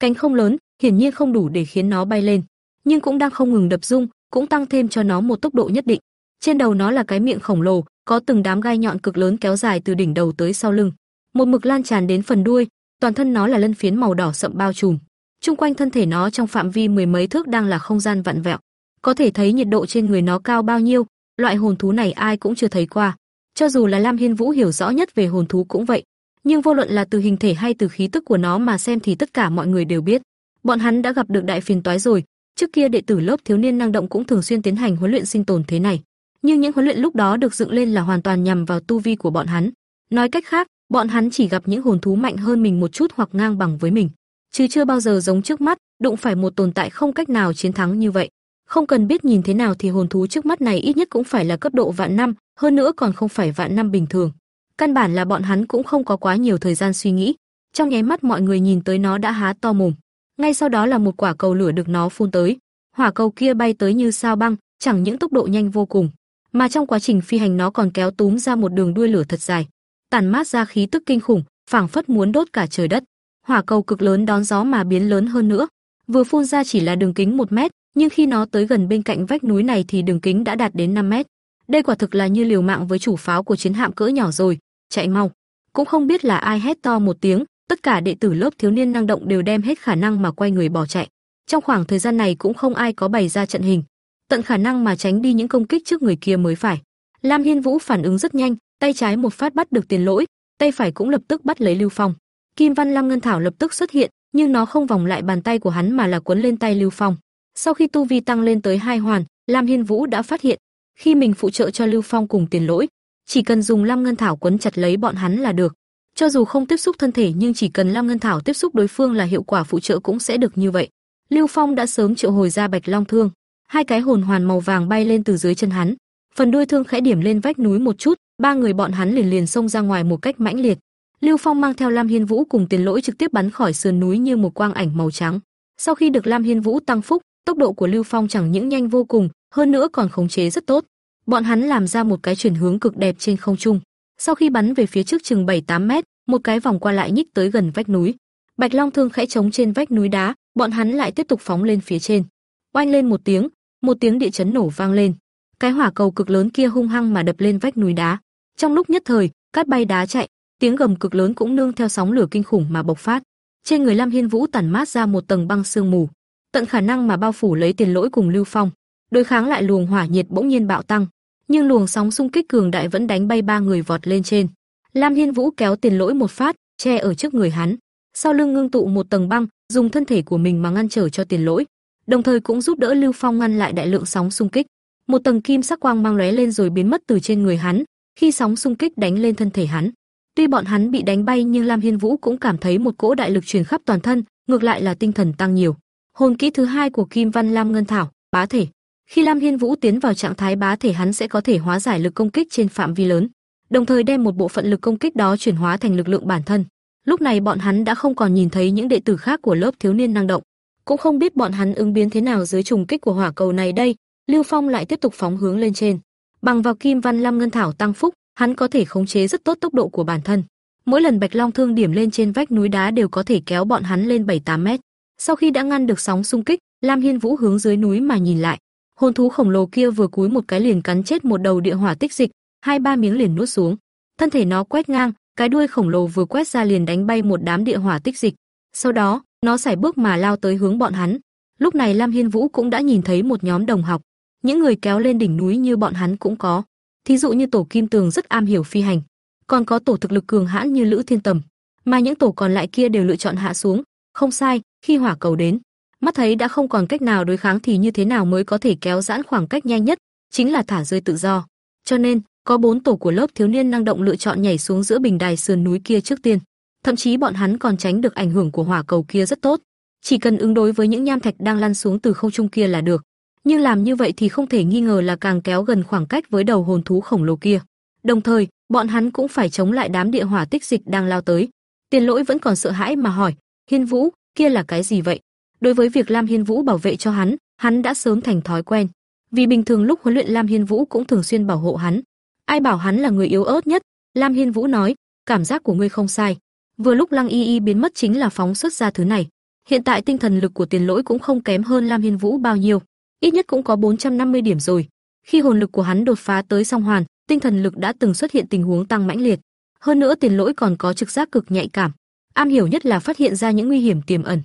cánh không lớn, hiển nhiên không đủ để khiến nó bay lên, nhưng cũng đang không ngừng đập rung, cũng tăng thêm cho nó một tốc độ nhất định. Trên đầu nó là cái miệng khổng lồ, có từng đám gai nhọn cực lớn kéo dài từ đỉnh đầu tới sau lưng, một mực lan tràn đến phần đuôi, toàn thân nó là lân phiến màu đỏ sậm bao trùm. Trung quanh thân thể nó trong phạm vi mười mấy thước đang là không gian vặn vẹo. Có thể thấy nhiệt độ trên người nó cao bao nhiêu, loại hồn thú này ai cũng chưa thấy qua. Cho dù là Lam Hiên Vũ hiểu rõ nhất về hồn thú cũng vậy, nhưng vô luận là từ hình thể hay từ khí tức của nó mà xem thì tất cả mọi người đều biết, bọn hắn đã gặp được đại phiền toái rồi. Trước kia đệ tử lớp thiếu niên năng động cũng thường xuyên tiến hành huấn luyện sinh tồn thế này, nhưng những huấn luyện lúc đó được dựng lên là hoàn toàn nhằm vào tu vi của bọn hắn. Nói cách khác, bọn hắn chỉ gặp những hồn thú mạnh hơn mình một chút hoặc ngang bằng với mình, chứ chưa bao giờ giống trước mắt, đụng phải một tồn tại không cách nào chiến thắng như vậy. Không cần biết nhìn thế nào thì hồn thú trước mắt này ít nhất cũng phải là cấp độ vạn năm, hơn nữa còn không phải vạn năm bình thường. Căn bản là bọn hắn cũng không có quá nhiều thời gian suy nghĩ. Trong nháy mắt mọi người nhìn tới nó đã há to mồm. Ngay sau đó là một quả cầu lửa được nó phun tới. Hỏa cầu kia bay tới như sao băng, chẳng những tốc độ nhanh vô cùng, mà trong quá trình phi hành nó còn kéo túm ra một đường đuôi lửa thật dài, tản mát ra khí tức kinh khủng, phảng phất muốn đốt cả trời đất. Hỏa cầu cực lớn đón gió mà biến lớn hơn nữa, vừa phun ra chỉ là đường kính 1 mét, nhưng khi nó tới gần bên cạnh vách núi này thì đường kính đã đạt đến 5 mét. Đây quả thực là như liều mạng với chủ pháo của chiến hạm cỡ nhỏ rồi, chạy mau. Cũng không biết là ai hét to một tiếng, tất cả đệ tử lớp thiếu niên năng động đều đem hết khả năng mà quay người bỏ chạy. Trong khoảng thời gian này cũng không ai có bày ra trận hình, tận khả năng mà tránh đi những công kích trước người kia mới phải. Lam Hiên Vũ phản ứng rất nhanh, tay trái một phát bắt được tiền lỗi, tay phải cũng lập tức bắt lấy Lưu Phong. Kim Văn Lam Ngân Thảo lập tức xuất hiện, nhưng nó không vòng lại bàn tay của hắn mà là quấn lên tay Lưu Phong. Sau khi tu vi tăng lên tới hai hoàn, Lam Hiên Vũ đã phát hiện, khi mình phụ trợ cho Lưu Phong cùng tiền lỗi, chỉ cần dùng Lam Ngân Thảo quấn chặt lấy bọn hắn là được. Cho dù không tiếp xúc thân thể nhưng chỉ cần Lam Ngân Thảo tiếp xúc đối phương là hiệu quả phụ trợ cũng sẽ được như vậy. Lưu Phong đã sớm triệu hồi ra Bạch Long Thương, hai cái hồn hoàn màu vàng bay lên từ dưới chân hắn, phần đuôi thương khẽ điểm lên vách núi một chút, ba người bọn hắn liền liền xông ra ngoài một cách mãnh liệt. Lưu Phong mang theo Lam Hiên Vũ cùng Tiền Lỗi trực tiếp bắn khỏi sườn núi như một quang ảnh màu trắng. Sau khi được Lam Hiên Vũ tăng phúc, tốc độ của Lưu Phong chẳng những nhanh vô cùng, hơn nữa còn khống chế rất tốt. Bọn hắn làm ra một cái chuyển hướng cực đẹp trên không trung. Sau khi bắn về phía trước chừng 7-8 mét, một cái vòng qua lại nhích tới gần vách núi. Bạch Long thương khẽ chống trên vách núi đá, bọn hắn lại tiếp tục phóng lên phía trên. Oanh lên một tiếng, một tiếng địa chấn nổ vang lên. Cái hỏa cầu cực lớn kia hung hăng mà đập lên vách núi đá. Trong lúc nhất thời, cát bay đá chạy, tiếng gầm cực lớn cũng nương theo sóng lửa kinh khủng mà bộc phát. Trên người Lam Hiên Vũ tản mát ra một tầng băng sương mù, tận khả năng mà bao phủ lấy Tiền Lỗi cùng Lưu Phong. Đối kháng lại luồng hỏa nhiệt bỗng nhiên bạo tăng, nhưng luồng sóng xung kích cường đại vẫn đánh bay ba người vọt lên trên. Lam Hiên Vũ kéo Tiền Lỗi một phát, che ở trước người hắn, sau lưng ngưng tụ một tầng băng, dùng thân thể của mình mà ngăn trở cho Tiền Lỗi đồng thời cũng giúp đỡ Lưu Phong ngăn lại đại lượng sóng xung kích. Một tầng kim sắc quang mang lóe lên rồi biến mất từ trên người hắn, khi sóng xung kích đánh lên thân thể hắn. Tuy bọn hắn bị đánh bay nhưng Lam Hiên Vũ cũng cảm thấy một cỗ đại lực truyền khắp toàn thân, ngược lại là tinh thần tăng nhiều. Hồn kỹ thứ hai của Kim Văn Lam Ngân Thảo, bá thể. Khi Lam Hiên Vũ tiến vào trạng thái bá thể hắn sẽ có thể hóa giải lực công kích trên phạm vi lớn, đồng thời đem một bộ phận lực công kích đó chuyển hóa thành lực lượng bản thân. Lúc này bọn hắn đã không còn nhìn thấy những đệ tử khác của lớp thiếu niên năng động, cũng không biết bọn hắn ứng biến thế nào dưới trùng kích của hỏa cầu này đây. Lưu Phong lại tiếp tục phóng hướng lên trên. Bằng vào Kim Văn Lam Ngân Thảo tăng phúc, hắn có thể khống chế rất tốt tốc độ của bản thân. Mỗi lần Bạch Long thương điểm lên trên vách núi đá đều có thể kéo bọn hắn lên 7-8 mét. Sau khi đã ngăn được sóng xung kích, Lam Hiên Vũ hướng dưới núi mà nhìn lại. Hồn thú khổng lồ kia vừa cúi một cái liền cắn chết một đầu địa hỏa tích dịch, hai ba miếng liền nuốt xuống. Thân thể nó quét ngang, cái đuôi khổng lồ vừa quét ra liền đánh bay một đám địa hỏa tích dịch. Sau đó, nó sải bước mà lao tới hướng bọn hắn. Lúc này Lam Hiên Vũ cũng đã nhìn thấy một nhóm đồng học, những người kéo lên đỉnh núi như bọn hắn cũng có. Thí dụ như tổ Kim Tường rất am hiểu phi hành, còn có tổ thực lực cường hãn như Lữ Thiên Tầm, mà những tổ còn lại kia đều lựa chọn hạ xuống. Không sai, khi hỏa cầu đến, mắt thấy đã không còn cách nào đối kháng thì như thế nào mới có thể kéo giãn khoảng cách nhanh nhất, chính là thả rơi tự do. Cho nên, có bốn tổ của lớp thiếu niên năng động lựa chọn nhảy xuống giữa bình đài sườn núi kia trước tiên. Thậm chí bọn hắn còn tránh được ảnh hưởng của hỏa cầu kia rất tốt, chỉ cần ứng đối với những nham thạch đang lăn xuống từ không trung kia là được. Nhưng làm như vậy thì không thể nghi ngờ là càng kéo gần khoảng cách với đầu hồn thú khổng lồ kia. Đồng thời, bọn hắn cũng phải chống lại đám địa hỏa tích dịch đang lao tới. Tiền Lỗi vẫn còn sợ hãi mà hỏi, "Hiên Vũ, kia là cái gì vậy?" Đối với việc Lam Hiên Vũ bảo vệ cho hắn, hắn đã sớm thành thói quen. Vì bình thường lúc huấn luyện Lam Hiên Vũ cũng thường xuyên bảo hộ hắn. Ai bảo hắn là người yếu ớt nhất? Lam Hiên Vũ nói, "Cảm giác của ngươi không sai." Vừa lúc Lăng Y Y biến mất chính là phóng xuất ra thứ này. Hiện tại tinh thần lực của Tiền Lỗi cũng không kém hơn Lam Hiên Vũ bao nhiêu, ít nhất cũng có 450 điểm rồi. Khi hồn lực của hắn đột phá tới song hoàn, tinh thần lực đã từng xuất hiện tình huống tăng mãnh liệt. Hơn nữa Tiền Lỗi còn có trực giác cực nhạy cảm, am hiểu nhất là phát hiện ra những nguy hiểm tiềm ẩn.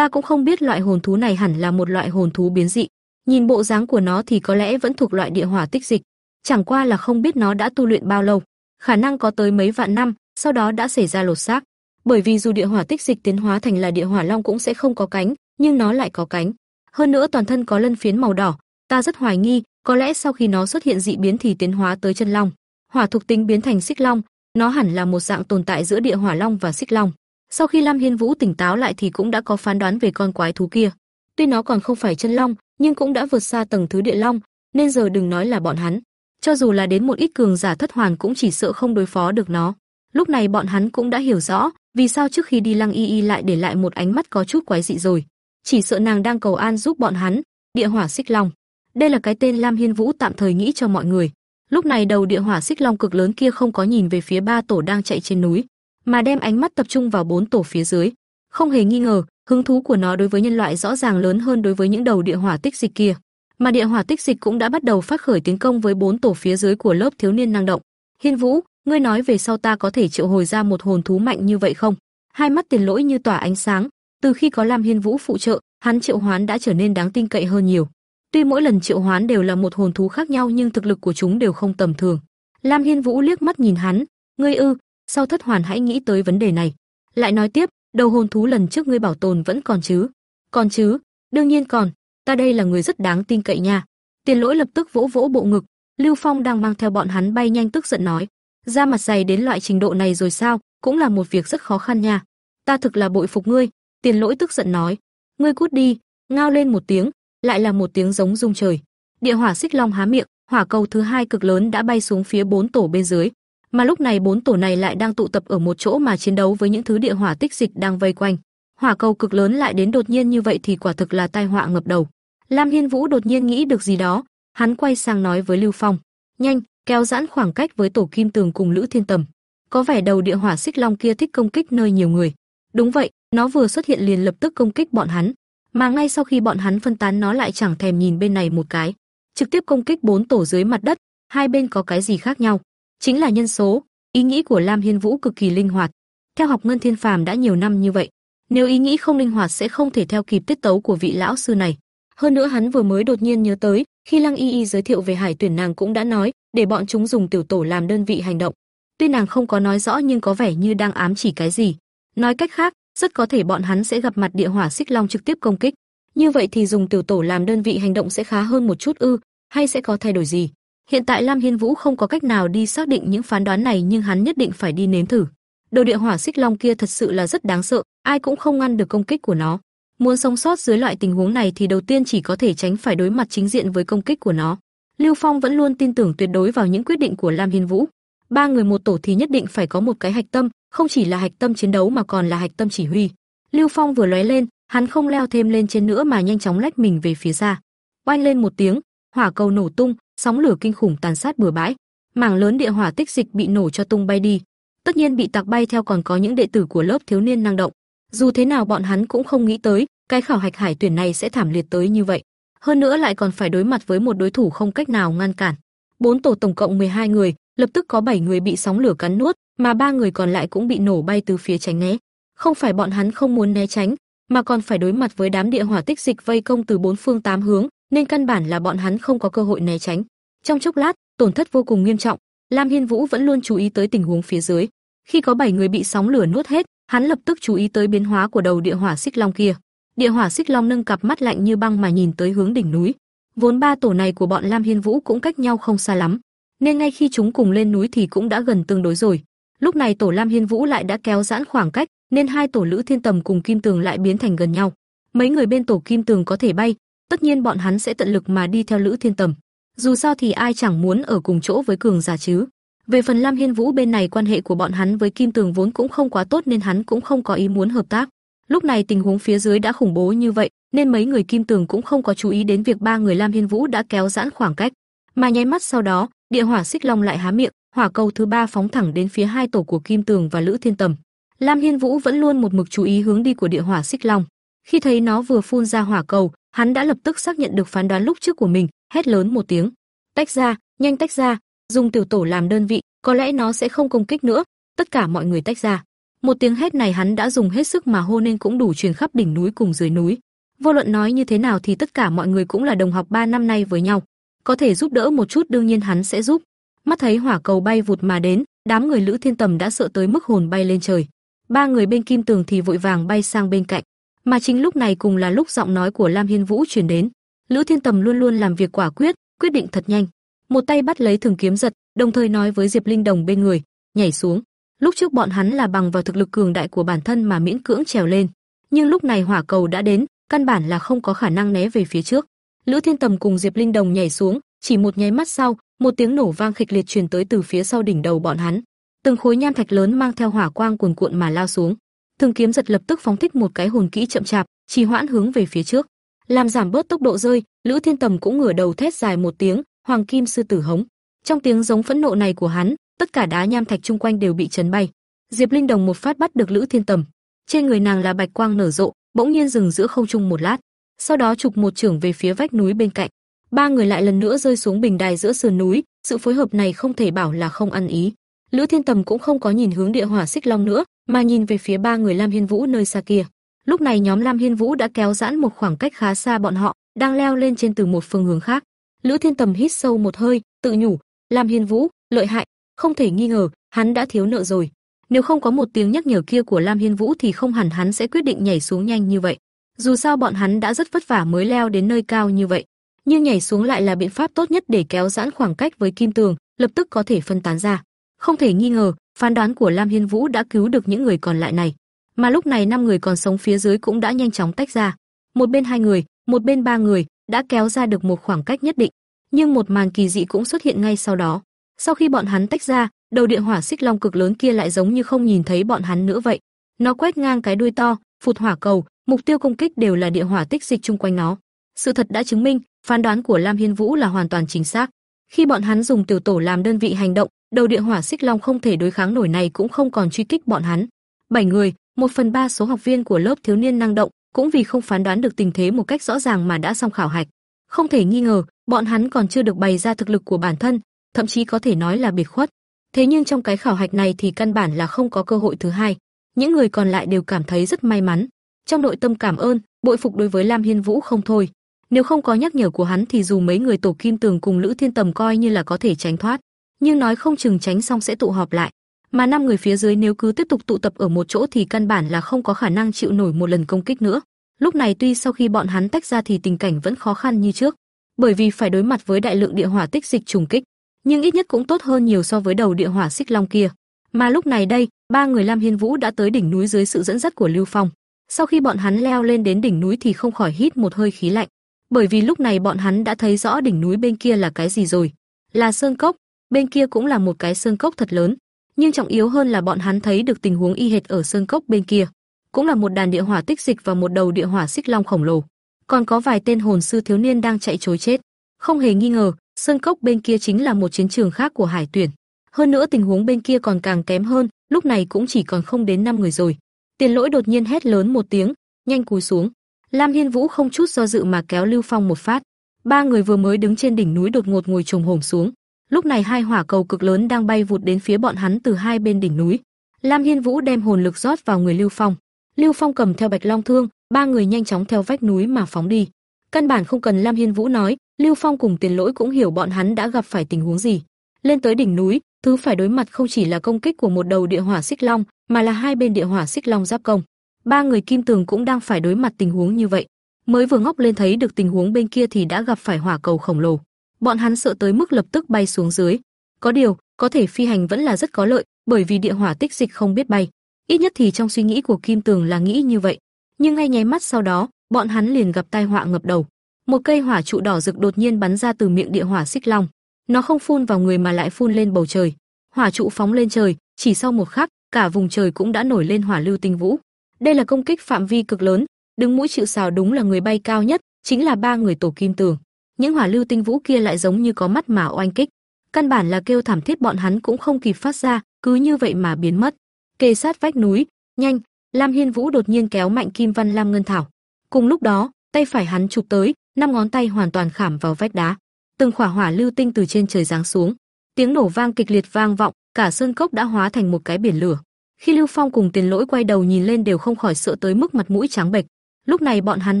Ta cũng không biết loại hồn thú này hẳn là một loại hồn thú biến dị, nhìn bộ dáng của nó thì có lẽ vẫn thuộc loại địa hỏa tích dịch, chẳng qua là không biết nó đã tu luyện bao lâu, khả năng có tới mấy vạn năm, sau đó đã xảy ra lột xác. Bởi vì dù địa hỏa tích dịch tiến hóa thành là địa hỏa long cũng sẽ không có cánh, nhưng nó lại có cánh. Hơn nữa toàn thân có lân phiến màu đỏ, ta rất hoài nghi, có lẽ sau khi nó xuất hiện dị biến thì tiến hóa tới chân long, hỏa thuộc tính biến thành xích long, nó hẳn là một dạng tồn tại giữa địa hỏa long và xích long. Sau khi Lam Hiên Vũ tỉnh táo lại thì cũng đã có phán đoán về con quái thú kia. Tuy nó còn không phải chân long, nhưng cũng đã vượt xa tầng thứ địa long, nên giờ đừng nói là bọn hắn, cho dù là đến một ít cường giả thất hoàn cũng chỉ sợ không đối phó được nó. Lúc này bọn hắn cũng đã hiểu rõ, vì sao trước khi đi Lăng Y Y lại để lại một ánh mắt có chút quái dị rồi. Chỉ sợ nàng đang cầu an giúp bọn hắn, Địa Hỏa Xích Long. Đây là cái tên Lam Hiên Vũ tạm thời nghĩ cho mọi người. Lúc này đầu Địa Hỏa Xích Long cực lớn kia không có nhìn về phía ba tổ đang chạy trên núi, mà đem ánh mắt tập trung vào bốn tổ phía dưới. Không hề nghi ngờ, hứng thú của nó đối với nhân loại rõ ràng lớn hơn đối với những đầu địa hỏa tích dịch kia. Mà địa hỏa tích dịch cũng đã bắt đầu phát khởi tiến công với bốn tổ phía dưới của lớp thiếu niên năng động. Hiên Vũ, ngươi nói về sau ta có thể triệu hồi ra một hồn thú mạnh như vậy không? Hai mắt tiền lỗi như tỏa ánh sáng, từ khi có Lam Hiên Vũ phụ trợ, hắn triệu hoán đã trở nên đáng tin cậy hơn nhiều. Tuy mỗi lần triệu hoán đều là một hồn thú khác nhau nhưng thực lực của chúng đều không tầm thường. Lam Hiên Vũ liếc mắt nhìn hắn, ngươi ư, sau thất hoàn hãy nghĩ tới vấn đề này. Lại nói tiếp, đầu hồn thú lần trước ngươi bảo tồn vẫn còn chứ? Còn chứ, đương nhiên còn, ta đây là người rất đáng tin cậy nha. Tiền lỗi lập tức vỗ vỗ bộ ngực, Lưu Phong đang mang theo bọn hắn bay nhanh tức giận nói, ra mặt dày đến loại trình độ này rồi sao, cũng là một việc rất khó khăn nha. Ta thực là bội phục ngươi, tiền lỗi tức giận nói, ngươi cút đi, ngao lên một tiếng, lại là một tiếng giống rung trời. Địa hỏa xích long há miệng, hỏa cầu thứ hai cực lớn đã bay xuống phía bốn tổ bên dưới, mà lúc này bốn tổ này lại đang tụ tập ở một chỗ mà chiến đấu với những thứ địa hỏa tích dịch đang vây quanh. Hỏa cầu cực lớn lại đến đột nhiên như vậy thì quả thực là tai họa ngập đầu. Lam Hiên Vũ đột nhiên nghĩ được gì đó, hắn quay sang nói với Lưu Phong, "Nhanh, kéo giãn khoảng cách với tổ Kim Tường cùng Lữ Thiên Tầm." Có vẻ đầu địa hỏa xích long kia thích công kích nơi nhiều người. Đúng vậy, nó vừa xuất hiện liền lập tức công kích bọn hắn, mà ngay sau khi bọn hắn phân tán nó lại chẳng thèm nhìn bên này một cái, trực tiếp công kích bốn tổ dưới mặt đất, hai bên có cái gì khác nhau? Chính là nhân số. Ý nghĩ của Lam Hiên Vũ cực kỳ linh hoạt. Theo học Ngân Thiên Phàm đã nhiều năm như vậy, nếu ý nghĩ không linh hoạt sẽ không thể theo kịp tiết tấu của vị lão sư này. Hơn nữa hắn vừa mới đột nhiên nhớ tới, khi Lăng Y Y giới thiệu về Hải Tuyển nàng cũng đã nói, để bọn chúng dùng tiểu tổ làm đơn vị hành động. Tuy nàng không có nói rõ nhưng có vẻ như đang ám chỉ cái gì. Nói cách khác, rất có thể bọn hắn sẽ gặp mặt địa hỏa xích long trực tiếp công kích. Như vậy thì dùng tiểu tổ làm đơn vị hành động sẽ khá hơn một chút ư, hay sẽ có thay đổi gì? Hiện tại Lam Hiên Vũ không có cách nào đi xác định những phán đoán này nhưng hắn nhất định phải đi nếm thử. Đồ địa hỏa xích long kia thật sự là rất đáng sợ, ai cũng không ngăn được công kích của nó. Muốn sống sót dưới loại tình huống này thì đầu tiên chỉ có thể tránh phải đối mặt chính diện với công kích của nó. Lưu Phong vẫn luôn tin tưởng tuyệt đối vào những quyết định của Lam Hiên Vũ. Ba người một tổ thì nhất định phải có một cái hạch tâm, không chỉ là hạch tâm chiến đấu mà còn là hạch tâm chỉ huy. Lưu Phong vừa lóe lên, hắn không leo thêm lên trên nữa mà nhanh chóng lách mình về phía xa. Oanh lên một tiếng, hỏa cầu nổ tung, sóng lửa kinh khủng tàn sát bừa bãi, mảng lớn địa hỏa tích dịch bị nổ cho tung bay đi. Tất nhiên bị tạc bay theo còn có những đệ tử của lớp thiếu niên năng động. Dù thế nào bọn hắn cũng không nghĩ tới, cái khảo hạch hải tuyển này sẽ thảm liệt tới như vậy. Hơn nữa lại còn phải đối mặt với một đối thủ không cách nào ngăn cản. Bốn tổ tổng cộng 12 người, lập tức có 7 người bị sóng lửa cắn nuốt, mà ba người còn lại cũng bị nổ bay từ phía tránh né. Không phải bọn hắn không muốn né tránh, mà còn phải đối mặt với đám địa hỏa tích dịch vây công từ bốn phương tám hướng, nên căn bản là bọn hắn không có cơ hội né tránh. Trong chốc lát, tổn thất vô cùng nghiêm trọng, Lam Hiên Vũ vẫn luôn chú ý tới tình huống phía dưới. Khi có 7 người bị sóng lửa nuốt hết, hắn lập tức chú ý tới biến hóa của đầu địa hỏa xích long kia. Địa hỏa xích long nâng cặp mắt lạnh như băng mà nhìn tới hướng đỉnh núi. Vốn ba tổ này của bọn Lam Hiên Vũ cũng cách nhau không xa lắm, nên ngay khi chúng cùng lên núi thì cũng đã gần tương đối rồi. Lúc này tổ Lam Hiên Vũ lại đã kéo giãn khoảng cách, nên hai tổ Lữ Thiên Tầm cùng Kim Tường lại biến thành gần nhau. Mấy người bên tổ Kim Tường có thể bay, tất nhiên bọn hắn sẽ tận lực mà đi theo Lữ Thiên Tầm. Dù sao thì ai chẳng muốn ở cùng chỗ với cường giả chứ. Về phần Lam Hiên Vũ bên này quan hệ của bọn hắn với Kim Tường vốn cũng không quá tốt nên hắn cũng không có ý muốn hợp tác. Lúc này tình huống phía dưới đã khủng bố như vậy, nên mấy người Kim Tường cũng không có chú ý đến việc ba người Lam Hiên Vũ đã kéo giãn khoảng cách, mà nháy mắt sau đó, địa hỏa xích long lại há miệng, hỏa cầu thứ ba phóng thẳng đến phía hai tổ của Kim Tường và Lữ Thiên Tầm. Lam Hiên Vũ vẫn luôn một mực chú ý hướng đi của địa hỏa xích long. Khi thấy nó vừa phun ra hỏa cầu, hắn đã lập tức xác nhận được phán đoán lúc trước của mình, hét lớn một tiếng: "Tách ra, nhanh tách ra, dùng tiểu tổ làm đơn vị, có lẽ nó sẽ không công kích nữa." Tất cả mọi người tách ra. Một tiếng hét này hắn đã dùng hết sức mà hô nên cũng đủ truyền khắp đỉnh núi cùng dưới núi. Vô luận nói như thế nào thì tất cả mọi người cũng là đồng học 3 năm nay với nhau, có thể giúp đỡ một chút đương nhiên hắn sẽ giúp. Mắt thấy hỏa cầu bay vụt mà đến, đám người Lữ Thiên Tầm đã sợ tới mức hồn bay lên trời. Ba người bên kim tường thì vội vàng bay sang bên cạnh, mà chính lúc này cùng là lúc giọng nói của Lam Hiên Vũ truyền đến. Lữ Thiên Tầm luôn luôn làm việc quả quyết, quyết định thật nhanh. Một tay bắt lấy thường kiếm giật, đồng thời nói với Diệp Linh Đồng bên người, nhảy xuống. Lúc trước bọn hắn là bằng vào thực lực cường đại của bản thân mà miễn cưỡng trèo lên, nhưng lúc này hỏa cầu đã đến, căn bản là không có khả năng né về phía trước. Lữ Thiên Tầm cùng Diệp Linh Đồng nhảy xuống, chỉ một nháy mắt sau, một tiếng nổ vang khịch liệt truyền tới từ phía sau đỉnh đầu bọn hắn. Từng khối nham thạch lớn mang theo hỏa quang cuồn cuộn mà lao xuống. Thường kiếm giật lập tức phóng thích một cái hồn kỹ chậm chạp, trì hoãn hướng về phía trước, làm giảm bớt tốc độ rơi. Lữ Thiên Tầm cũng ngửa đầu thét dài một tiếng, Hoàng Kim sư tử hống. Trong tiếng giống phẫn nộ này của hắn, tất cả đá nham thạch chung quanh đều bị chấn bay. Diệp Linh Đồng một phát bắt được Lữ Thiên Tầm, trên người nàng là bạch quang nở rộ, bỗng nhiên dừng giữa không trung một lát, sau đó chụp một trưởng về phía vách núi bên cạnh. Ba người lại lần nữa rơi xuống bình đài giữa sườn núi, sự phối hợp này không thể bảo là không ăn ý. Lữ Thiên Tầm cũng không có nhìn hướng địa hỏa xích long nữa, mà nhìn về phía ba người Lam Hiên Vũ nơi xa kia. Lúc này nhóm Lam Hiên Vũ đã kéo giãn một khoảng cách khá xa bọn họ, đang leo lên trên từ một phương hướng khác. Lữ Thiên Tầm hít sâu một hơi, tự nhủ, Lam Hiên Vũ, lợi hại, không thể nghi ngờ, hắn đã thiếu nợ rồi. Nếu không có một tiếng nhắc nhở kia của Lam Hiên Vũ thì không hẳn hắn sẽ quyết định nhảy xuống nhanh như vậy. Dù sao bọn hắn đã rất vất vả mới leo đến nơi cao như vậy, nhưng nhảy xuống lại là biện pháp tốt nhất để kéo giãn khoảng cách với Kim Tường, lập tức có thể phân tán ra. Không thể nghi ngờ, phán đoán của Lam Hiên Vũ đã cứu được những người còn lại này, mà lúc này năm người còn sống phía dưới cũng đã nhanh chóng tách ra. Một bên hai người, một bên ba người, đã kéo ra được một khoảng cách nhất định, nhưng một màn kỳ dị cũng xuất hiện ngay sau đó. Sau khi bọn hắn tách ra, đầu điện hỏa xích long cực lớn kia lại giống như không nhìn thấy bọn hắn nữa vậy. Nó quét ngang cái đuôi to, phụt hỏa cầu, mục tiêu công kích đều là địa hỏa tích dịch chung quanh nó. Sự thật đã chứng minh, phán đoán của Lam Hiên Vũ là hoàn toàn chính xác. Khi bọn hắn dùng tiểu tổ làm đơn vị hành động, đầu địa hỏa xích long không thể đối kháng nổi này cũng không còn truy kích bọn hắn. Bảy người, một phần ba số học viên của lớp thiếu niên năng động, cũng vì không phán đoán được tình thế một cách rõ ràng mà đã xong khảo hạch. Không thể nghi ngờ, bọn hắn còn chưa được bày ra thực lực của bản thân, thậm chí có thể nói là biệt khuất. Thế nhưng trong cái khảo hạch này thì căn bản là không có cơ hội thứ hai. Những người còn lại đều cảm thấy rất may mắn. Trong nội tâm cảm ơn, bội phục đối với Lam Hiên Vũ không thôi. Nếu không có nhắc nhở của hắn thì dù mấy người tổ kim tường cùng Lữ Thiên Tầm coi như là có thể tránh thoát, nhưng nói không chừng tránh xong sẽ tụ họp lại. Mà năm người phía dưới nếu cứ tiếp tục tụ tập ở một chỗ thì căn bản là không có khả năng chịu nổi một lần công kích nữa. Lúc này tuy sau khi bọn hắn tách ra thì tình cảnh vẫn khó khăn như trước, bởi vì phải đối mặt với đại lượng địa hỏa tích dịch trùng kích, nhưng ít nhất cũng tốt hơn nhiều so với đầu địa hỏa xích long kia. Mà lúc này đây, ba người Lam Hiên Vũ đã tới đỉnh núi dưới sự dẫn dắt của Lưu Phong. Sau khi bọn hắn leo lên đến đỉnh núi thì không khỏi hít một hơi khí lạnh, bởi vì lúc này bọn hắn đã thấy rõ đỉnh núi bên kia là cái gì rồi. Là sơn cốc, bên kia cũng là một cái sơn cốc thật lớn, nhưng trọng yếu hơn là bọn hắn thấy được tình huống y hệt ở sơn cốc bên kia, cũng là một đàn địa hỏa tích dịch và một đầu địa hỏa xích long khổng lồ, còn có vài tên hồn sư thiếu niên đang chạy trối chết. Không hề nghi ngờ, sơn cốc bên kia chính là một chiến trường khác của Hải Tuyển. Hơn nữa tình huống bên kia còn càng kém hơn, lúc này cũng chỉ còn không đến năm người rồi. Tiền Lỗi đột nhiên hét lớn một tiếng, nhanh cúi xuống. Lam Hiên Vũ không chút do dự mà kéo Lưu Phong một phát. Ba người vừa mới đứng trên đỉnh núi đột ngột ngồi trồm hổm xuống. Lúc này hai hỏa cầu cực lớn đang bay vụt đến phía bọn hắn từ hai bên đỉnh núi. Lam Hiên Vũ đem hồn lực rót vào người Lưu Phong. Lưu Phong cầm theo Bạch Long thương, ba người nhanh chóng theo vách núi mà phóng đi. Căn bản không cần Lam Hiên Vũ nói, Lưu Phong cùng Tiền Lỗi cũng hiểu bọn hắn đã gặp phải tình huống gì. Lên tới đỉnh núi, thứ phải đối mặt không chỉ là công kích của một đầu địa hỏa xích long, mà là hai bên địa hỏa xích long giáp công. Ba người Kim Tường cũng đang phải đối mặt tình huống như vậy. Mới vừa ngóc lên thấy được tình huống bên kia thì đã gặp phải hỏa cầu khổng lồ. Bọn hắn sợ tới mức lập tức bay xuống dưới. Có điều, có thể phi hành vẫn là rất có lợi, bởi vì địa hỏa tích dịch không biết bay. Ít nhất thì trong suy nghĩ của Kim Tường là nghĩ như vậy. Nhưng ngay nháy mắt sau đó, bọn hắn liền gặp tai họa ngập đầu. Một cây hỏa trụ đỏ rực đột nhiên bắn ra từ miệng địa hỏa xích long. Nó không phun vào người mà lại phun lên bầu trời. Hỏa trụ phóng lên trời, chỉ sau một khắc, cả vùng trời cũng đã nổi lên hỏa lưu tinh vũ. Đây là công kích phạm vi cực lớn, đứng mũi chịu sào đúng là người bay cao nhất, chính là ba người tổ kim tường. Những hỏa lưu tinh vũ kia lại giống như có mắt mà oanh kích, căn bản là kêu thảm thiết bọn hắn cũng không kịp phát ra, cứ như vậy mà biến mất. Kề sát vách núi, nhanh, Lam Hiên Vũ đột nhiên kéo mạnh Kim Văn Lam Ngân Thảo. Cùng lúc đó, tay phải hắn chụp tới, năm ngón tay hoàn toàn khảm vào vách đá. Từng khỏa hỏa lưu tinh từ trên trời giáng xuống, tiếng nổ vang kịch liệt vang vọng, cả sơn cốc đã hóa thành một cái biển lửa. Khi Lưu Phong cùng Tiền Lỗi quay đầu nhìn lên đều không khỏi sợ tới mức mặt mũi trắng bệch. Lúc này bọn hắn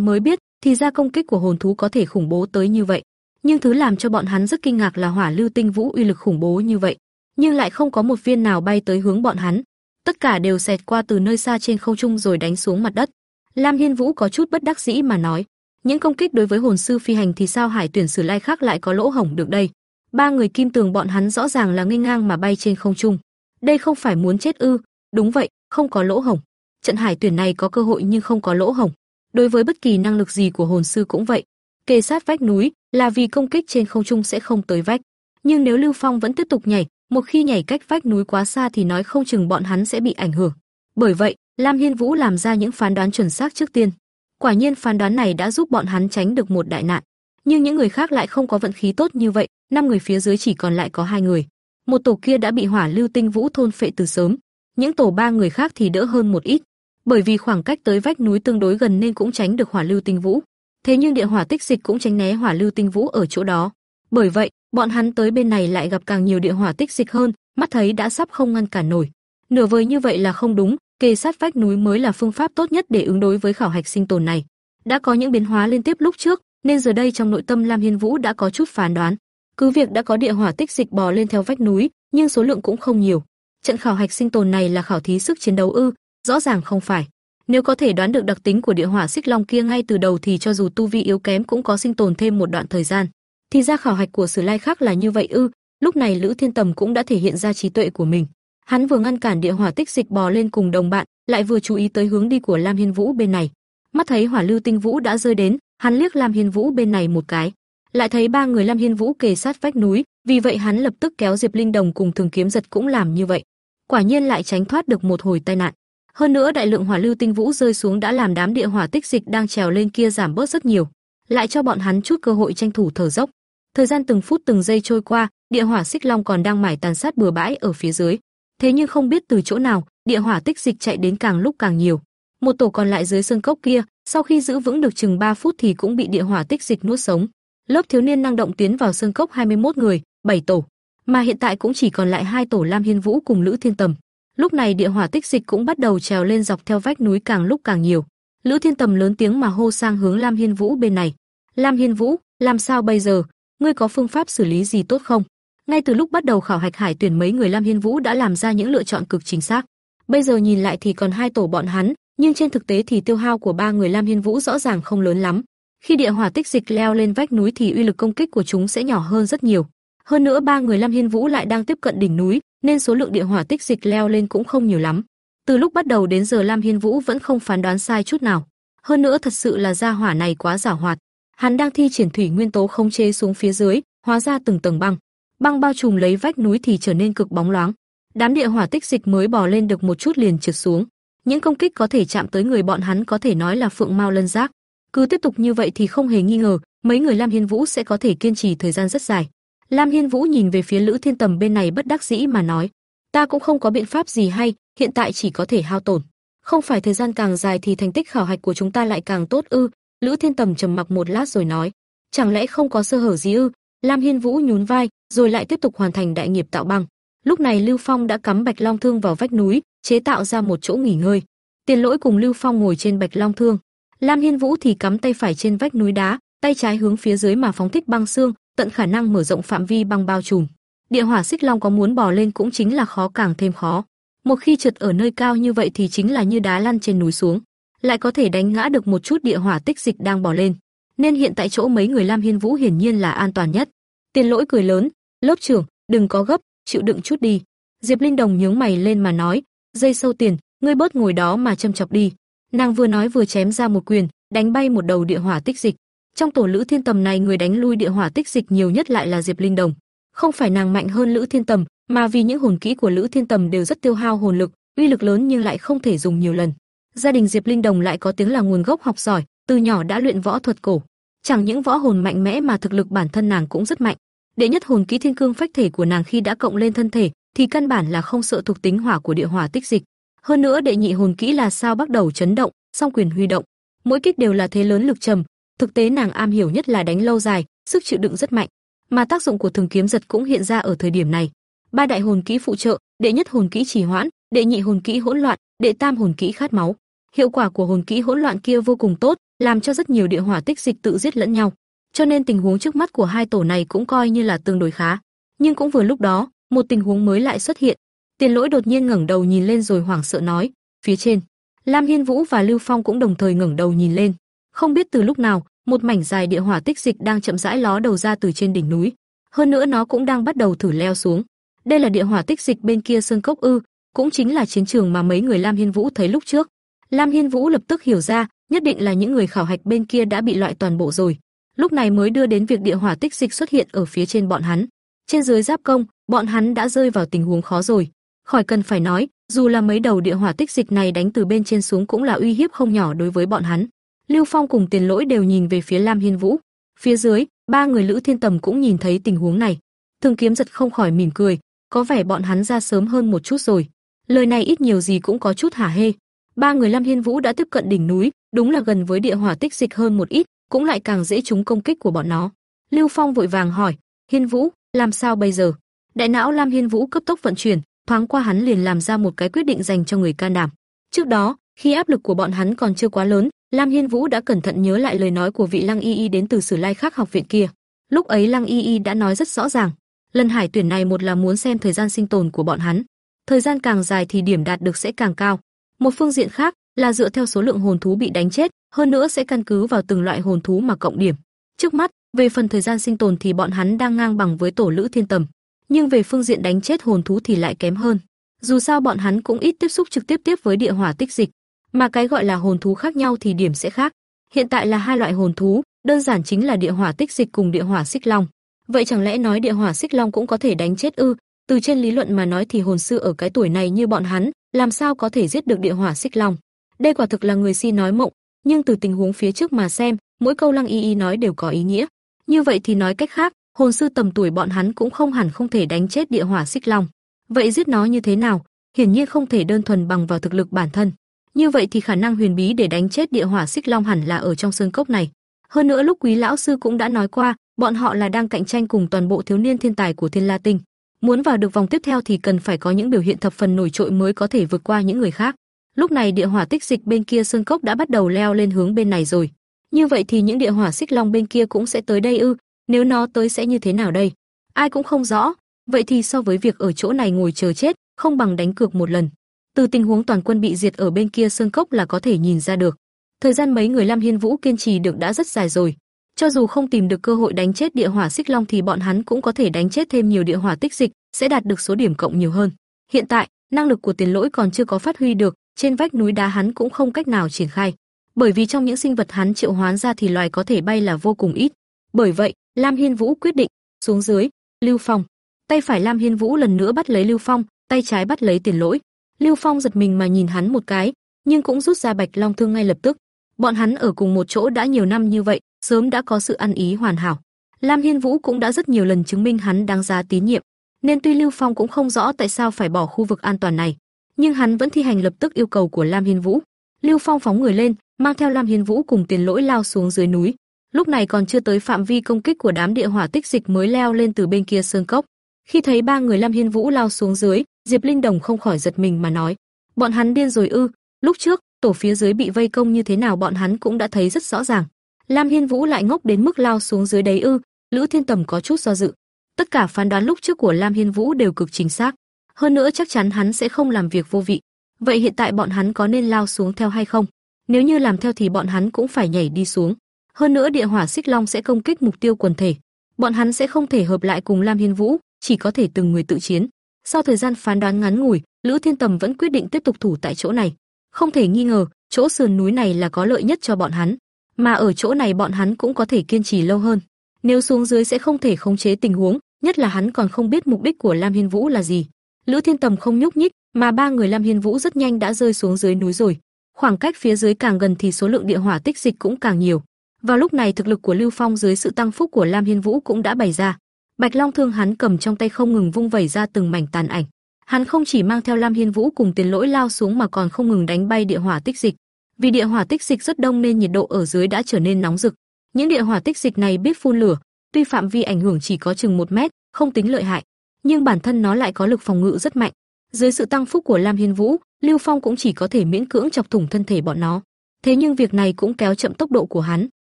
mới biết, thì ra công kích của hồn thú có thể khủng bố tới như vậy. Nhưng thứ làm cho bọn hắn rất kinh ngạc là hỏa lưu tinh vũ uy lực khủng bố như vậy, nhưng lại không có một viên nào bay tới hướng bọn hắn. Tất cả đều xẹt qua từ nơi xa trên không trung rồi đánh xuống mặt đất. Lam Hiên Vũ có chút bất đắc dĩ mà nói, những công kích đối với hồn sư phi hành thì sao Hải Tuyển Sử Lai khác lại có lỗ hổng được đây? Ba người kim tường bọn hắn rõ ràng là nghênh ngang mà bay trên không trung. Đây không phải muốn chết ư? Đúng vậy, không có lỗ hổng. Trận Hải Tuyển này có cơ hội nhưng không có lỗ hổng. Đối với bất kỳ năng lực gì của hồn sư cũng vậy. Kề sát vách núi là vì công kích trên không trung sẽ không tới vách. Nhưng nếu Lưu Phong vẫn tiếp tục nhảy, một khi nhảy cách vách núi quá xa thì nói không chừng bọn hắn sẽ bị ảnh hưởng. Bởi vậy, Lam Hiên Vũ làm ra những phán đoán chuẩn xác trước tiên. Quả nhiên phán đoán này đã giúp bọn hắn tránh được một đại nạn. Nhưng những người khác lại không có vận khí tốt như vậy, năm người phía dưới chỉ còn lại có hai người. Một tổ kia đã bị hỏa lưu tinh vũ thôn phệ từ sớm, những tổ ba người khác thì đỡ hơn một ít, bởi vì khoảng cách tới vách núi tương đối gần nên cũng tránh được hỏa lưu tinh vũ. Thế nhưng địa hỏa tích dịch cũng tránh né hỏa lưu tinh vũ ở chỗ đó. Bởi vậy, bọn hắn tới bên này lại gặp càng nhiều địa hỏa tích dịch hơn, mắt thấy đã sắp không ngăn cản nổi. Nửa vời như vậy là không đúng, kề sát vách núi mới là phương pháp tốt nhất để ứng đối với khảo hạch sinh tồn này. Đã có những biến hóa liên tiếp lúc trước, nên giờ đây trong nội tâm Lam Hiên Vũ đã có chút phán đoán. Cứ việc đã có địa hỏa tích dịch bò lên theo vách núi, nhưng số lượng cũng không nhiều. Trận khảo hạch sinh tồn này là khảo thí sức chiến đấu ư? Rõ ràng không phải. Nếu có thể đoán được đặc tính của địa hỏa xích long kia ngay từ đầu thì cho dù tu vi yếu kém cũng có sinh tồn thêm một đoạn thời gian. Thì ra khảo hạch của Sử Lai khác là như vậy ư? Lúc này Lữ Thiên Tầm cũng đã thể hiện ra trí tuệ của mình. Hắn vừa ngăn cản địa hỏa tích dịch bò lên cùng đồng bạn, lại vừa chú ý tới hướng đi của Lam Hiên Vũ bên này. Mắt thấy hỏa lưu tinh vũ đã rơi đến, hắn liếc Lam Hiên Vũ bên này một cái, lại thấy ba người Lam Hiên Vũ kề sát vách núi, vì vậy hắn lập tức kéo Diệp Linh Đồng cùng Thường Kiếm Giật cũng làm như vậy. Quả nhiên lại tránh thoát được một hồi tai nạn. Hơn nữa đại lượng hỏa lưu tinh vũ rơi xuống đã làm đám địa hỏa tích dịch đang trèo lên kia giảm bớt rất nhiều, lại cho bọn hắn chút cơ hội tranh thủ thở dốc. Thời gian từng phút từng giây trôi qua, địa hỏa xích long còn đang mải tàn sát bừa bãi ở phía dưới. Thế nhưng không biết từ chỗ nào, địa hỏa tích dịch chạy đến càng lúc càng nhiều. Một tổ còn lại dưới sơn cốc kia, sau khi giữ vững được chừng 3 phút thì cũng bị địa hỏa tích dịch nuốt sống. Lớp thiếu niên năng động tiến vào sơn cốc 21 người, 7 tổ, mà hiện tại cũng chỉ còn lại hai tổ Lam Hiên Vũ cùng Lữ Thiên Tầm. Lúc này địa hỏa tích dịch cũng bắt đầu trèo lên dọc theo vách núi càng lúc càng nhiều. Lữ Thiên Tầm lớn tiếng mà hô sang hướng Lam Hiên Vũ bên này. "Lam Hiên Vũ, làm sao bây giờ? Ngươi có phương pháp xử lý gì tốt không?" Ngay từ lúc bắt đầu khảo hạch hải tuyển mấy người Lam Hiên Vũ đã làm ra những lựa chọn cực chính xác. Bây giờ nhìn lại thì còn hai tổ bọn hắn, nhưng trên thực tế thì tiêu hao của ba người Lam Hiên Vũ rõ ràng không lớn lắm. Khi địa hỏa tích dịch leo lên vách núi thì uy lực công kích của chúng sẽ nhỏ hơn rất nhiều. Hơn nữa ba người Lam Hiên Vũ lại đang tiếp cận đỉnh núi, nên số lượng địa hỏa tích dịch leo lên cũng không nhiều lắm. Từ lúc bắt đầu đến giờ Lam Hiên Vũ vẫn không phán đoán sai chút nào. Hơn nữa thật sự là gia hỏa này quá giả hoạt. Hắn đang thi triển thủy nguyên tố không chế xuống phía dưới, hóa ra từng tầng băng. Băng bao trùm lấy vách núi thì trở nên cực bóng loáng. Đám địa hỏa tích dịch mới bò lên được một chút liền trượt xuống. Những công kích có thể chạm tới người bọn hắn có thể nói là phượng mao lân giác. Cứ tiếp tục như vậy thì không hề nghi ngờ, mấy người Lam Hiên Vũ sẽ có thể kiên trì thời gian rất dài. Lam Hiên Vũ nhìn về phía Lữ Thiên Tầm bên này bất đắc dĩ mà nói, ta cũng không có biện pháp gì hay, hiện tại chỉ có thể hao tổn. Không phải thời gian càng dài thì thành tích khảo hạch của chúng ta lại càng tốt ư? Lữ Thiên Tầm trầm mặc một lát rồi nói, chẳng lẽ không có sơ hở gì ư? Lam Hiên Vũ nhún vai, rồi lại tiếp tục hoàn thành đại nghiệp tạo băng. Lúc này Lưu Phong đã cắm Bạch Long thương vào vách núi, chế tạo ra một chỗ nghỉ ngơi. Tiền Lỗi cùng Lưu Phong ngồi trên Bạch Long thương, Lam Hiên Vũ thì cắm tay phải trên vách núi đá, tay trái hướng phía dưới mà phóng thích băng xương, tận khả năng mở rộng phạm vi băng bao trùm. Địa hỏa xích long có muốn bò lên cũng chính là khó càng thêm khó. Một khi trượt ở nơi cao như vậy thì chính là như đá lăn trên núi xuống, lại có thể đánh ngã được một chút địa hỏa tích dịch đang bò lên. Nên hiện tại chỗ mấy người Lam Hiên Vũ hiển nhiên là an toàn nhất. Tiền Lỗi cười lớn, "Lớp trưởng, đừng có gấp, chịu đựng chút đi." Diệp Linh Đồng nhướng mày lên mà nói, "Dây sâu tiền, ngươi bớt ngồi đó mà châm chọc đi." Nàng vừa nói vừa chém ra một quyền, đánh bay một đầu địa hỏa tích dịch. Trong tổ Lữ Thiên Tầm này người đánh lui địa hỏa tích dịch nhiều nhất lại là Diệp Linh Đồng. Không phải nàng mạnh hơn Lữ Thiên Tầm, mà vì những hồn kỹ của Lữ Thiên Tầm đều rất tiêu hao hồn lực, uy lực lớn nhưng lại không thể dùng nhiều lần. Gia đình Diệp Linh Đồng lại có tiếng là nguồn gốc học giỏi, từ nhỏ đã luyện võ thuật cổ. Chẳng những võ hồn mạnh mẽ mà thực lực bản thân nàng cũng rất mạnh. Đệ nhất hồn kỹ Thiên Cương Phách Thể của nàng khi đã cộng lên thân thể, thì căn bản là không sợ thuộc tính hỏa của địa hỏa tích dịch. Hơn nữa đệ nhị hồn kỹ là sao bắt đầu chấn động, song quyền huy động, mỗi kích đều là thế lớn lực trầm, thực tế nàng am hiểu nhất là đánh lâu dài, sức chịu đựng rất mạnh, mà tác dụng của thường kiếm giật cũng hiện ra ở thời điểm này. Ba đại hồn kỹ phụ trợ, đệ nhất hồn kỹ trì hoãn, đệ nhị hồn kỹ hỗn loạn, đệ tam hồn kỹ khát máu. Hiệu quả của hồn kỹ hỗn loạn kia vô cùng tốt, làm cho rất nhiều địa hỏa tích dịch tự giết lẫn nhau. Cho nên tình huống trước mắt của hai tổ này cũng coi như là tương đối khá. Nhưng cũng vừa lúc đó, một tình huống mới lại xuất hiện. Tiền Lỗi đột nhiên ngẩng đầu nhìn lên rồi hoảng sợ nói, phía trên, Lam Hiên Vũ và Lưu Phong cũng đồng thời ngẩng đầu nhìn lên. Không biết từ lúc nào, một mảnh dài địa hỏa tích dịch đang chậm rãi ló đầu ra từ trên đỉnh núi. Hơn nữa nó cũng đang bắt đầu thử leo xuống. Đây là địa hỏa tích dịch bên kia sơn cốc ư, cũng chính là chiến trường mà mấy người Lam Hiên Vũ thấy lúc trước. Lam Hiên Vũ lập tức hiểu ra, nhất định là những người khảo hạch bên kia đã bị loại toàn bộ rồi. Lúc này mới đưa đến việc địa hỏa tích dịch xuất hiện ở phía trên bọn hắn. Trên dưới giáp công, bọn hắn đã rơi vào tình huống khó rồi. Khỏi cần phải nói, dù là mấy đầu địa hỏa tích dịch này đánh từ bên trên xuống cũng là uy hiếp không nhỏ đối với bọn hắn. Lưu Phong cùng Tiền Lỗi đều nhìn về phía Lam Hiên Vũ. Phía dưới, ba người Lữ Thiên Tầm cũng nhìn thấy tình huống này. Thường Kiếm giật không khỏi mỉm cười, có vẻ bọn hắn ra sớm hơn một chút rồi. Lời này ít nhiều gì cũng có chút hả hê. Ba người Lam Hiên Vũ đã tiếp cận đỉnh núi, đúng là gần với địa hỏa tích dịch hơn một ít, cũng lại càng dễ trúng công kích của bọn nó. Lưu Phong vội vàng hỏi, "Hiên Vũ, làm sao bây giờ?" Đại não Lam Hiên Vũ cấp tốc vận chuyển, thoáng qua hắn liền làm ra một cái quyết định dành cho người can đảm. Trước đó, khi áp lực của bọn hắn còn chưa quá lớn, Lam Hiên Vũ đã cẩn thận nhớ lại lời nói của vị Lăng Y Y đến từ Sử Lai Khắc học viện kia. Lúc ấy Lăng Y Y đã nói rất rõ ràng, lần hải tuyển này một là muốn xem thời gian sinh tồn của bọn hắn, thời gian càng dài thì điểm đạt được sẽ càng cao. Một phương diện khác là dựa theo số lượng hồn thú bị đánh chết, hơn nữa sẽ căn cứ vào từng loại hồn thú mà cộng điểm. Trước mắt, về phần thời gian sinh tồn thì bọn hắn đang ngang bằng với tổ lữ thiên tầm nhưng về phương diện đánh chết hồn thú thì lại kém hơn. Dù sao bọn hắn cũng ít tiếp xúc trực tiếp tiếp với địa hỏa tích dịch, mà cái gọi là hồn thú khác nhau thì điểm sẽ khác. Hiện tại là hai loại hồn thú, đơn giản chính là địa hỏa tích dịch cùng địa hỏa xích long. Vậy chẳng lẽ nói địa hỏa xích long cũng có thể đánh chết ư? Từ trên lý luận mà nói thì hồn sư ở cái tuổi này như bọn hắn, làm sao có thể giết được địa hỏa xích long? Đây quả thực là người si nói mộng, nhưng từ tình huống phía trước mà xem, mỗi câu Lăng Y Y nói đều có ý nghĩa. Như vậy thì nói cách khác, hồn sư tầm tuổi bọn hắn cũng không hẳn không thể đánh chết địa hỏa xích long. Vậy giết nó như thế nào? Hiển nhiên không thể đơn thuần bằng vào thực lực bản thân. Như vậy thì khả năng huyền bí để đánh chết địa hỏa xích long hẳn là ở trong sơn cốc này. Hơn nữa lúc Quý lão sư cũng đã nói qua, bọn họ là đang cạnh tranh cùng toàn bộ thiếu niên thiên tài của Thiên La Tinh. Muốn vào được vòng tiếp theo thì cần phải có những biểu hiện thập phần nổi trội mới có thể vượt qua những người khác. Lúc này địa hỏa tích dịch bên kia sơn cốc đã bắt đầu leo lên hướng bên này rồi. Như vậy thì những địa hỏa xích long bên kia cũng sẽ tới đây ư? Nếu nó tới sẽ như thế nào đây? Ai cũng không rõ, vậy thì so với việc ở chỗ này ngồi chờ chết, không bằng đánh cược một lần. Từ tình huống toàn quân bị diệt ở bên kia sơn cốc là có thể nhìn ra được. Thời gian mấy người Lam Hiên Vũ kiên trì được đã rất dài rồi. Cho dù không tìm được cơ hội đánh chết địa hỏa xích long thì bọn hắn cũng có thể đánh chết thêm nhiều địa hỏa tích dịch, sẽ đạt được số điểm cộng nhiều hơn. Hiện tại, năng lực của tiền lỗi còn chưa có phát huy được, trên vách núi đá hắn cũng không cách nào triển khai. Bởi vì trong những sinh vật hắn triệu hoán ra thì loài có thể bay là vô cùng ít. Bởi vậy, Lam Hiên Vũ quyết định xuống dưới, Lưu Phong. Tay phải Lam Hiên Vũ lần nữa bắt lấy Lưu Phong, tay trái bắt lấy Tiền Lỗi. Lưu Phong giật mình mà nhìn hắn một cái, nhưng cũng rút ra Bạch Long thương ngay lập tức. Bọn hắn ở cùng một chỗ đã nhiều năm như vậy, sớm đã có sự ăn ý hoàn hảo. Lam Hiên Vũ cũng đã rất nhiều lần chứng minh hắn đáng giá tín nhiệm, nên tuy Lưu Phong cũng không rõ tại sao phải bỏ khu vực an toàn này, nhưng hắn vẫn thi hành lập tức yêu cầu của Lam Hiên Vũ. Lưu Phong phóng người lên, mang theo Lam Hiên Vũ cùng Tiền Lỗi lao xuống dưới núi. Lúc này còn chưa tới phạm vi công kích của đám địa hỏa tích dịch mới leo lên từ bên kia sơn cốc. Khi thấy ba người Lam Hiên Vũ lao xuống dưới, Diệp Linh Đồng không khỏi giật mình mà nói: "Bọn hắn điên rồi ư? Lúc trước, tổ phía dưới bị vây công như thế nào bọn hắn cũng đã thấy rất rõ ràng. Lam Hiên Vũ lại ngốc đến mức lao xuống dưới đấy ư?" Lữ Thiên Tầm có chút do dự. Tất cả phán đoán lúc trước của Lam Hiên Vũ đều cực chính xác, hơn nữa chắc chắn hắn sẽ không làm việc vô vị. Vậy hiện tại bọn hắn có nên lao xuống theo hay không? Nếu như làm theo thì bọn hắn cũng phải nhảy đi xuống. Hơn nữa địa hỏa xích long sẽ công kích mục tiêu quần thể. Bọn hắn sẽ không thể hợp lại cùng Lam Hiên Vũ, chỉ có thể từng người tự chiến. Sau thời gian phán đoán ngắn ngủi, Lữ Thiên Tầm vẫn quyết định tiếp tục thủ tại chỗ này. Không thể nghi ngờ, chỗ sườn núi này là có lợi nhất cho bọn hắn, mà ở chỗ này bọn hắn cũng có thể kiên trì lâu hơn. Nếu xuống dưới sẽ không thể khống chế tình huống, nhất là hắn còn không biết mục đích của Lam Hiên Vũ là gì. Lữ Thiên Tầm không nhúc nhích, mà ba người Lam Hiên Vũ rất nhanh đã rơi xuống dưới núi rồi. Khoảng cách phía dưới càng gần thì số lượng địa hỏa tích dịch cũng càng nhiều. Vào lúc này thực lực của Lưu Phong dưới sự tăng phúc của Lam Hiên Vũ cũng đã bày ra. Bạch Long thương hắn cầm trong tay không ngừng vung vẩy ra từng mảnh tàn ảnh. Hắn không chỉ mang theo Lam Hiên Vũ cùng Tiền Lỗi lao xuống mà còn không ngừng đánh bay địa hỏa tích dịch. Vì địa hỏa tích dịch rất đông nên nhiệt độ ở dưới đã trở nên nóng rực. Những địa hỏa tích dịch này biết phun lửa, tuy phạm vi ảnh hưởng chỉ có chừng một mét, không tính lợi hại, nhưng bản thân nó lại có lực phòng ngự rất mạnh. Dưới sự tăng phúc của Lam Hiên Vũ, Lưu Phong cũng chỉ có thể miễn cưỡng chọc thủng thân thể bọn nó. Thế nhưng việc này cũng kéo chậm tốc độ của hắn,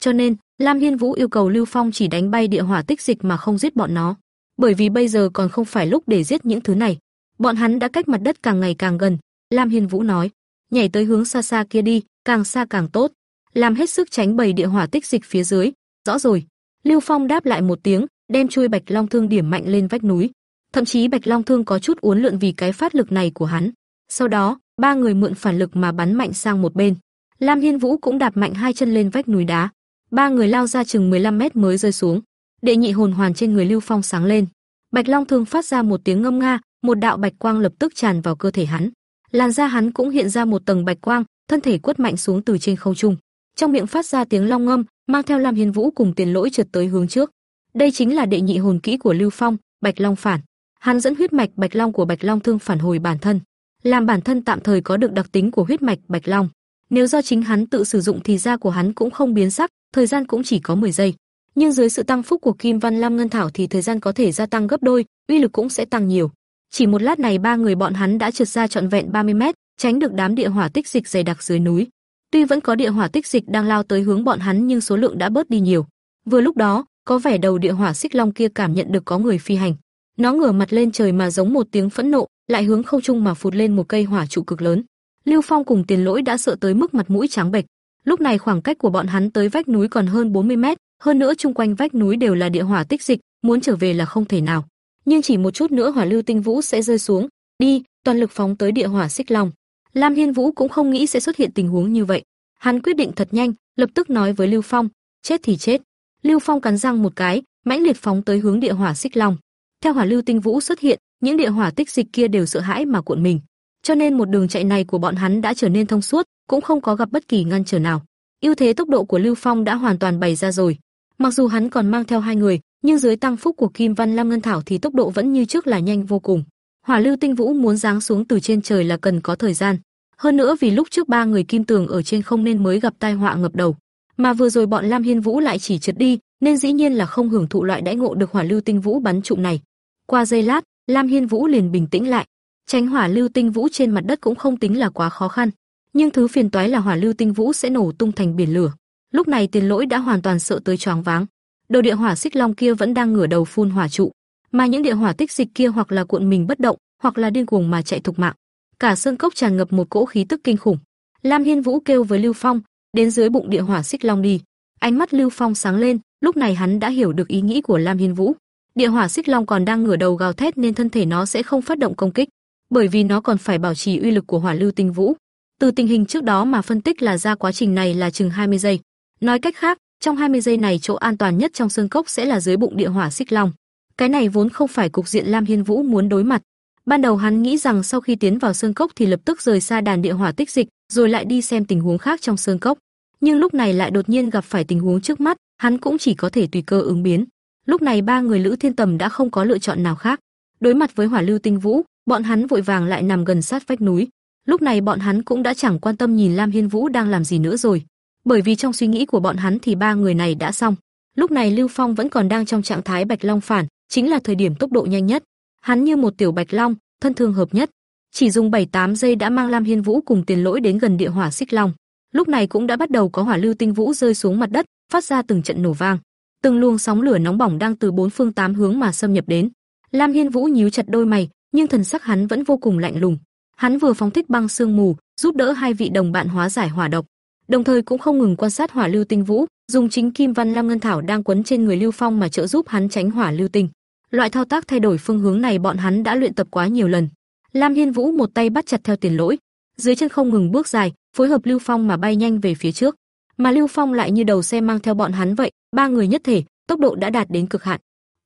cho nên Lam Hiên Vũ yêu cầu Lưu Phong chỉ đánh bay địa hỏa tích dịch mà không giết bọn nó, bởi vì bây giờ còn không phải lúc để giết những thứ này. Bọn hắn đã cách mặt đất càng ngày càng gần, Lam Hiên Vũ nói, nhảy tới hướng xa xa kia đi, càng xa càng tốt, làm hết sức tránh bầy địa hỏa tích dịch phía dưới. Rõ rồi. Lưu Phong đáp lại một tiếng, đem chui Bạch Long thương điểm mạnh lên vách núi. Thậm chí Bạch Long thương có chút uốn lượn vì cái phát lực này của hắn. Sau đó, ba người mượn phản lực mà bắn mạnh sang một bên. Lam Hiên Vũ cũng đạp mạnh hai chân lên vách núi đá. Ba người lao ra chừng 15 mét mới rơi xuống. Đệ nhị hồn hoàn trên người Lưu Phong sáng lên. Bạch Long thương phát ra một tiếng ngâm nga, một đạo bạch quang lập tức tràn vào cơ thể hắn. Làn da hắn cũng hiện ra một tầng bạch quang, thân thể quất mạnh xuống từ trên không trung. Trong miệng phát ra tiếng long ngâm, mang theo Lam Hiên Vũ cùng Tiền Lỗi trượt tới hướng trước. Đây chính là đệ nhị hồn kỹ của Lưu Phong, Bạch Long phản. Hắn dẫn huyết mạch Bạch Long của Bạch Long thương phản hồi bản thân, làm bản thân tạm thời có được đặc tính của huyết mạch Bạch Long. Nếu do chính hắn tự sử dụng thì da của hắn cũng không biến sắc, thời gian cũng chỉ có 10 giây. Nhưng dưới sự tăng phúc của Kim Văn Lam Ngân Thảo thì thời gian có thể gia tăng gấp đôi, uy lực cũng sẽ tăng nhiều. Chỉ một lát này ba người bọn hắn đã trượt ra trọn vẹn 30 mét, tránh được đám địa hỏa tích dịch dày đặc dưới núi. Tuy vẫn có địa hỏa tích dịch đang lao tới hướng bọn hắn nhưng số lượng đã bớt đi nhiều. Vừa lúc đó, có vẻ đầu địa hỏa xích long kia cảm nhận được có người phi hành. Nó ngửa mặt lên trời mà giống một tiếng phẫn nộ, lại hướng không trung mà phụt lên một cây hỏa trụ cực lớn. Lưu Phong cùng Tiền Lỗi đã sợ tới mức mặt mũi trắng bệch. Lúc này khoảng cách của bọn hắn tới vách núi còn hơn 40 mét, hơn nữa chung quanh vách núi đều là địa hỏa tích dịch, muốn trở về là không thể nào. Nhưng chỉ một chút nữa hỏa lưu tinh vũ sẽ rơi xuống, đi, toàn lực phóng tới địa hỏa xích long. Lam Hiên Vũ cũng không nghĩ sẽ xuất hiện tình huống như vậy. Hắn quyết định thật nhanh, lập tức nói với Lưu Phong, chết thì chết. Lưu Phong cắn răng một cái, mãnh liệt phóng tới hướng địa hỏa xích long. Theo hỏa lưu tinh vũ xuất hiện, những địa hỏa tích dịch kia đều sợ hãi mà cuộn mình. Cho nên một đường chạy này của bọn hắn đã trở nên thông suốt, cũng không có gặp bất kỳ ngăn trở nào. Ưu thế tốc độ của Lưu Phong đã hoàn toàn bày ra rồi. Mặc dù hắn còn mang theo hai người, nhưng dưới tăng phúc của Kim Văn Lam Ngân Thảo thì tốc độ vẫn như trước là nhanh vô cùng. Hỏa Lưu Tinh Vũ muốn giáng xuống từ trên trời là cần có thời gian. Hơn nữa vì lúc trước ba người kim tường ở trên không nên mới gặp tai họa ngập đầu, mà vừa rồi bọn Lam Hiên Vũ lại chỉ trượt đi, nên dĩ nhiên là không hưởng thụ loại đãi ngộ được Hỏa Lưu Tinh Vũ bắn trụm này. Qua giây lát, Lam Hiên Vũ liền bình tĩnh lại. Tránh Hỏa Lưu Tinh Vũ trên mặt đất cũng không tính là quá khó khăn, nhưng thứ phiền toái là Hỏa Lưu Tinh Vũ sẽ nổ tung thành biển lửa. Lúc này Tiền Lỗi đã hoàn toàn sợ tới choáng váng. đồ địa hỏa xích long kia vẫn đang ngửa đầu phun hỏa trụ, mà những địa hỏa tích dịch kia hoặc là cuộn mình bất động, hoặc là điên cuồng mà chạy thục mạng. Cả sơn cốc tràn ngập một cỗ khí tức kinh khủng. Lam Hiên Vũ kêu với Lưu Phong, đến dưới bụng địa hỏa xích long đi. Ánh mắt Lưu Phong sáng lên, lúc này hắn đã hiểu được ý nghĩ của Lam Hiên Vũ. Địa hỏa xích long còn đang ngửa đầu gào thét nên thân thể nó sẽ không phát động công kích, bởi vì nó còn phải bảo trì uy lực của hỏa lưu tinh vũ. Từ tình hình trước đó mà phân tích là ra quá trình này là chừng 20 giây. Nói cách khác, trong 20 giây này chỗ an toàn nhất trong sơn cốc sẽ là dưới bụng địa hỏa xích long. Cái này vốn không phải cục diện Lam Hiên Vũ muốn đối mặt. Ban đầu hắn nghĩ rằng sau khi tiến vào sơn cốc thì lập tức rời xa đàn địa hỏa tích dịch, rồi lại đi xem tình huống khác trong sơn cốc. Nhưng lúc này lại đột nhiên gặp phải tình huống trước mắt, hắn cũng chỉ có thể tùy cơ ứng biến. Lúc này ba người Lữ Thiên Tầm đã không có lựa chọn nào khác. Đối mặt với Hỏa Lưu Tinh Vũ, bọn hắn vội vàng lại nằm gần sát vách núi. Lúc này bọn hắn cũng đã chẳng quan tâm nhìn Lam Hiên Vũ đang làm gì nữa rồi, bởi vì trong suy nghĩ của bọn hắn thì ba người này đã xong. Lúc này Lưu Phong vẫn còn đang trong trạng thái Bạch Long phản, chính là thời điểm tốc độ nhanh nhất. Hắn như một tiểu Bạch Long, thân thương hợp nhất, chỉ dùng 7-8 giây đã mang Lam Hiên Vũ cùng Tiền Lỗi đến gần địa hỏa xích long. Lúc này cũng đã bắt đầu có hỏa lưu tinh vũ rơi xuống mặt đất, phát ra từng trận nổ vang. Từng luồng sóng lửa nóng bỏng đang từ bốn phương tám hướng mà xâm nhập đến. Lam Hiên Vũ nhíu chặt đôi mày, nhưng thần sắc hắn vẫn vô cùng lạnh lùng. Hắn vừa phóng thích băng sương mù, giúp đỡ hai vị đồng bạn hóa giải hỏa độc, đồng thời cũng không ngừng quan sát hỏa lưu tinh vũ, dùng chính kim văn lam ngân thảo đang quấn trên người Lưu Phong mà trợ giúp hắn tránh hỏa lưu tinh. Loại thao tác thay đổi phương hướng này bọn hắn đã luyện tập quá nhiều lần. Lam Hiên Vũ một tay bắt chặt theo tiền lỗi, dưới chân không ngừng bước dài, phối hợp Lưu Phong mà bay nhanh về phía trước. Mà Lưu Phong lại như đầu xe mang theo bọn hắn vậy, ba người nhất thể, tốc độ đã đạt đến cực hạn.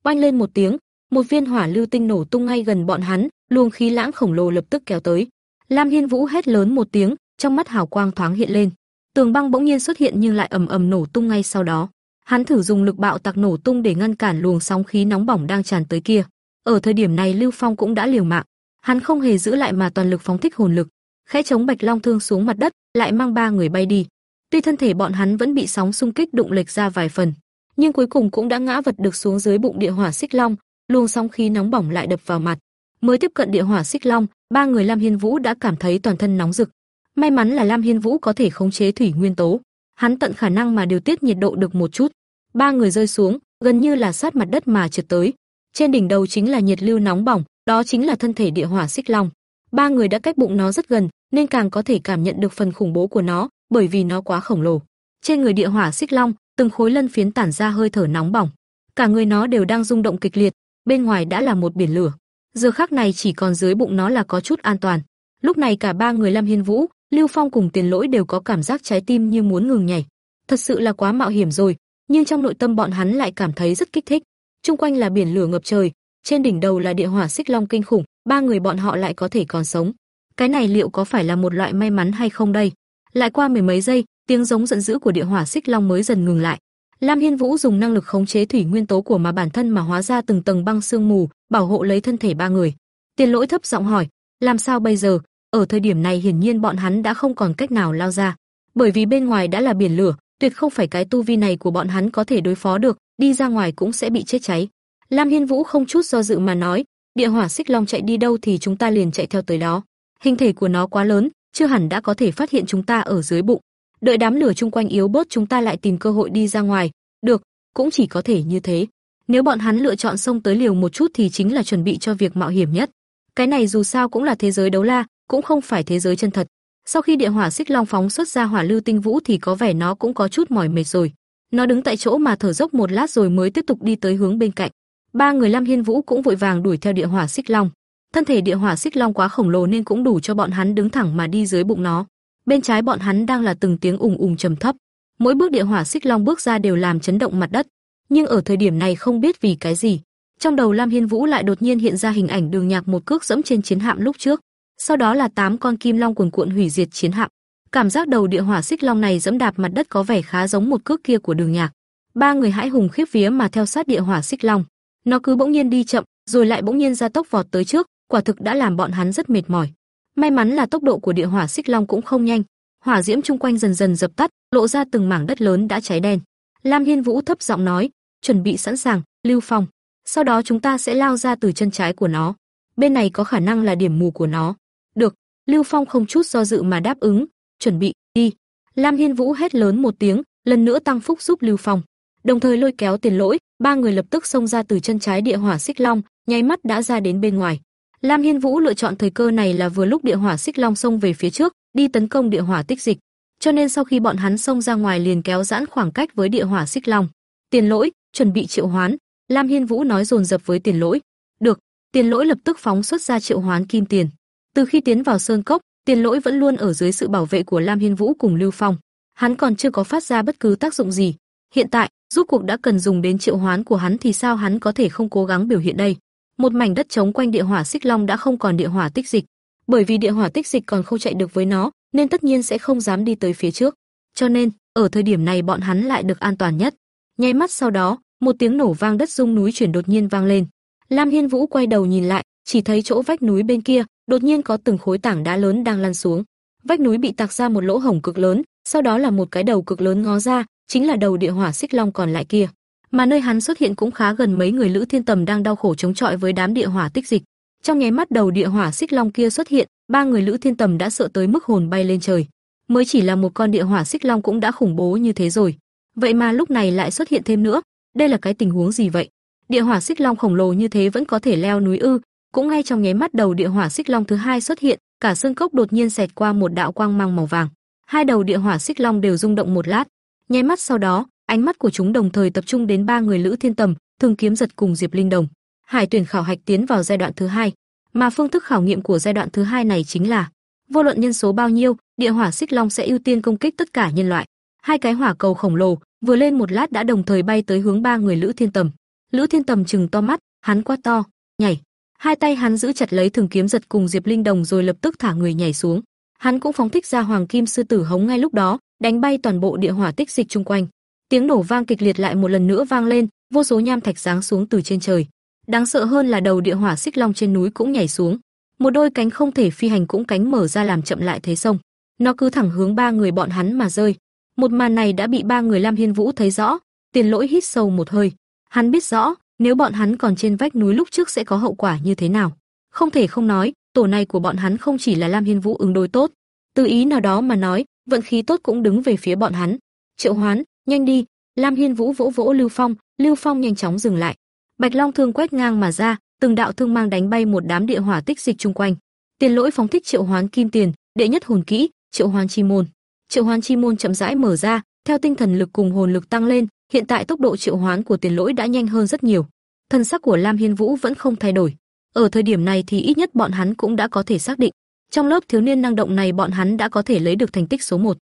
Oanh lên một tiếng, một viên hỏa lưu tinh nổ tung ngay gần bọn hắn, luồng khí lãng khổng lồ lập tức kéo tới. Lam Hiên Vũ hét lớn một tiếng, trong mắt hào quang thoáng hiện lên. Tường băng bỗng nhiên xuất hiện nhưng lại ầm ầm nổ tung ngay sau đó. Hắn thử dùng lực bạo tạc nổ tung để ngăn cản luồng sóng khí nóng bỏng đang tràn tới kia. Ở thời điểm này Lưu Phong cũng đã liều mạng, hắn không hề giữ lại mà toàn lực phóng thích hồn lực, khẽ chống Bạch Long thương xuống mặt đất, lại mang ba người bay đi. Tuy thân thể bọn hắn vẫn bị sóng xung kích đụng lệch ra vài phần, nhưng cuối cùng cũng đã ngã vật được xuống dưới bụng địa hỏa xích long, luồng sóng khí nóng bỏng lại đập vào mặt. Mới tiếp cận địa hỏa xích long, ba người Lam Hiên Vũ đã cảm thấy toàn thân nóng rực. May mắn là Lam Hiên Vũ có thể khống chế thủy nguyên tố, hắn tận khả năng mà điều tiết nhiệt độ được một chút. Ba người rơi xuống, gần như là sát mặt đất mà trượt tới. Trên đỉnh đầu chính là nhiệt lưu nóng bỏng, đó chính là thân thể địa hỏa xích long. Ba người đã cách bụng nó rất gần, nên càng có thể cảm nhận được phần khủng bố của nó, bởi vì nó quá khổng lồ. Trên người địa hỏa xích long, từng khối lân phiến tản ra hơi thở nóng bỏng. Cả người nó đều đang rung động kịch liệt, bên ngoài đã là một biển lửa. Giờ khắc này chỉ còn dưới bụng nó là có chút an toàn. Lúc này cả ba người Lâm Hiên Vũ, Lưu Phong cùng Tiền Lỗi đều có cảm giác trái tim như muốn ngừng nhảy. Thật sự là quá mạo hiểm rồi, nhưng trong nội tâm bọn hắn lại cảm thấy rất kích thích. Trung quanh là biển lửa ngập trời, trên đỉnh đầu là địa hỏa xích long kinh khủng, ba người bọn họ lại có thể còn sống. Cái này liệu có phải là một loại may mắn hay không đây? Lại qua mười mấy giây, tiếng giống giận dữ của địa hỏa xích long mới dần ngừng lại. Lam Hiên Vũ dùng năng lực khống chế thủy nguyên tố của mà bản thân mà hóa ra từng tầng băng sương mù, bảo hộ lấy thân thể ba người. Tiền Lỗi thấp giọng hỏi, làm sao bây giờ? Ở thời điểm này hiển nhiên bọn hắn đã không còn cách nào lao ra, bởi vì bên ngoài đã là biển lửa, tuyệt không phải cái tu vi này của bọn hắn có thể đối phó được, đi ra ngoài cũng sẽ bị chết cháy. Lam Hiên Vũ không chút do dự mà nói, địa hỏa xích long chạy đi đâu thì chúng ta liền chạy theo tới đó. Hình thể của nó quá lớn, chưa hẳn đã có thể phát hiện chúng ta ở dưới bụng. Đợi đám lửa chung quanh yếu bớt chúng ta lại tìm cơ hội đi ra ngoài. Được, cũng chỉ có thể như thế. Nếu bọn hắn lựa chọn xông tới liều một chút thì chính là chuẩn bị cho việc mạo hiểm nhất. Cái này dù sao cũng là thế giới đấu la, cũng không phải thế giới chân thật. Sau khi địa hỏa xích long phóng xuất ra hỏa lưu tinh vũ thì có vẻ nó cũng có chút mỏi mệt rồi. Nó đứng tại chỗ mà thở dốc một lát rồi mới tiếp tục đi tới hướng bên cạnh. Ba người Lam Hiên Vũ cũng vội vàng đuổi theo địa hỏa xích long. Thân thể địa hỏa xích long quá khổng lồ nên cũng đủ cho bọn hắn đứng thẳng mà đi dưới bụng nó. Bên trái bọn hắn đang là từng tiếng ùng ùng trầm thấp. Mỗi bước địa hỏa xích long bước ra đều làm chấn động mặt đất. Nhưng ở thời điểm này không biết vì cái gì, trong đầu Lam Hiên Vũ lại đột nhiên hiện ra hình ảnh Đường Nhạc một cước dẫm trên chiến hạm lúc trước. Sau đó là tám con kim long cuồn cuộn hủy diệt chiến hạm. Cảm giác đầu địa hỏa xích long này dẫm đạp mặt đất có vẻ khá giống một cước kia của Đường Nhạc. Ba người hãi hùng khiếp vía mà theo sát địa hỏa xích long. Nó cứ bỗng nhiên đi chậm, rồi lại bỗng nhiên ra tốc vọt tới trước, quả thực đã làm bọn hắn rất mệt mỏi. May mắn là tốc độ của địa hỏa xích long cũng không nhanh, hỏa diễm chung quanh dần dần dập tắt, lộ ra từng mảng đất lớn đã cháy đen. Lam Hiên Vũ thấp giọng nói, chuẩn bị sẵn sàng, Lưu Phong. Sau đó chúng ta sẽ lao ra từ chân trái của nó. Bên này có khả năng là điểm mù của nó. Được, Lưu Phong không chút do dự mà đáp ứng, chuẩn bị, đi. Lam Hiên Vũ hét lớn một tiếng, lần nữa tăng phúc giúp Lưu Phong đồng thời lôi kéo tiền lỗi, ba người lập tức xông ra từ chân trái địa hỏa xích long, nháy mắt đã ra đến bên ngoài. Lam Hiên Vũ lựa chọn thời cơ này là vừa lúc địa hỏa xích long xông về phía trước, đi tấn công địa hỏa tích dịch. Cho nên sau khi bọn hắn xông ra ngoài liền kéo giãn khoảng cách với địa hỏa xích long. Tiền lỗi, chuẩn bị triệu hoán. Lam Hiên Vũ nói dồn dập với tiền lỗi. Được, tiền lỗi lập tức phóng xuất ra triệu hoán kim tiền. Từ khi tiến vào sơn cốc, tiền lỗi vẫn luôn ở dưới sự bảo vệ của Lam Hiên Vũ cùng Lưu Phong. Hắn còn chưa có phát ra bất cứ tác dụng gì. Hiện tại, rốt cuộc đã cần dùng đến triệu hoán của hắn thì sao hắn có thể không cố gắng biểu hiện đây? Một mảnh đất trống quanh địa hỏa xích long đã không còn địa hỏa tích dịch, bởi vì địa hỏa tích dịch còn không chạy được với nó, nên tất nhiên sẽ không dám đi tới phía trước. Cho nên, ở thời điểm này bọn hắn lại được an toàn nhất. Nháy mắt sau đó, một tiếng nổ vang đất rung núi chuyển đột nhiên vang lên. Lam Hiên Vũ quay đầu nhìn lại, chỉ thấy chỗ vách núi bên kia, đột nhiên có từng khối tảng đá lớn đang lăn xuống. Vách núi bị tạc ra một lỗ hổng cực lớn, sau đó là một cái đầu cực lớn ngó ra, chính là đầu địa hỏa xích long còn lại kia. Mà nơi hắn xuất hiện cũng khá gần mấy người Lữ Thiên Tầm đang đau khổ chống chọi với đám địa hỏa tích dịch. Trong nháy mắt đầu địa hỏa xích long kia xuất hiện, ba người Lữ Thiên Tầm đã sợ tới mức hồn bay lên trời. Mới chỉ là một con địa hỏa xích long cũng đã khủng bố như thế rồi. Vậy mà lúc này lại xuất hiện thêm nữa, đây là cái tình huống gì vậy? Địa hỏa xích long khổng lồ như thế vẫn có thể leo núi ư? Cũng ngay trong nháy mắt đầu địa hỏa xích long thứ hai xuất hiện, cả xương cốc đột nhiên xẹt qua một đạo quang mang màu vàng. Hai đầu địa hỏa xích long đều rung động một lát, nháy mắt sau đó, ánh mắt của chúng đồng thời tập trung đến ba người Lữ Thiên Tầm, Thường Kiếm Giật cùng Diệp Linh Đồng. Hải tuyển khảo hạch tiến vào giai đoạn thứ hai, mà phương thức khảo nghiệm của giai đoạn thứ hai này chính là vô luận nhân số bao nhiêu, địa hỏa xích long sẽ ưu tiên công kích tất cả nhân loại. Hai cái hỏa cầu khổng lồ vừa lên một lát đã đồng thời bay tới hướng ba người Lữ Thiên Tầm. Lữ Thiên Tầm trừng to mắt, hắn quát to, nhảy. Hai tay hắn giữ chặt lấy Thường Kiếm Giật cùng Diệp Linh Đồng rồi lập tức thả người nhảy xuống. Hắn cũng phóng thích ra Hoàng Kim sư tử hống ngay lúc đó, đánh bay toàn bộ địa hỏa tích dịch chung quanh. Tiếng nổ vang kịch liệt lại một lần nữa vang lên, vô số nham thạch giáng xuống từ trên trời. Đáng sợ hơn là đầu địa hỏa xích long trên núi cũng nhảy xuống. Một đôi cánh không thể phi hành cũng cánh mở ra làm chậm lại thế sông. Nó cứ thẳng hướng ba người bọn hắn mà rơi. Một màn này đã bị ba người Lam Hiên Vũ thấy rõ, Tiền Lỗi hít sâu một hơi. Hắn biết rõ, nếu bọn hắn còn trên vách núi lúc trước sẽ có hậu quả như thế nào. Không thể không nói, tổ này của bọn hắn không chỉ là Lam Hiên Vũ ứng đối tốt, từ ý nào đó mà nói, vận khí tốt cũng đứng về phía bọn hắn. Triệu Hoán, nhanh đi! Lam Hiên Vũ vỗ vỗ Lưu Phong, Lưu Phong nhanh chóng dừng lại. Bạch Long thương quét ngang mà ra, từng đạo thương mang đánh bay một đám địa hỏa tích dịch chung quanh. Tiền lỗi phóng thích triệu hoán kim tiền, đệ nhất hồn kỹ, triệu hoán chi môn. Triệu hoán chi môn chậm rãi mở ra, theo tinh thần lực cùng hồn lực tăng lên, hiện tại tốc độ triệu hoán của tiền lỗi đã nhanh hơn rất nhiều. Thân sắc của Lam Hiên Vũ vẫn không thay đổi. Ở thời điểm này thì ít nhất bọn hắn cũng đã có thể xác định, trong lớp thiếu niên năng động này bọn hắn đã có thể lấy được thành tích số 1.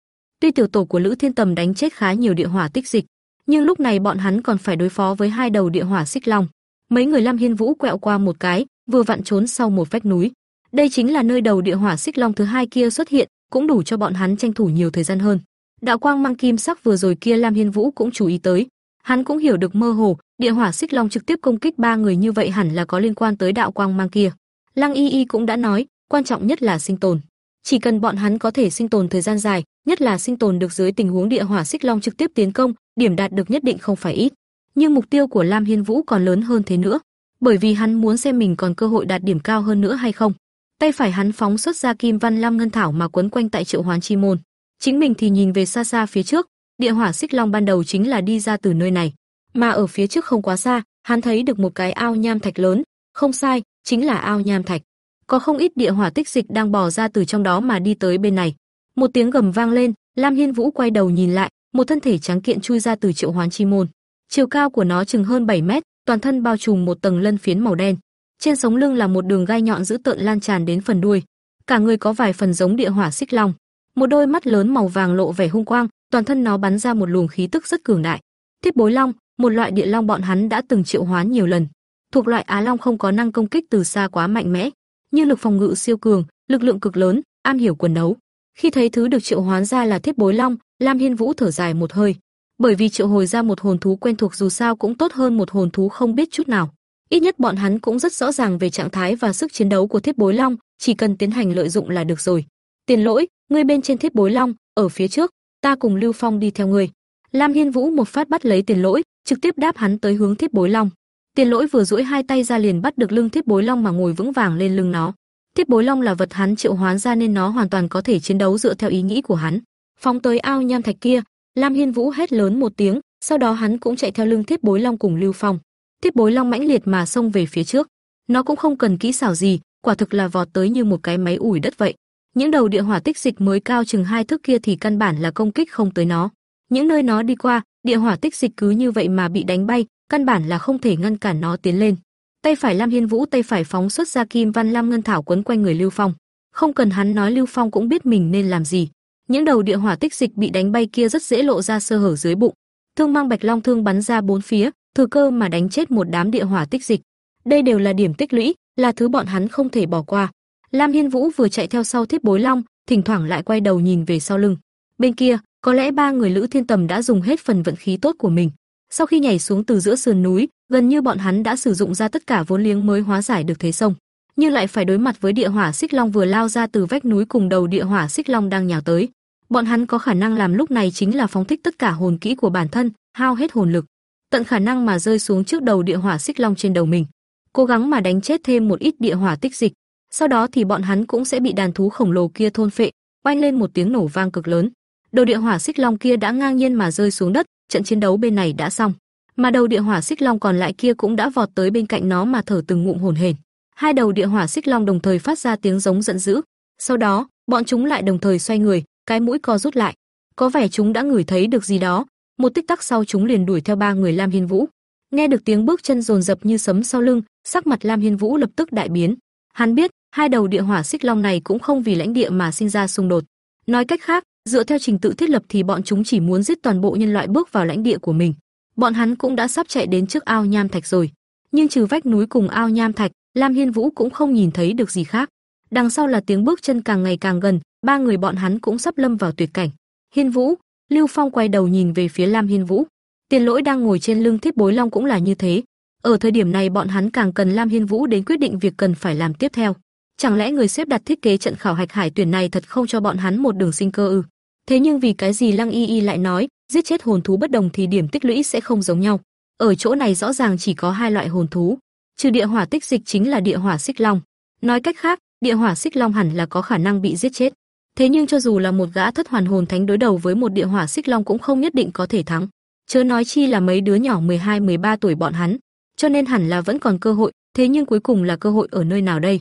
Tuy tiểu tổ của Lữ Thiên Tầm đánh chết khá nhiều địa hỏa tích dịch, nhưng lúc này bọn hắn còn phải đối phó với hai đầu địa hỏa xích long. Mấy người Lam Hiên Vũ quẹo qua một cái, vừa vặn trốn sau một vách núi. Đây chính là nơi đầu địa hỏa xích long thứ hai kia xuất hiện, cũng đủ cho bọn hắn tranh thủ nhiều thời gian hơn. Đạo quang mang kim sắc vừa rồi kia Lam Hiên Vũ cũng chú ý tới, hắn cũng hiểu được mơ hồ, địa hỏa xích long trực tiếp công kích ba người như vậy hẳn là có liên quan tới đạo quang mang kia. Lăng Y Y cũng đã nói, quan trọng nhất là sinh tồn. Chỉ cần bọn hắn có thể sinh tồn thời gian dài, nhất là sinh tồn được dưới tình huống địa hỏa xích long trực tiếp tiến công, điểm đạt được nhất định không phải ít. Nhưng mục tiêu của Lam Hiên Vũ còn lớn hơn thế nữa, bởi vì hắn muốn xem mình còn cơ hội đạt điểm cao hơn nữa hay không. Tay phải hắn phóng xuất ra kim văn lam ngân thảo mà quấn quanh tại triệu hoán chi môn. Chính mình thì nhìn về xa xa phía trước, địa hỏa xích long ban đầu chính là đi ra từ nơi này, mà ở phía trước không quá xa, hắn thấy được một cái ao nham thạch lớn, không sai, chính là ao nham thạch có không ít địa hỏa tích dịch đang bò ra từ trong đó mà đi tới bên này. Một tiếng gầm vang lên, Lam Hiên Vũ quay đầu nhìn lại, một thân thể trắng kiện chui ra từ triệu hoán chi môn. Chiều cao của nó chừng hơn 7 mét, toàn thân bao trùm một tầng lân phiến màu đen. Trên sống lưng là một đường gai nhọn dữ tợn lan tràn đến phần đuôi. Cả người có vài phần giống địa hỏa xích long. Một đôi mắt lớn màu vàng lộ vẻ hung quang, toàn thân nó bắn ra một luồng khí tức rất cường đại. Thiết bối long, một loại địa long bọn hắn đã từng triệu hoán nhiều lần. Thuộc loại Á Long không có năng công kích từ xa quá mạnh mẽ, nhưng lực phòng ngự siêu cường, lực lượng cực lớn, am hiểu quần đấu. Khi thấy thứ được triệu hoán ra là Thiết Bối Long, Lam Hiên Vũ thở dài một hơi, bởi vì triệu hồi ra một hồn thú quen thuộc dù sao cũng tốt hơn một hồn thú không biết chút nào. Ít nhất bọn hắn cũng rất rõ ràng về trạng thái và sức chiến đấu của Thiết Bối Long, chỉ cần tiến hành lợi dụng là được rồi. Tiền Lỗi, ngươi bên trên Thiết Bối Long, ở phía trước, ta cùng Lưu Phong đi theo ngươi. Lam Hiên Vũ một phát bắt lấy Tiền Lỗi, trực tiếp đáp hắn tới hướng Thiết Bối Long. Tiền Lỗi vừa duỗi hai tay ra liền bắt được lưng Thiết Bối Long mà ngồi vững vàng lên lưng nó. Thiết Bối Long là vật hắn triệu hoán ra nên nó hoàn toàn có thể chiến đấu dựa theo ý nghĩ của hắn. Phóng tới ao nham thạch kia, Lam Hiên Vũ hét lớn một tiếng, sau đó hắn cũng chạy theo lưng Thiết Bối Long cùng Lưu Phong. Thiết Bối Long mãnh liệt mà xông về phía trước. Nó cũng không cần kỹ xảo gì, quả thực là vọt tới như một cái máy ủi đất vậy. Những đầu địa hỏa tích dịch mới cao chừng hai thước kia thì căn bản là công kích không tới nó. Những nơi nó đi qua, địa hỏa tích dịch cứ như vậy mà bị đánh bay, căn bản là không thể ngăn cản nó tiến lên. Tay phải Lam Hiên Vũ tay phải phóng xuất ra kim văn lam ngân thảo quấn quanh người Lưu Phong. Không cần hắn nói Lưu Phong cũng biết mình nên làm gì. Những đầu địa hỏa tích dịch bị đánh bay kia rất dễ lộ ra sơ hở dưới bụng. Thương mang bạch long thương bắn ra bốn phía, thừa cơ mà đánh chết một đám địa hỏa tích dịch. Đây đều là điểm tích lũy, là thứ bọn hắn không thể bỏ qua. Lam Hiên Vũ vừa chạy theo sau Thiết Bối Long, thỉnh thoảng lại quay đầu nhìn về sau lưng. Bên kia, có lẽ ba người Lữ Thiên Tầm đã dùng hết phần vận khí tốt của mình. Sau khi nhảy xuống từ giữa sườn núi, gần như bọn hắn đã sử dụng ra tất cả vốn liếng mới hóa giải được thế sông. nhưng lại phải đối mặt với địa hỏa xích long vừa lao ra từ vách núi cùng đầu địa hỏa xích long đang nhào tới. Bọn hắn có khả năng làm lúc này chính là phóng thích tất cả hồn kỹ của bản thân, hao hết hồn lực, tận khả năng mà rơi xuống trước đầu địa hỏa xích long trên đầu mình, cố gắng mà đánh chết thêm một ít địa hỏa tích dịch. Sau đó thì bọn hắn cũng sẽ bị đàn thú khổng lồ kia thôn phệ, oanh lên một tiếng nổ vang cực lớn. Đầu địa hỏa xích long kia đã ngang nhiên mà rơi xuống đất, trận chiến đấu bên này đã xong. Mà đầu địa hỏa xích long còn lại kia cũng đã vọt tới bên cạnh nó mà thở từng ngụm hồn hển. Hai đầu địa hỏa xích long đồng thời phát ra tiếng giống giận dữ. Sau đó, bọn chúng lại đồng thời xoay người, cái mũi co rút lại. Có vẻ chúng đã ngửi thấy được gì đó, một tích tắc sau chúng liền đuổi theo ba người Lam Hiên Vũ. Nghe được tiếng bước chân dồn dập như sấm sau lưng, sắc mặt Lam Hiên Vũ lập tức đại biến. Hắn biết, hai đầu địa hỏa xích long này cũng không vì lãnh địa mà sinh ra xung đột. Nói cách khác, dựa theo trình tự thiết lập thì bọn chúng chỉ muốn giết toàn bộ nhân loại bước vào lãnh địa của mình. Bọn hắn cũng đã sắp chạy đến trước ao nham thạch rồi, nhưng trừ vách núi cùng ao nham thạch, Lam Hiên Vũ cũng không nhìn thấy được gì khác. Đằng sau là tiếng bước chân càng ngày càng gần, ba người bọn hắn cũng sắp lâm vào tuyệt cảnh. Hiên Vũ, Lưu Phong quay đầu nhìn về phía Lam Hiên Vũ. Tiền Lỗi đang ngồi trên lưng Thiết Bối Long cũng là như thế. Ở thời điểm này bọn hắn càng cần Lam Hiên Vũ đến quyết định việc cần phải làm tiếp theo. Chẳng lẽ người xếp đặt thiết kế trận khảo hạch hải tuyển này thật không cho bọn hắn một đường sinh cơ ư? Thế nhưng vì cái gì Lăng Y Y lại nói, giết chết hồn thú bất đồng thì điểm tích lũy sẽ không giống nhau. Ở chỗ này rõ ràng chỉ có hai loại hồn thú, trừ địa hỏa tích dịch chính là địa hỏa xích long. Nói cách khác, địa hỏa xích long hẳn là có khả năng bị giết chết. Thế nhưng cho dù là một gã thất hoàn hồn thánh đối đầu với một địa hỏa xích long cũng không nhất định có thể thắng. Chớ nói chi là mấy đứa nhỏ 12, 13 tuổi bọn hắn, cho nên hẳn là vẫn còn cơ hội, thế nhưng cuối cùng là cơ hội ở nơi nào đây?